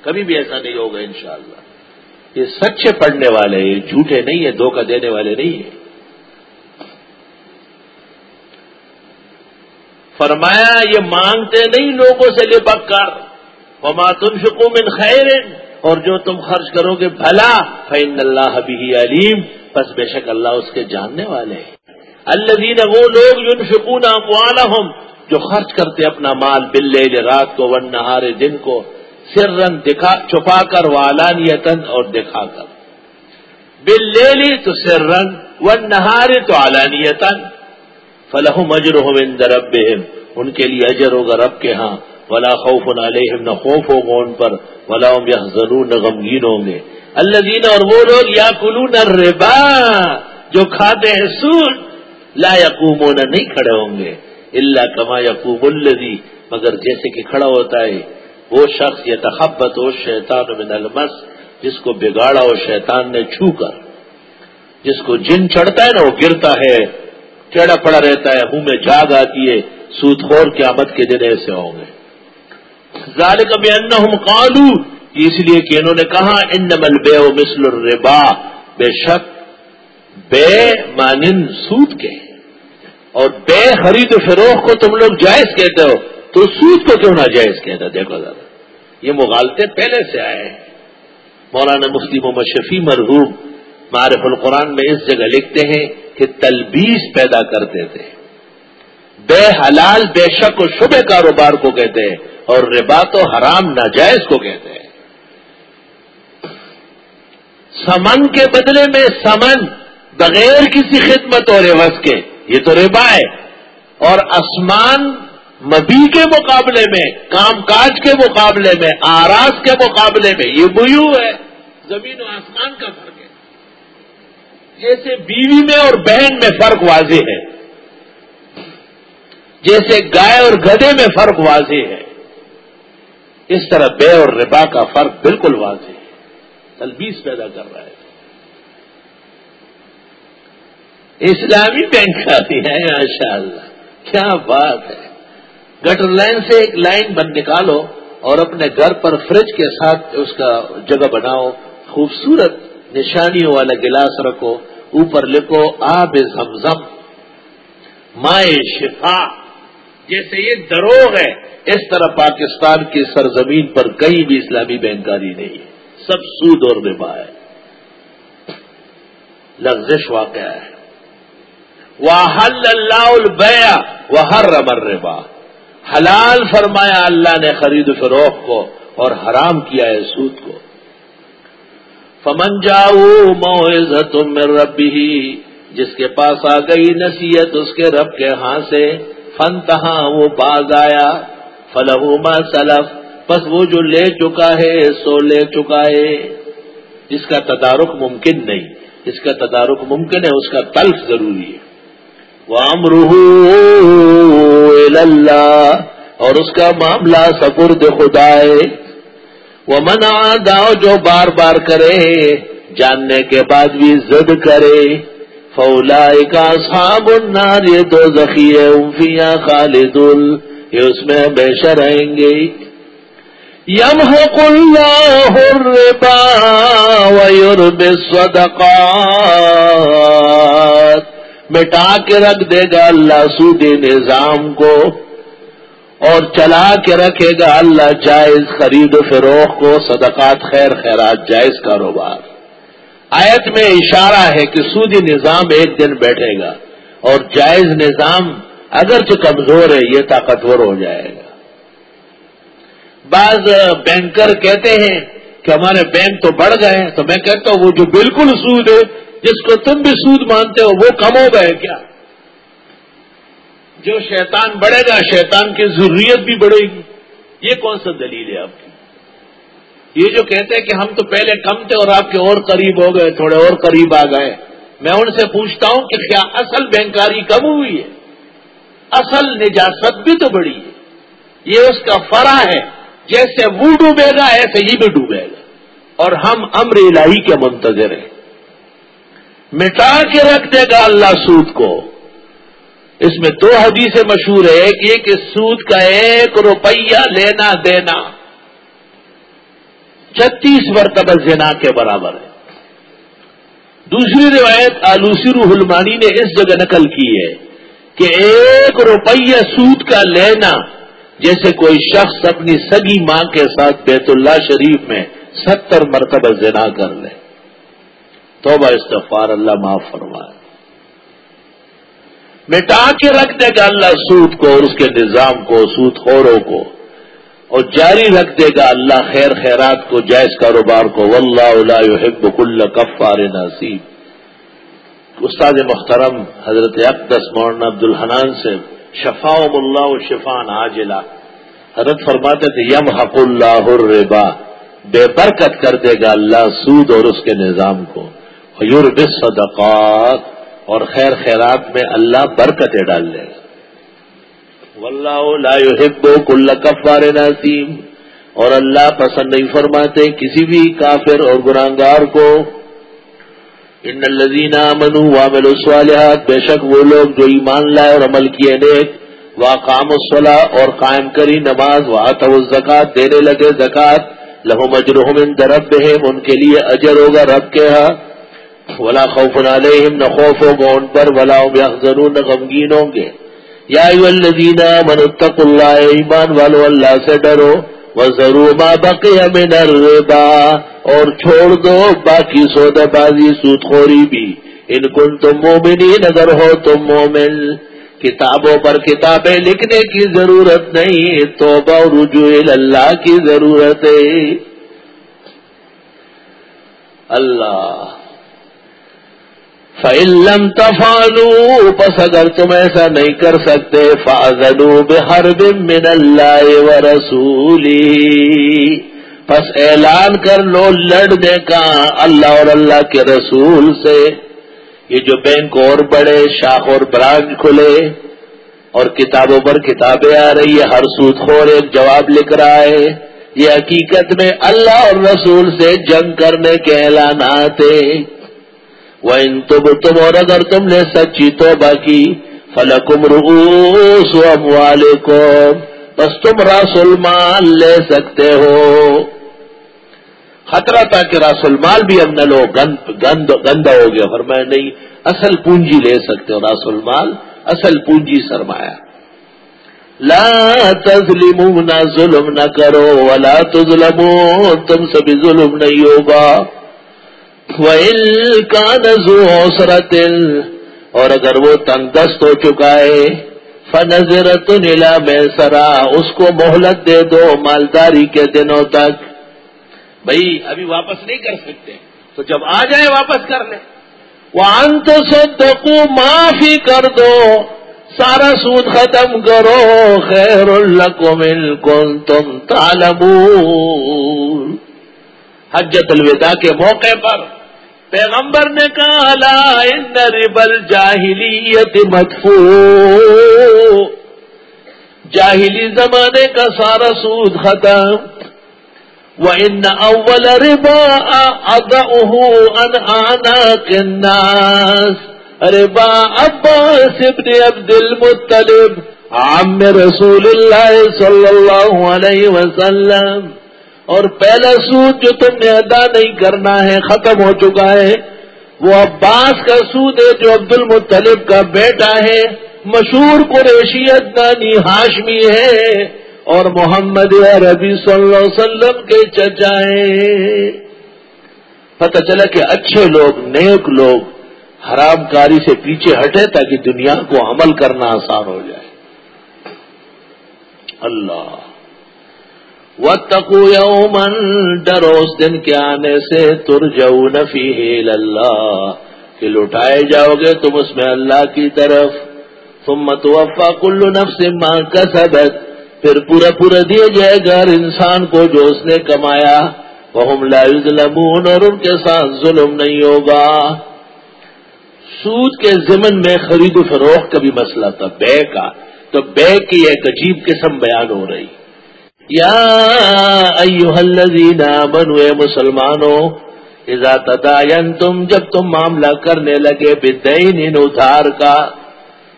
کبھی بھی ایسا نہیں ہوگا انشاءاللہ۔ یہ سچے پڑھنے والے، یہ جھوٹے نہیں ہیں، دھوکہ دینے والے نہیں ہیں۔ فرمایا، یہ مانگتے نہیں لوگوں سے لپک کر۔ وما تنفقوا من خیر اور جو تم خرچ کرو گے بھلا فین اللہ بھی علیم بس بے شک اللہ اس کے جاننے والے ہیں۔ اللہ دین وہ لوگ جو شکون ہوں جو خرچ کرتے اپنا مال بل رات کو ون نہارے دن کو سر رن دکھا، چھپا کر والانیتن اور دکھا کر۔ بل لے لی تو سر رن ون نہارے تو علانیتن فلاح مجر ہو ان کے لیے اجر ہوگا رب کے ہاں۔ ولا خوف علیہم، نہ خوف ہوگا ان پر، ولا ضرور نہ غمگین ہوں گے۔ اللہ دینا اور وہ لوگ یا کلو نہ جو کھاتے ہیں سود، لا یقوم نہ نہیں کھڑے ہوں گے۔ اللہ کما یقوم الدی مگر جیسے کہ کھڑا ہوتا ہے، وہ شخص یہ تخبت ہو شیطان من المس، جس کو بگاڑا ہو شیطان نے چھو کر۔ جس کو جن چڑھتا ہے نا، وہ گرتا ہے ٹیڑا پڑا رہتا ہے، منہ میں جاگ آتی ہے، سود خور قیامت کے دن ایسے ہوں گے۔ ذالک بانہم قالو، اس لیے کہ انہوں نے کہا، انما البیع مثل الربا۔ بے شک، بے مانن سود کے۔ اور بے خرید و فروخت کو تم لوگ جائز کہتے ہو، تو سود کو کیوں نہ جائز کہتے؟ دیکھو ذرا۔ یہ مغالطے پہلے سے آئے ہیں۔ مولانا مفتی محمد شفیع مرحوم معرف القرآن میں اس جگہ لکھتے ہیں کہ تلبیس پیدا کرتے تھے۔ بے حلال، بے شک و شبہ کاروبار کو کہتے ہیں۔ اور ربا تو حرام ناجائز کو کہتے ہیں۔ سمن کے بدلے میں سمن بغیر کسی خدمت اور عوض کے، یہ تو ربا ہے۔ اور آسمان مبی کے مقابلے میں، کام کاج کے مقابلے میں آراز کے مقابلے میں، یہ بویو ہے۔ زمین و آسمان کا فرق ہے۔ جیسے بیوی میں اور بہن میں فرق واضح ہے۔ جیسے گائے اور گدے میں فرق واضح ہے۔ اس طرح بے اور ربا کا فرق بالکل واضح ہے۔ تلبیس پیدا کر رہا ہے۔ اسلامی بینک آتی ہے ماشاء اللہ کیا بات ہے۔ گٹر لائن سے ایک لائن بن نکالو اور اپنے گھر پر فریج کے ساتھ اس کا جگہ بناؤ۔ خوبصورت نشانیوں والا گلاس رکھو۔ اوپر لکھو آب زمزم۔ مائے شفا۔ جیسے یہ دروغ ہے۔ اس طرح پاکستان کی سرزمین پر کہیں بھی اسلامی بینکاری نہیں ہے۔ سب سود اور ربا ہے۔ لفزش واقعہ ہے۔ وہ اللہ البیا وہ ہر ربر ربا حلال فرمایا اللہ نے خرید و فروخت کو اور حرام کیا ہے سود کو۔ فمن جاؤ موزت میں ربی جس کے پاس آ گئی نصیحت اس کے رب کے ہاں سے فن تہا وہ باز آیا فلح سلف بس وہ جو لے چکا ہے سو لے چکا ہے۔ اس کا تدارک ممکن نہیں، اس کا تدارک ممکن ہے، اس کا تلف ضروری ہے۔ وہ امرح اللہ اور اس کا معاملہ سپرد خدا ہے۔ وہ منا داؤ جو بار بار کرے، جاننے کے بعد بھی زد کرے۔ فولا کا النار یہ تو ذخیر امفیا خالد یہ اس میں ہمیشہ رہیں گے۔ یم اللہ الربا ویرب الصدقات مٹا کے رکھ دے گا اللہ سودی نظام کو اور چلا کے رکھے گا اللہ جائز خرید و فروخت کو۔ صدقات خیر، خیرات، جائز کاروبار۔ آیت میں اشارہ ہے کہ سودی نظام ایک دن بیٹھے گا اور جائز نظام اگرچہ کمزور ہے، یہ طاقتور ہو جائے گا۔ بعض بینکر کہتے ہیں کہ ہمارے بینک تو بڑھ گئے ہیں، تو میں کہتا ہوں وہ جو بالکل سود ہے، جس کو تم بھی سود مانتے ہو، وہ کم ہو گئے کیا؟ جو شیطان بڑھے گا، شیطان کی ضروریت بھی بڑھے گی۔ یہ کون سا دلیل ہے آپ کی یہ جو کہتے ہیں کہ ہم تو پہلے کم تھے اور آپ کے اور قریب ہو گئے، تھوڑے اور قریب آ گئے۔ میں ان سے پوچھتا ہوں کہ کیا اصل بینکاری کم ہوئی ہے؟ اصل نجاست بھی تو بڑی ہے۔ یہ اس کا فرا ہے۔ جیسے وہ ڈوبے گا، ایسے ہی بھی ڈوبے گا۔ اور ہم امر الہی کے منتظر ہیں۔ مٹا کے رکھ دے گا اللہ سود کو۔ اس میں دو حدیثیں مشہور ہے ایک یہ کہ سود کا ایک روپیہ لینا دینا۔ چھتیس مرتبہ زنا کے برابر ہے۔ دوسری روایت آلوسی روح المانی نے اس جگہ نقل کی ہے کہ ایک روپیہ سود کا لینا جیسے کوئی شخص اپنی سگی ماں کے ساتھ بیت اللہ شریف میں ستر مرتبہ زنا کر لے۔ توبہ استغفار اللہ معاف فرمائے۔ مٹا کے رکھ دے گا اللہ سود کو اور اس کے نظام کو، سود خوروں کو۔ اور جاری رکھ دے گا اللہ خیر خیرات کو، جائز کاروبار کو۔ واللہ يحب كل کفار نصیب استاد محترم حضرت اقدس مولانا عبد الحنان سے شفا اللہ و شفان عاجلہ۔ حضرت فرماتے تھے یم حق اللہ الربا۔ بے برکت کر دے گا اللہ سود اور اس کے نظام کو۔ یورب صدقات اور خیر خیرات میں اللہ برکتیں ڈال دے گا۔ واللہ لا يحب كل کفار ناسیم۔ اور اللہ پسند نہیں فرماتے کسی بھی کافر اور گناہگار کو۔ ان الذين امنوا وعملوا الصالحات، بے شک وہ لوگ جو ایمان لائے اور عمل کیے نیک، واقام الصلاة اور قائم کری نماز واتوا الزکات دینے لگے زکات لهم اجرهم عند ربهم، ان کے لیے اجر ہوگا رب کے ہاں۔ ولا خوف علیہم، نہ خوف ہوگا ان پر، ولا هم يحزنون غمگین ہوں گے۔ یا الذین اتقوا اللہ ایمان والو، اللہ سے ڈرو وہ ضرور باقی من الربا، اور چھوڑ دو، باقی سودا بازی، سود خوری بھی۔ ان کن تم مومنین، اگر ہو تم مومن، کتابوں پر کتابیں لکھنے کی ضرورت نہیں، توبہ رجوع اللہ کی ضرورت ہے۔ اللہ۔ فعلم تفالو پس اگر تم ایسا نہیں کر سکتے فاضلو بحر من اللہ و رسولی پس اعلان کر لو لڑنے کا اللہ اور اللہ کے رسول سے۔ یہ جو بینک اور بڑے، شاخ اور برانچ کھلے۔ اور کتابوں پر کتابیں آ رہی ہے ہر سود خور ایک جواب لکھ رہا ہے۔ یہ حقیقت میں اللہ اور رسول سے جنگ کرنے کے اعلانات وہ ان تم تم اور اگر تم نے سچی تو باقی فلکم روس والے کو بس تم رسول مال لے سکتے ہو۔ خطرہ تھا کہ رسول مال بھی اب نہ لو گند گند گندا ہو گیا۔ اور میں نہیں، اصل پونجی لے سکتے ہو رسول مال، اصل پونجی سرمایہ۔ لا تظلمون نہ ظلم نہ کرو۔ ولا تظلمون، تم سبھی ظلم نہیں ہوگا۔ وَإِلْ كَانَ ذُو عُسْرَةٍ، اور اگر وہ تنگ دست ہو چکا ہے فَنَزِرَةٌ إِلَى مَيْسَرَةٍ اس کو مہلت دے دو مالداری کے دنوں تک۔ بھائی ابھی واپس نہیں کر سکتے۔ تو جب آ جائے واپس کر لیں وہ انت سے معافی کر دو۔ سارا سود ختم کرو۔ خیر القم کن تم تالب حجت الوداع کے موقع پر پیغمبر نے کہا، لا ان ربل جاہلیت متفو جاہلی زمانے کا سارا سود ختم۔ وَإِنَّ أَوَّلَ رِبَا أَضَعُهُ أَنْ آنَاكِ النَّاسِ۔ ربا عباس ابن عبد المطلب۔ عم رسول اللہ صلی اللہ علیہ وسلم۔ اور پہلا سود جو تم نے ادا نہیں کرنا ہے، ختم ہو چکا ہے۔ وہ عباس کا سود ہے جو عبد المطلب کا بیٹا ہے۔ مشہور قریشیت نانی ہاشمی ہے۔ اور محمد ربی صلی اللہ علیہ وسلم کے چچائے پتہ چلا کہ اچھے لوگ، نیک لوگ، حرام کاری سے پیچھے ہٹے تاکہ دنیا کو عمل کرنا آسان ہو جائے۔ اللہ۔ و تکو ڈرو اس دن کے آنے سے تر جو اللہ کہ لٹائے جاؤ گے تم اس میں اللہ کی طرف۔ تم متوفا کلو نفس ماں کا سبق پھر پورا پورا دیا جائے گا انسان کو جو اس نے کمایا۔ وہ لا اور ان کے ساتھ ظلم نہیں ہوگا۔ سود کے ضمن میں خرید و فروخت کا بھی مسئلہ تھا، بے کا۔ تو بے کی ایک عجیب قسم بیان ہو رہی۔ یا ایوہ الذین آمنوا مسلمانوں اذا تداینتم جب تم معاملہ کرنے لگے بدین ان ادھار کا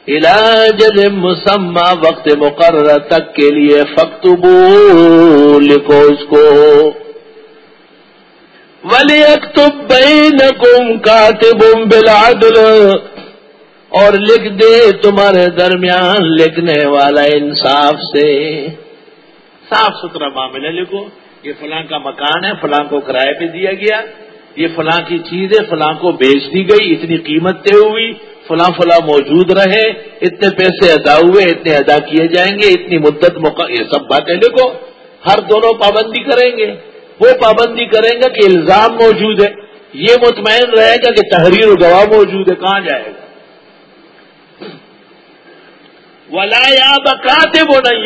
علاج مسمہ وقت مقررہ تک کے لیے فقتبو لکھو اس کو۔ ولی اکتب بینکم کاتب بالعدل، اور لکھ دے تمہارے درمیان لکھنے والا انصاف سے۔ صاف ستھرا معاملہ لکھو، یہ فلاں کا مکان ہے، فلاں کو کرائے پہ دیا گیا۔ یہ فلاں کی چیز ہے، فلاں کو بیچ دی گئی، اتنی قیمت طے ہوئی۔ فلاں فلاں موجود رہے۔ اتنے پیسے ادا ہوئے، اتنے ادا کیے جائیں گے، اتنی مدت موقع، یہ سب باتیں لکھو۔ ہر دونوں پابندی کریں گے۔ وہ پابندی کریں گا کہ الزام موجود ہے۔ یہ مطمئن رہے گا کہ تحریر و گواہ موجود ہے، کہاں جائے گا؟ ولا یا بکاتے وہ نہیں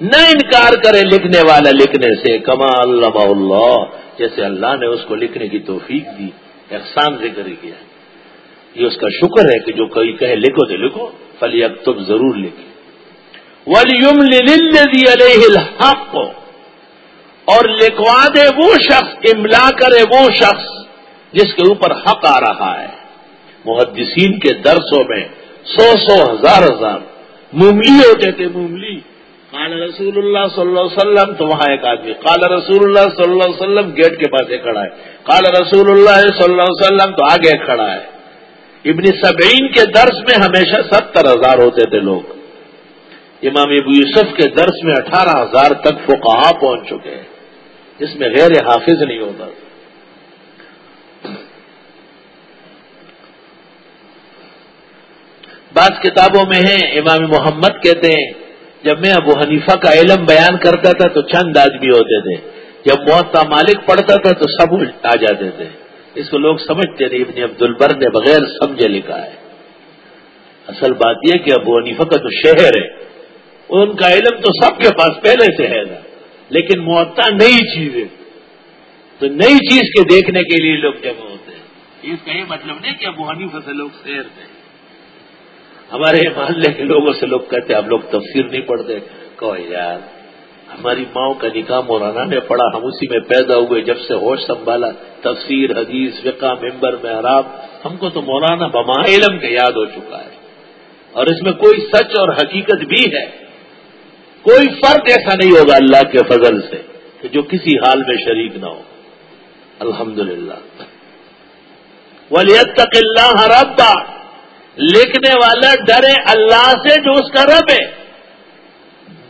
نہ انکار کرے لکھنے والا لکھنے سے، کما اللہ اللہ، جیسے اللہ نے اس کو لکھنے کی توفیق دی احسان ذکر کیا۔ یہ اس کا شکر ہے کہ جو کوئی کہے، لکھو تو لکھو فلی اب تم ضرور لکھے۔ ولیم علیہ الحق۔ اور لکھوا دے وہ شخص، املا کرے وہ شخص جس کے اوپر حق آ رہا ہے۔ محدثین کے درسوں میں سو سو ہزار ہزار مملی ہوتے تھے مملی قال رسول اللہ صلی اللہ علیہ وسلم، تو وہاں ایک آدمی، قال رسول اللہ صلی اللہ علیہ وسلم گیٹ کے پاس ایک کھڑا ہے۔ قال رسول اللہ صلی اللہ علیہ وسلم تو آگے کھڑا ہے۔ ابن سبعین کے درس میں ہمیشہ ستر ہزار ہوتے تھے لوگ۔ امام ابو یوسف کے درس میں اٹھارہ ہزار تک فقہا پہنچ چکے ہیں۔ جس میں غیر حافظ نہیں ہوتا۔ بعض کتابوں میں ہیں، امام محمد کہتے ہیں جب میں ابو حنیفہ کا علم بیان کرتا تھا تو چند آدمی ہوتے تھے۔ جب محتا مالک پڑھتا تھا تو سب آ جاتے تھے۔ اس کو لوگ سمجھتے نہیں، ابن عبد البر نے بغیر سمجھے لکھا ہے۔ اصل بات یہ کہ ابو حنیفہ کا تو شہر ہے۔ ان کا علم تو سب کے پاس پہلے سے ہے گا لیکن معطا نئی چیز ہے۔ تو نئی چیز کے دیکھنے کے لیے لوگ جمع ہوتے ہیں۔ اس کا یہ مطلب نہیں کہ ابو حنیفہ سے لوگ شہر تھے۔ ہمارے محلے کے لوگوں سے لوگ کہتے ہم لوگ تفسیر نہیں پڑھتے۔ کہو یار، ہماری ماؤں کا نکاح مولانا نے پڑھا، ہم اسی میں پیدا ہوئے، جب سے ہوش سنبھالا، تفسیر، حدیث، فقہ ممبر میں آرام ہم کو تو مولانا بما علم کے یاد ہو چکا ہے۔ اور اس میں کوئی سچ اور حقیقت بھی ہے۔ کوئی فرق ایسا نہیں ہوگا اللہ کے فضل سے کہ جو کسی حال میں شریک نہ ہو۔ الحمد للہ ولیت تک اللہ ربا لکھنے والا ڈرے اللہ سے جو اس کا رب ہے۔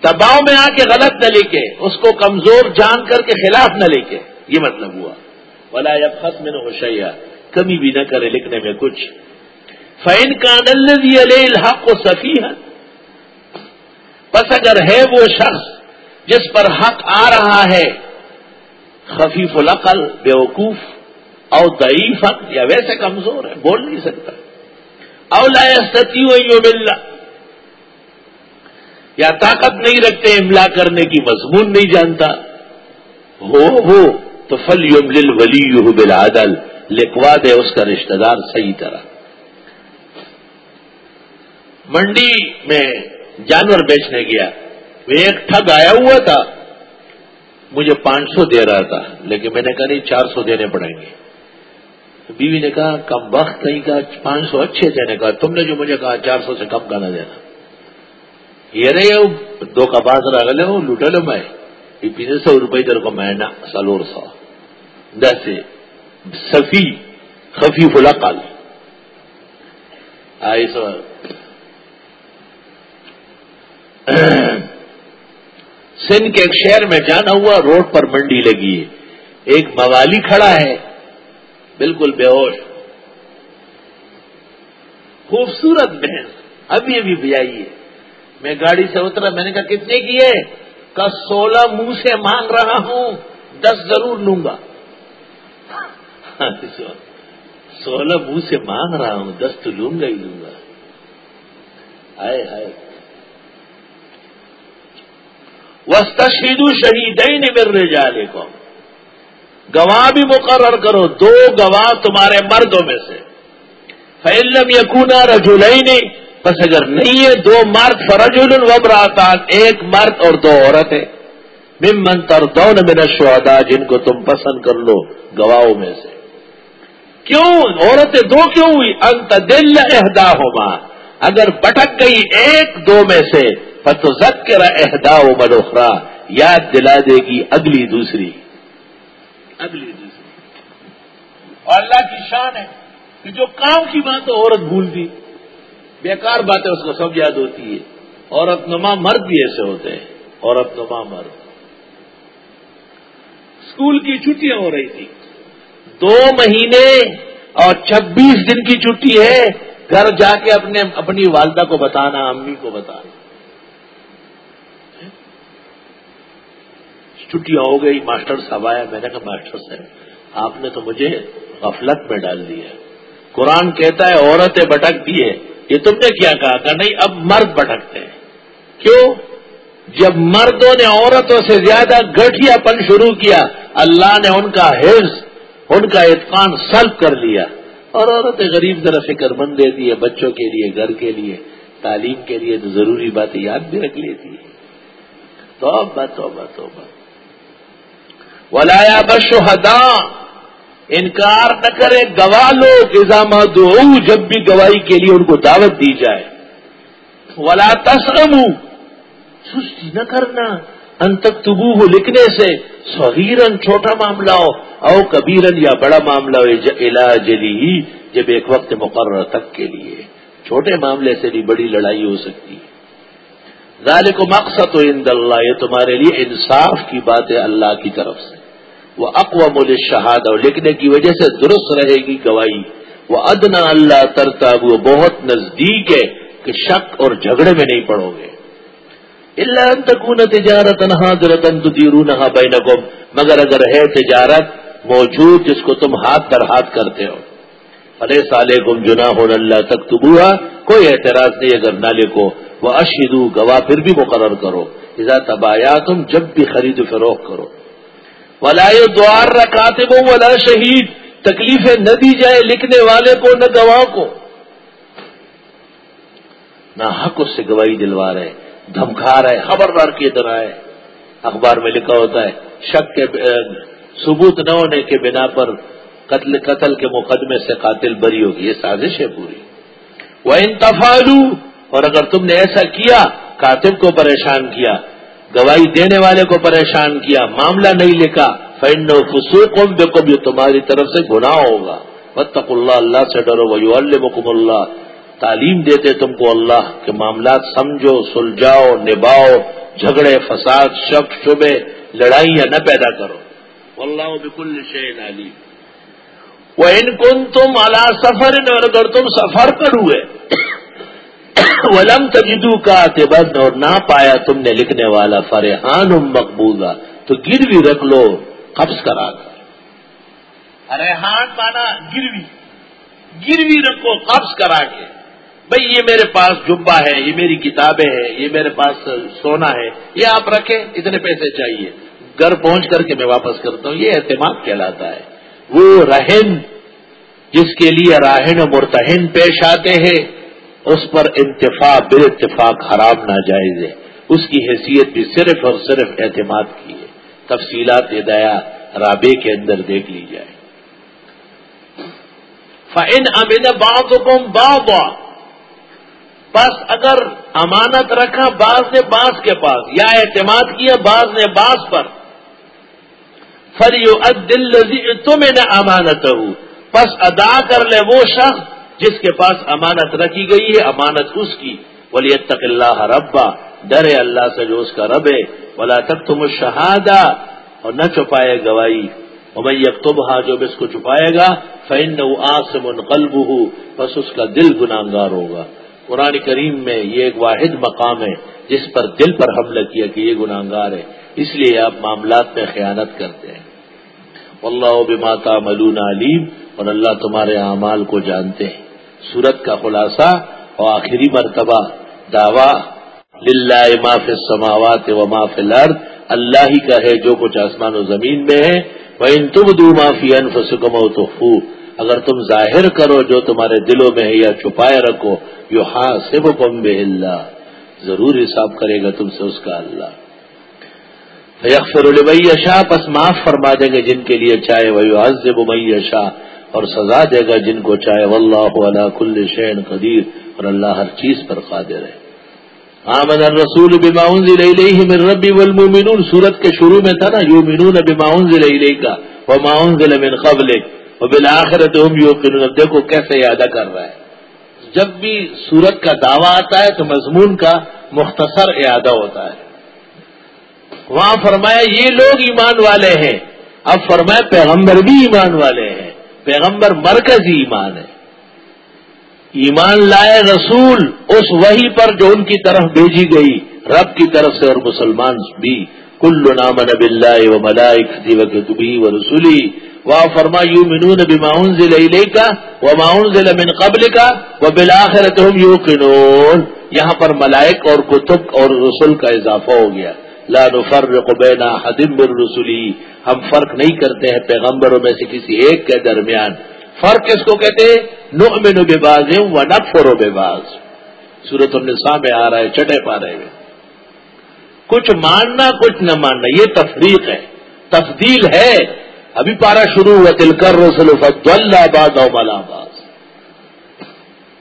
دباؤ میں آ کے غلط نہ لکھے، اس کو کمزور جان کر کے خلاف نہ لکھے۔ یہ مطلب ہوا۔ ولا یا خط میں نہ کمی بھی نہ کرے لکھنے میں کچھ۔ فین کا الحق کو سفی ہے بس اگر ہے وہ شخص جس پر حق آ رہا ہے، خفیف العقل، بیوقوف اور ضعیف حق یا ویسے کمزور ہے، بول نہیں سکتا۔ اولا ستی ہوئی ملنا یا طاقت نہیں رکھتے، املا کرنے کی مضمون نہیں جانتا. ہو ہو، تو فل یوم لل ولی یو بلادل لکھوا دے اس کا رشتہ دار صحیح طرح. منڈی میں جانور بیچنے گیا. وہ ایک ٹھگ آیا ہوا تھا. مجھے پانچ سو دے رہا تھا، لیکن میں نے کہا نہیں، چار سو دینے پڑیں گے. بیوی نے کہا، کم وقت نہیں کہا، پانچ سو اچھے دینے کا تم نے جو مجھے کہا، چار سو سے کم کا نہ دینا۔ یہ رہے دو کا باز رگلے ہو لوٹے لو میں۔ پینے سو روپئے در کو میں سلور سو۔ دس سفی، خفی فلا کال آئی سو۔ سندھ کے ایک شہر میں جانا ہوا، روڈ پر منڈی لگی ہے۔ ایک موالی کھڑا ہے۔ بالکل بے ہوش۔ خوبصورت بہن۔ ابھی ابھی بجائی ہے میں گاڑی سے اترا، میں نے کہا، کتنے کی ہے؟ کا سولہ منہ سے مانگ رہا ہوں۔ دس ضرور لوں گا۔ سولہ منہ سے مانگ رہا ہوں، دس تو لوں گا ہی لوں گا۔ ہائے ہائے وسط شہید شہید ہی نہیں مل رہے جا کو گواہ بھی مقرر کرو، دو گواہ تمہارے مردوں میں سے۔ فیلم یقونا رجولئی نہیں بس اگر نہیں ہے، دو مرد فرجول وبراتان ایک مرد اور دو عورتیں۔ ممن تر دون من جن کو تم پسند کر لو گواہوں میں سے۔ کیوں؟ عورتیں دو کیوں ہوئی؟ انت دل اہدا ہوما اگر بٹک گئی ایک دو میں سے پتو زد کرا اہدا ہو یاد دلا دے گی اگلی دوسری۔ اگلی دوسری جی اور اللہ کی شان ہے کہ جو کام کی بات عورت بھولتی بیکار باتیں اس کو سب یاد ہوتی ہے عورت نما مرد بھی ایسے ہوتے ہیں۔ عورت نما مرد۔ اسکول کی چھٹیاں ہو رہی تھی۔ دو مہینے اور چھبیس دن کی چھٹی ہے۔ گھر جا کے اپنے اپنی والدہ کو بتانا، امی کو بتانا۔ چھٹیاں ہو گئی، ماسٹر صاحب آیا، میں نے کہا ماسٹر صاحب، آپ نے تو مجھے غفلت میں ڈال دیا قرآن کہتا ہے، عورتیں بھٹکتی ہے یہ تم نے کیا کہا کہ نہیں، اب مرد بھٹکتے ہیں۔ کیوں؟ جب مردوں نے عورتوں سے زیادہ گٹھیا پن شروع کیا، اللہ نے ان کا حفظ ان کا اتقان سلب کر لیا۔ اور عورتیں غریب ذرا فکر مند دیتی ہے، بچوں کے لیے، گھر کے لیے، تعلیم کے لیے تو ضروری باتیں یاد بھی رکھ لیتی ہے تو بات تو بات تو بات ولایا بشہدا انکار نہ کرے، گواہ لو۔ ایزام دو جب بھی گواہی کے لیے ان کو دعوت دی جائے۔ ولا تسلم سستی نہ کرنا۔ انتک تبو ہو لکھنے سے سہیرن چھوٹا معاملہ ہو او کبیرن یا بڑا معاملہ ہو علاج ہی جب ایک وقت مقرر تک کے لیے۔ چھوٹے معاملے سے بھی بڑی لڑائی ہو سکتی ہے۔ ذالک مقصد تو اللہ، یہ تمہارے لیے انصاف کی بات ہے اللہ کی طرف سے۔ وہ اقوام الشہاد اور لکھنے کی وجہ سے درست رہے گی گواہی۔ وہ ادنا اللہ ترتا وہ بہت نزدیک ہے کہ شک اور جھگڑے میں نہیں پڑو گے۔ اللہ تکون تجارت حاضرتن تدیرونها بینکم، مگر اگر ہے تجارت موجود جس کو تم ہاتھ در ہاتھ کرتے ہو۔ ارے سالے گم جنا ہو اللہ تک کوئی اعتراض نہیں اگر نہ لکھو۔ وہ اشدو گواہ پھر بھی مقرر کرو۔ اذا تبایا تم جب بھی خرید و فروخت کرو۔ ولا دوار رکھاتے وہ ولا شہید تکلیفیں نہ دی جائے لکھنے والے کو، نہ گواہ کو۔ نہ حق اس سے گواہی دلوا رہے دھمکا رہے خبردار کی طرح ہے اخبار میں لکھا ہوتا ہے، شک کے ثبوت نہ ہونے کے بنا پر قتل قتل کے مقدمے سے قاتل بری ہوگی۔ یہ سازش ہے پوری۔ وہ انتفالو اور اگر تم نے ایسا کیا، کاتب کو پریشان کیا۔ گواہی دینے والے کو پریشان کیا، معاملہ نہیں لکھا فین فسوقم بے کو بھی تمہاری طرف سے گناہ ہوگا۔ بتق اللہ اللہ سے ڈرو وہ المکم اللہ تعلیم دیتے تم کو اللہ کے معاملات سمجھو، سلجھاؤ نباؤ جھگڑے، فساد، شک، شبے، لڑائیاں نہ پیدا کرو۔ اللہ بکل شعین علیم۔ وہ ان کن تم اعلی سفر اور اگر تم سفر پر ہوئے ولم تجدو کا بند اور نہ پایا تم نے لکھنے والا فرحان مقبوضہ، تو گروی رکھ لو، قبض کرا کر۔ ریحان مانا گروی۔ گروی رکھو، قبض کرا کے۔ بھئی یہ میرے پاس جبا ہے، یہ میری کتابیں ہیں، یہ میرے پاس سونا ہے، یہ آپ رکھیں، اتنے پیسے چاہیے۔ گھر پہنچ کر کے میں واپس کرتا ہوں، یہ اعتماد کہلاتا ہے۔ وہ رہن جس کے لیے راہن و مرتہن پیش آتے ہیں اس پر انتفاق بے اتفاق حرام ناجائز ہے۔ اس کی حیثیت بھی صرف اور صرف اعتماد کی ہے۔ تفصیلات ہدایا رابے کے اندر دیکھ لی جائے۔ فن امین باغ حکم باغ بس اگر امانت رکھا بعض نے باس کے پاس، یا اعتماد کیا بعض نے باس پر۔ فریو دل تمہیں نہ امانت ہوں بس ادا کر لے وہ شخص جس کے پاس امانت رکھی گئی ہے، امانت اس کی۔ ولی تک اللہ ربا ڈرے اللہ سے جو اس کا رب ہے۔ بلا تک تم شہادا اور نہ چھپائے گواہی۔ اور میں یکتب ہاں جو اس کو چھپائے گا فین آس سے منقلب ہوں بس اس کا دل گناگار ہوگا۔ قرآن کریم میں یہ ایک واحد مقام ہے، جس پر دل پر حملہ کیا کہ یہ گناگار ہے۔ اس لیے آپ معاملات میں خیانت کرتے ہیں۔ اللہ بماتا ملون علیم اور اللہ تمہارے اعمال کو جانتے ہیں۔ سورت کا خلاصہ اور آخری مرتبہ دعوی، للہ معاف سماوات و معاف الارض، اللہ ہی کا ہے جو کچھ آسمان و زمین میں ہے۔ وہ ان تم دو معافی انفسکم و تو اگر تم ظاہر کرو جو تمہارے دلوں میں ہے یا چھپائے رکھو یو ہاں سے اللہ ضرور حساب کرے گا تم سے اس کا اللہ۔ یکفر البئی شاہ پس معاف فرما دیں گے جن کے لیے چاہے۔ وہ حضب بئی شاہ اور سزا دے گا جن کو چاہے واللہ علا کل شین قدیر اور اللہ ہر چیز پر قادر ہے۔ آمن الرسول بما انزل الیہ من ربی والمومنون سورت کے شروع میں تھا نا یومنون بما انزل الیکا وما انزل من قبلک۔ وبالآخرت هم یوقنون۔ دیکھو کیسے یادہ کر رہا ہے۔ جب بھی سورت کا دعویٰ آتا ہے تو مضمون کا مختصر اعادہ ہوتا ہے۔ وہاں فرمایا، یہ لوگ ایمان والے ہیں۔ اب فرمایا، پیغمبر بھی ایمان والے ہیں۔ پیغمبر مرکزی ایمان ہے۔ ایمان لائے رسول اس وہی پر جو ان کی طرف بھیجی گئی، رب کی طرف سے اور مسلمان بھی۔ کل نام نب اللہ و ملائک و کتبی و رسولی۔ وا فرما یو منون بماؤن ضلع کا وہ معاون ضلع من قبل کا وہ بلاخر تم یو یہاں پر ملائک اور کتب اور رسول کا اضافہ ہو گیا۔ لا نفرق بین حدم بالرسلی ہم فرق نہیں کرتے ہیں پیغمبروں میں سے کسی ایک کے درمیان۔ فرق کس کو کہتے ہیں؟ نؤمن بباز و نفر و باز سورت النساء میں آ رہا ہے، چٹے پا رہے ہیں۔ کچھ ماننا، کچھ نہ ماننا، یہ تفریق ہے۔ تفدیل ہے۔ ابھی پارا شروع ہوا تل کر رسول فت اللہ آباد باز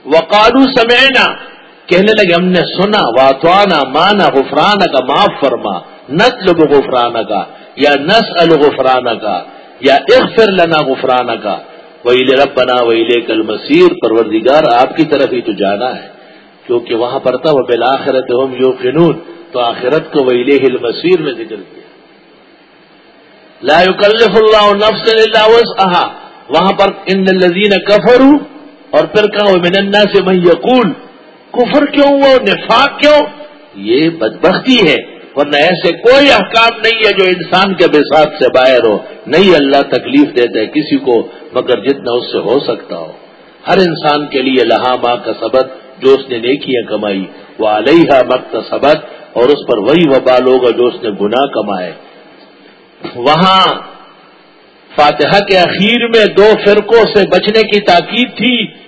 وقالو سمینا کہنے لگے، ہم نے سنا، واتوانا، مانا غفرانہ کا معاف فرما نتلب غفرانہ کا یا نس الغفرانہ کا یا اغفر لنا غفرانہ کا وہی رب بنا وہی کل مسیر پروردگار، آپ کی طرف ہی تو جانا ہے۔ کیونکہ وہاں پر تھا وہ بالآخرت ہم یو فنون تو آخرت کو وہی ہل مسیر میں ذکر کیا۔ لا يكلف اللہ نفس اللہ وسعها۔ وہاں پر، ان الذين كفروا اور پھر کہا من الناس من يقول کفر کیوں ہوا نفاق کیوں؟ یہ بدبختی ہے، ورنہ ایسے کوئی احکام نہیں ہے جو انسان کے بساط سے باہر ہو۔ نہیں اللہ تکلیف دیتے کسی کو، مگر جتنا اس سے ہو سکتا ہو۔ ہر انسان کے لیے لہا ماں کا سبق، جو اس نے نیکیاں کمائی، وہ علیہ مقت سبق، اور اس پر وہی وبال ہوگا جو اس نے گناہ کمائے۔ وہاں فاتحہ کے اخیر میں دو فرقوں سے بچنے کی تاکید تھی۔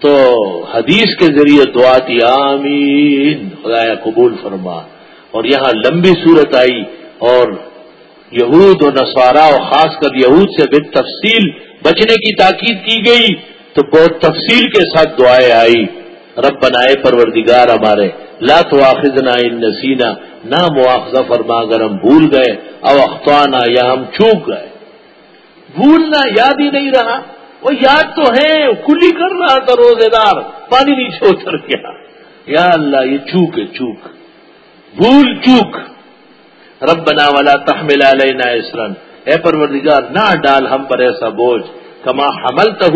تو حدیث کے ذریعے دعا تھی آمین۔ خدایا قبول فرما۔ اور یہاں لمبی صورت آئی اور یہود و نسوارا اور خاص کر یہود سے بھی تفصیل بچنے کی تاکید کی گئی تو بہت تفصیل کے ساتھ دعائیں آئی۔ رب بنائے پروردگار ہمارے، لا تو آخذنا ان نسینا۔ نہ مواخذہ فرما اگر ہم بھول گئے، او اختوانا یا ہم چوک گئے۔ بھولنا یاد ہی نہیں رہا۔ وہ یاد تو ہے کلی کر رہا تھا روزے دار پانی نیچے اتر گیا۔ یا اللہ، یہ چوک ہے، چوک۔ بھول چوک۔ رب بنا والا تحمل علینا اسرن۔ اے پروردگار، نہ ڈال ہم پر ایسا بوجھ۔ کما حمل تو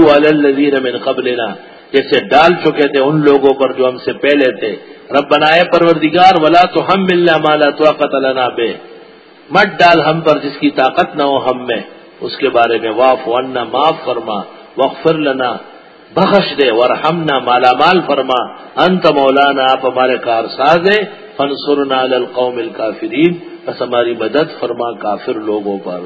من قبلنا۔ جیسے ڈال چکے تھے ان لوگوں پر جو ہم سے پہلے تھے۔ رب بنائے پروردگار، ولا تو ہم ملنا مالا تو قتل بے مت ڈال ہم پر جس کی طاقت نہ ہو ہم میں۔ اس کے بارے میں واف ورنہ معاف فرما وقفر لنا، بخش دے ورحمنا مالا مال فرما۔ انت مولانا، آپ ہمارے کار ساز ہیں۔ فنسرنا القوم الکافرین۔ بس ہماری مدد فرما کافر لوگوں پر۔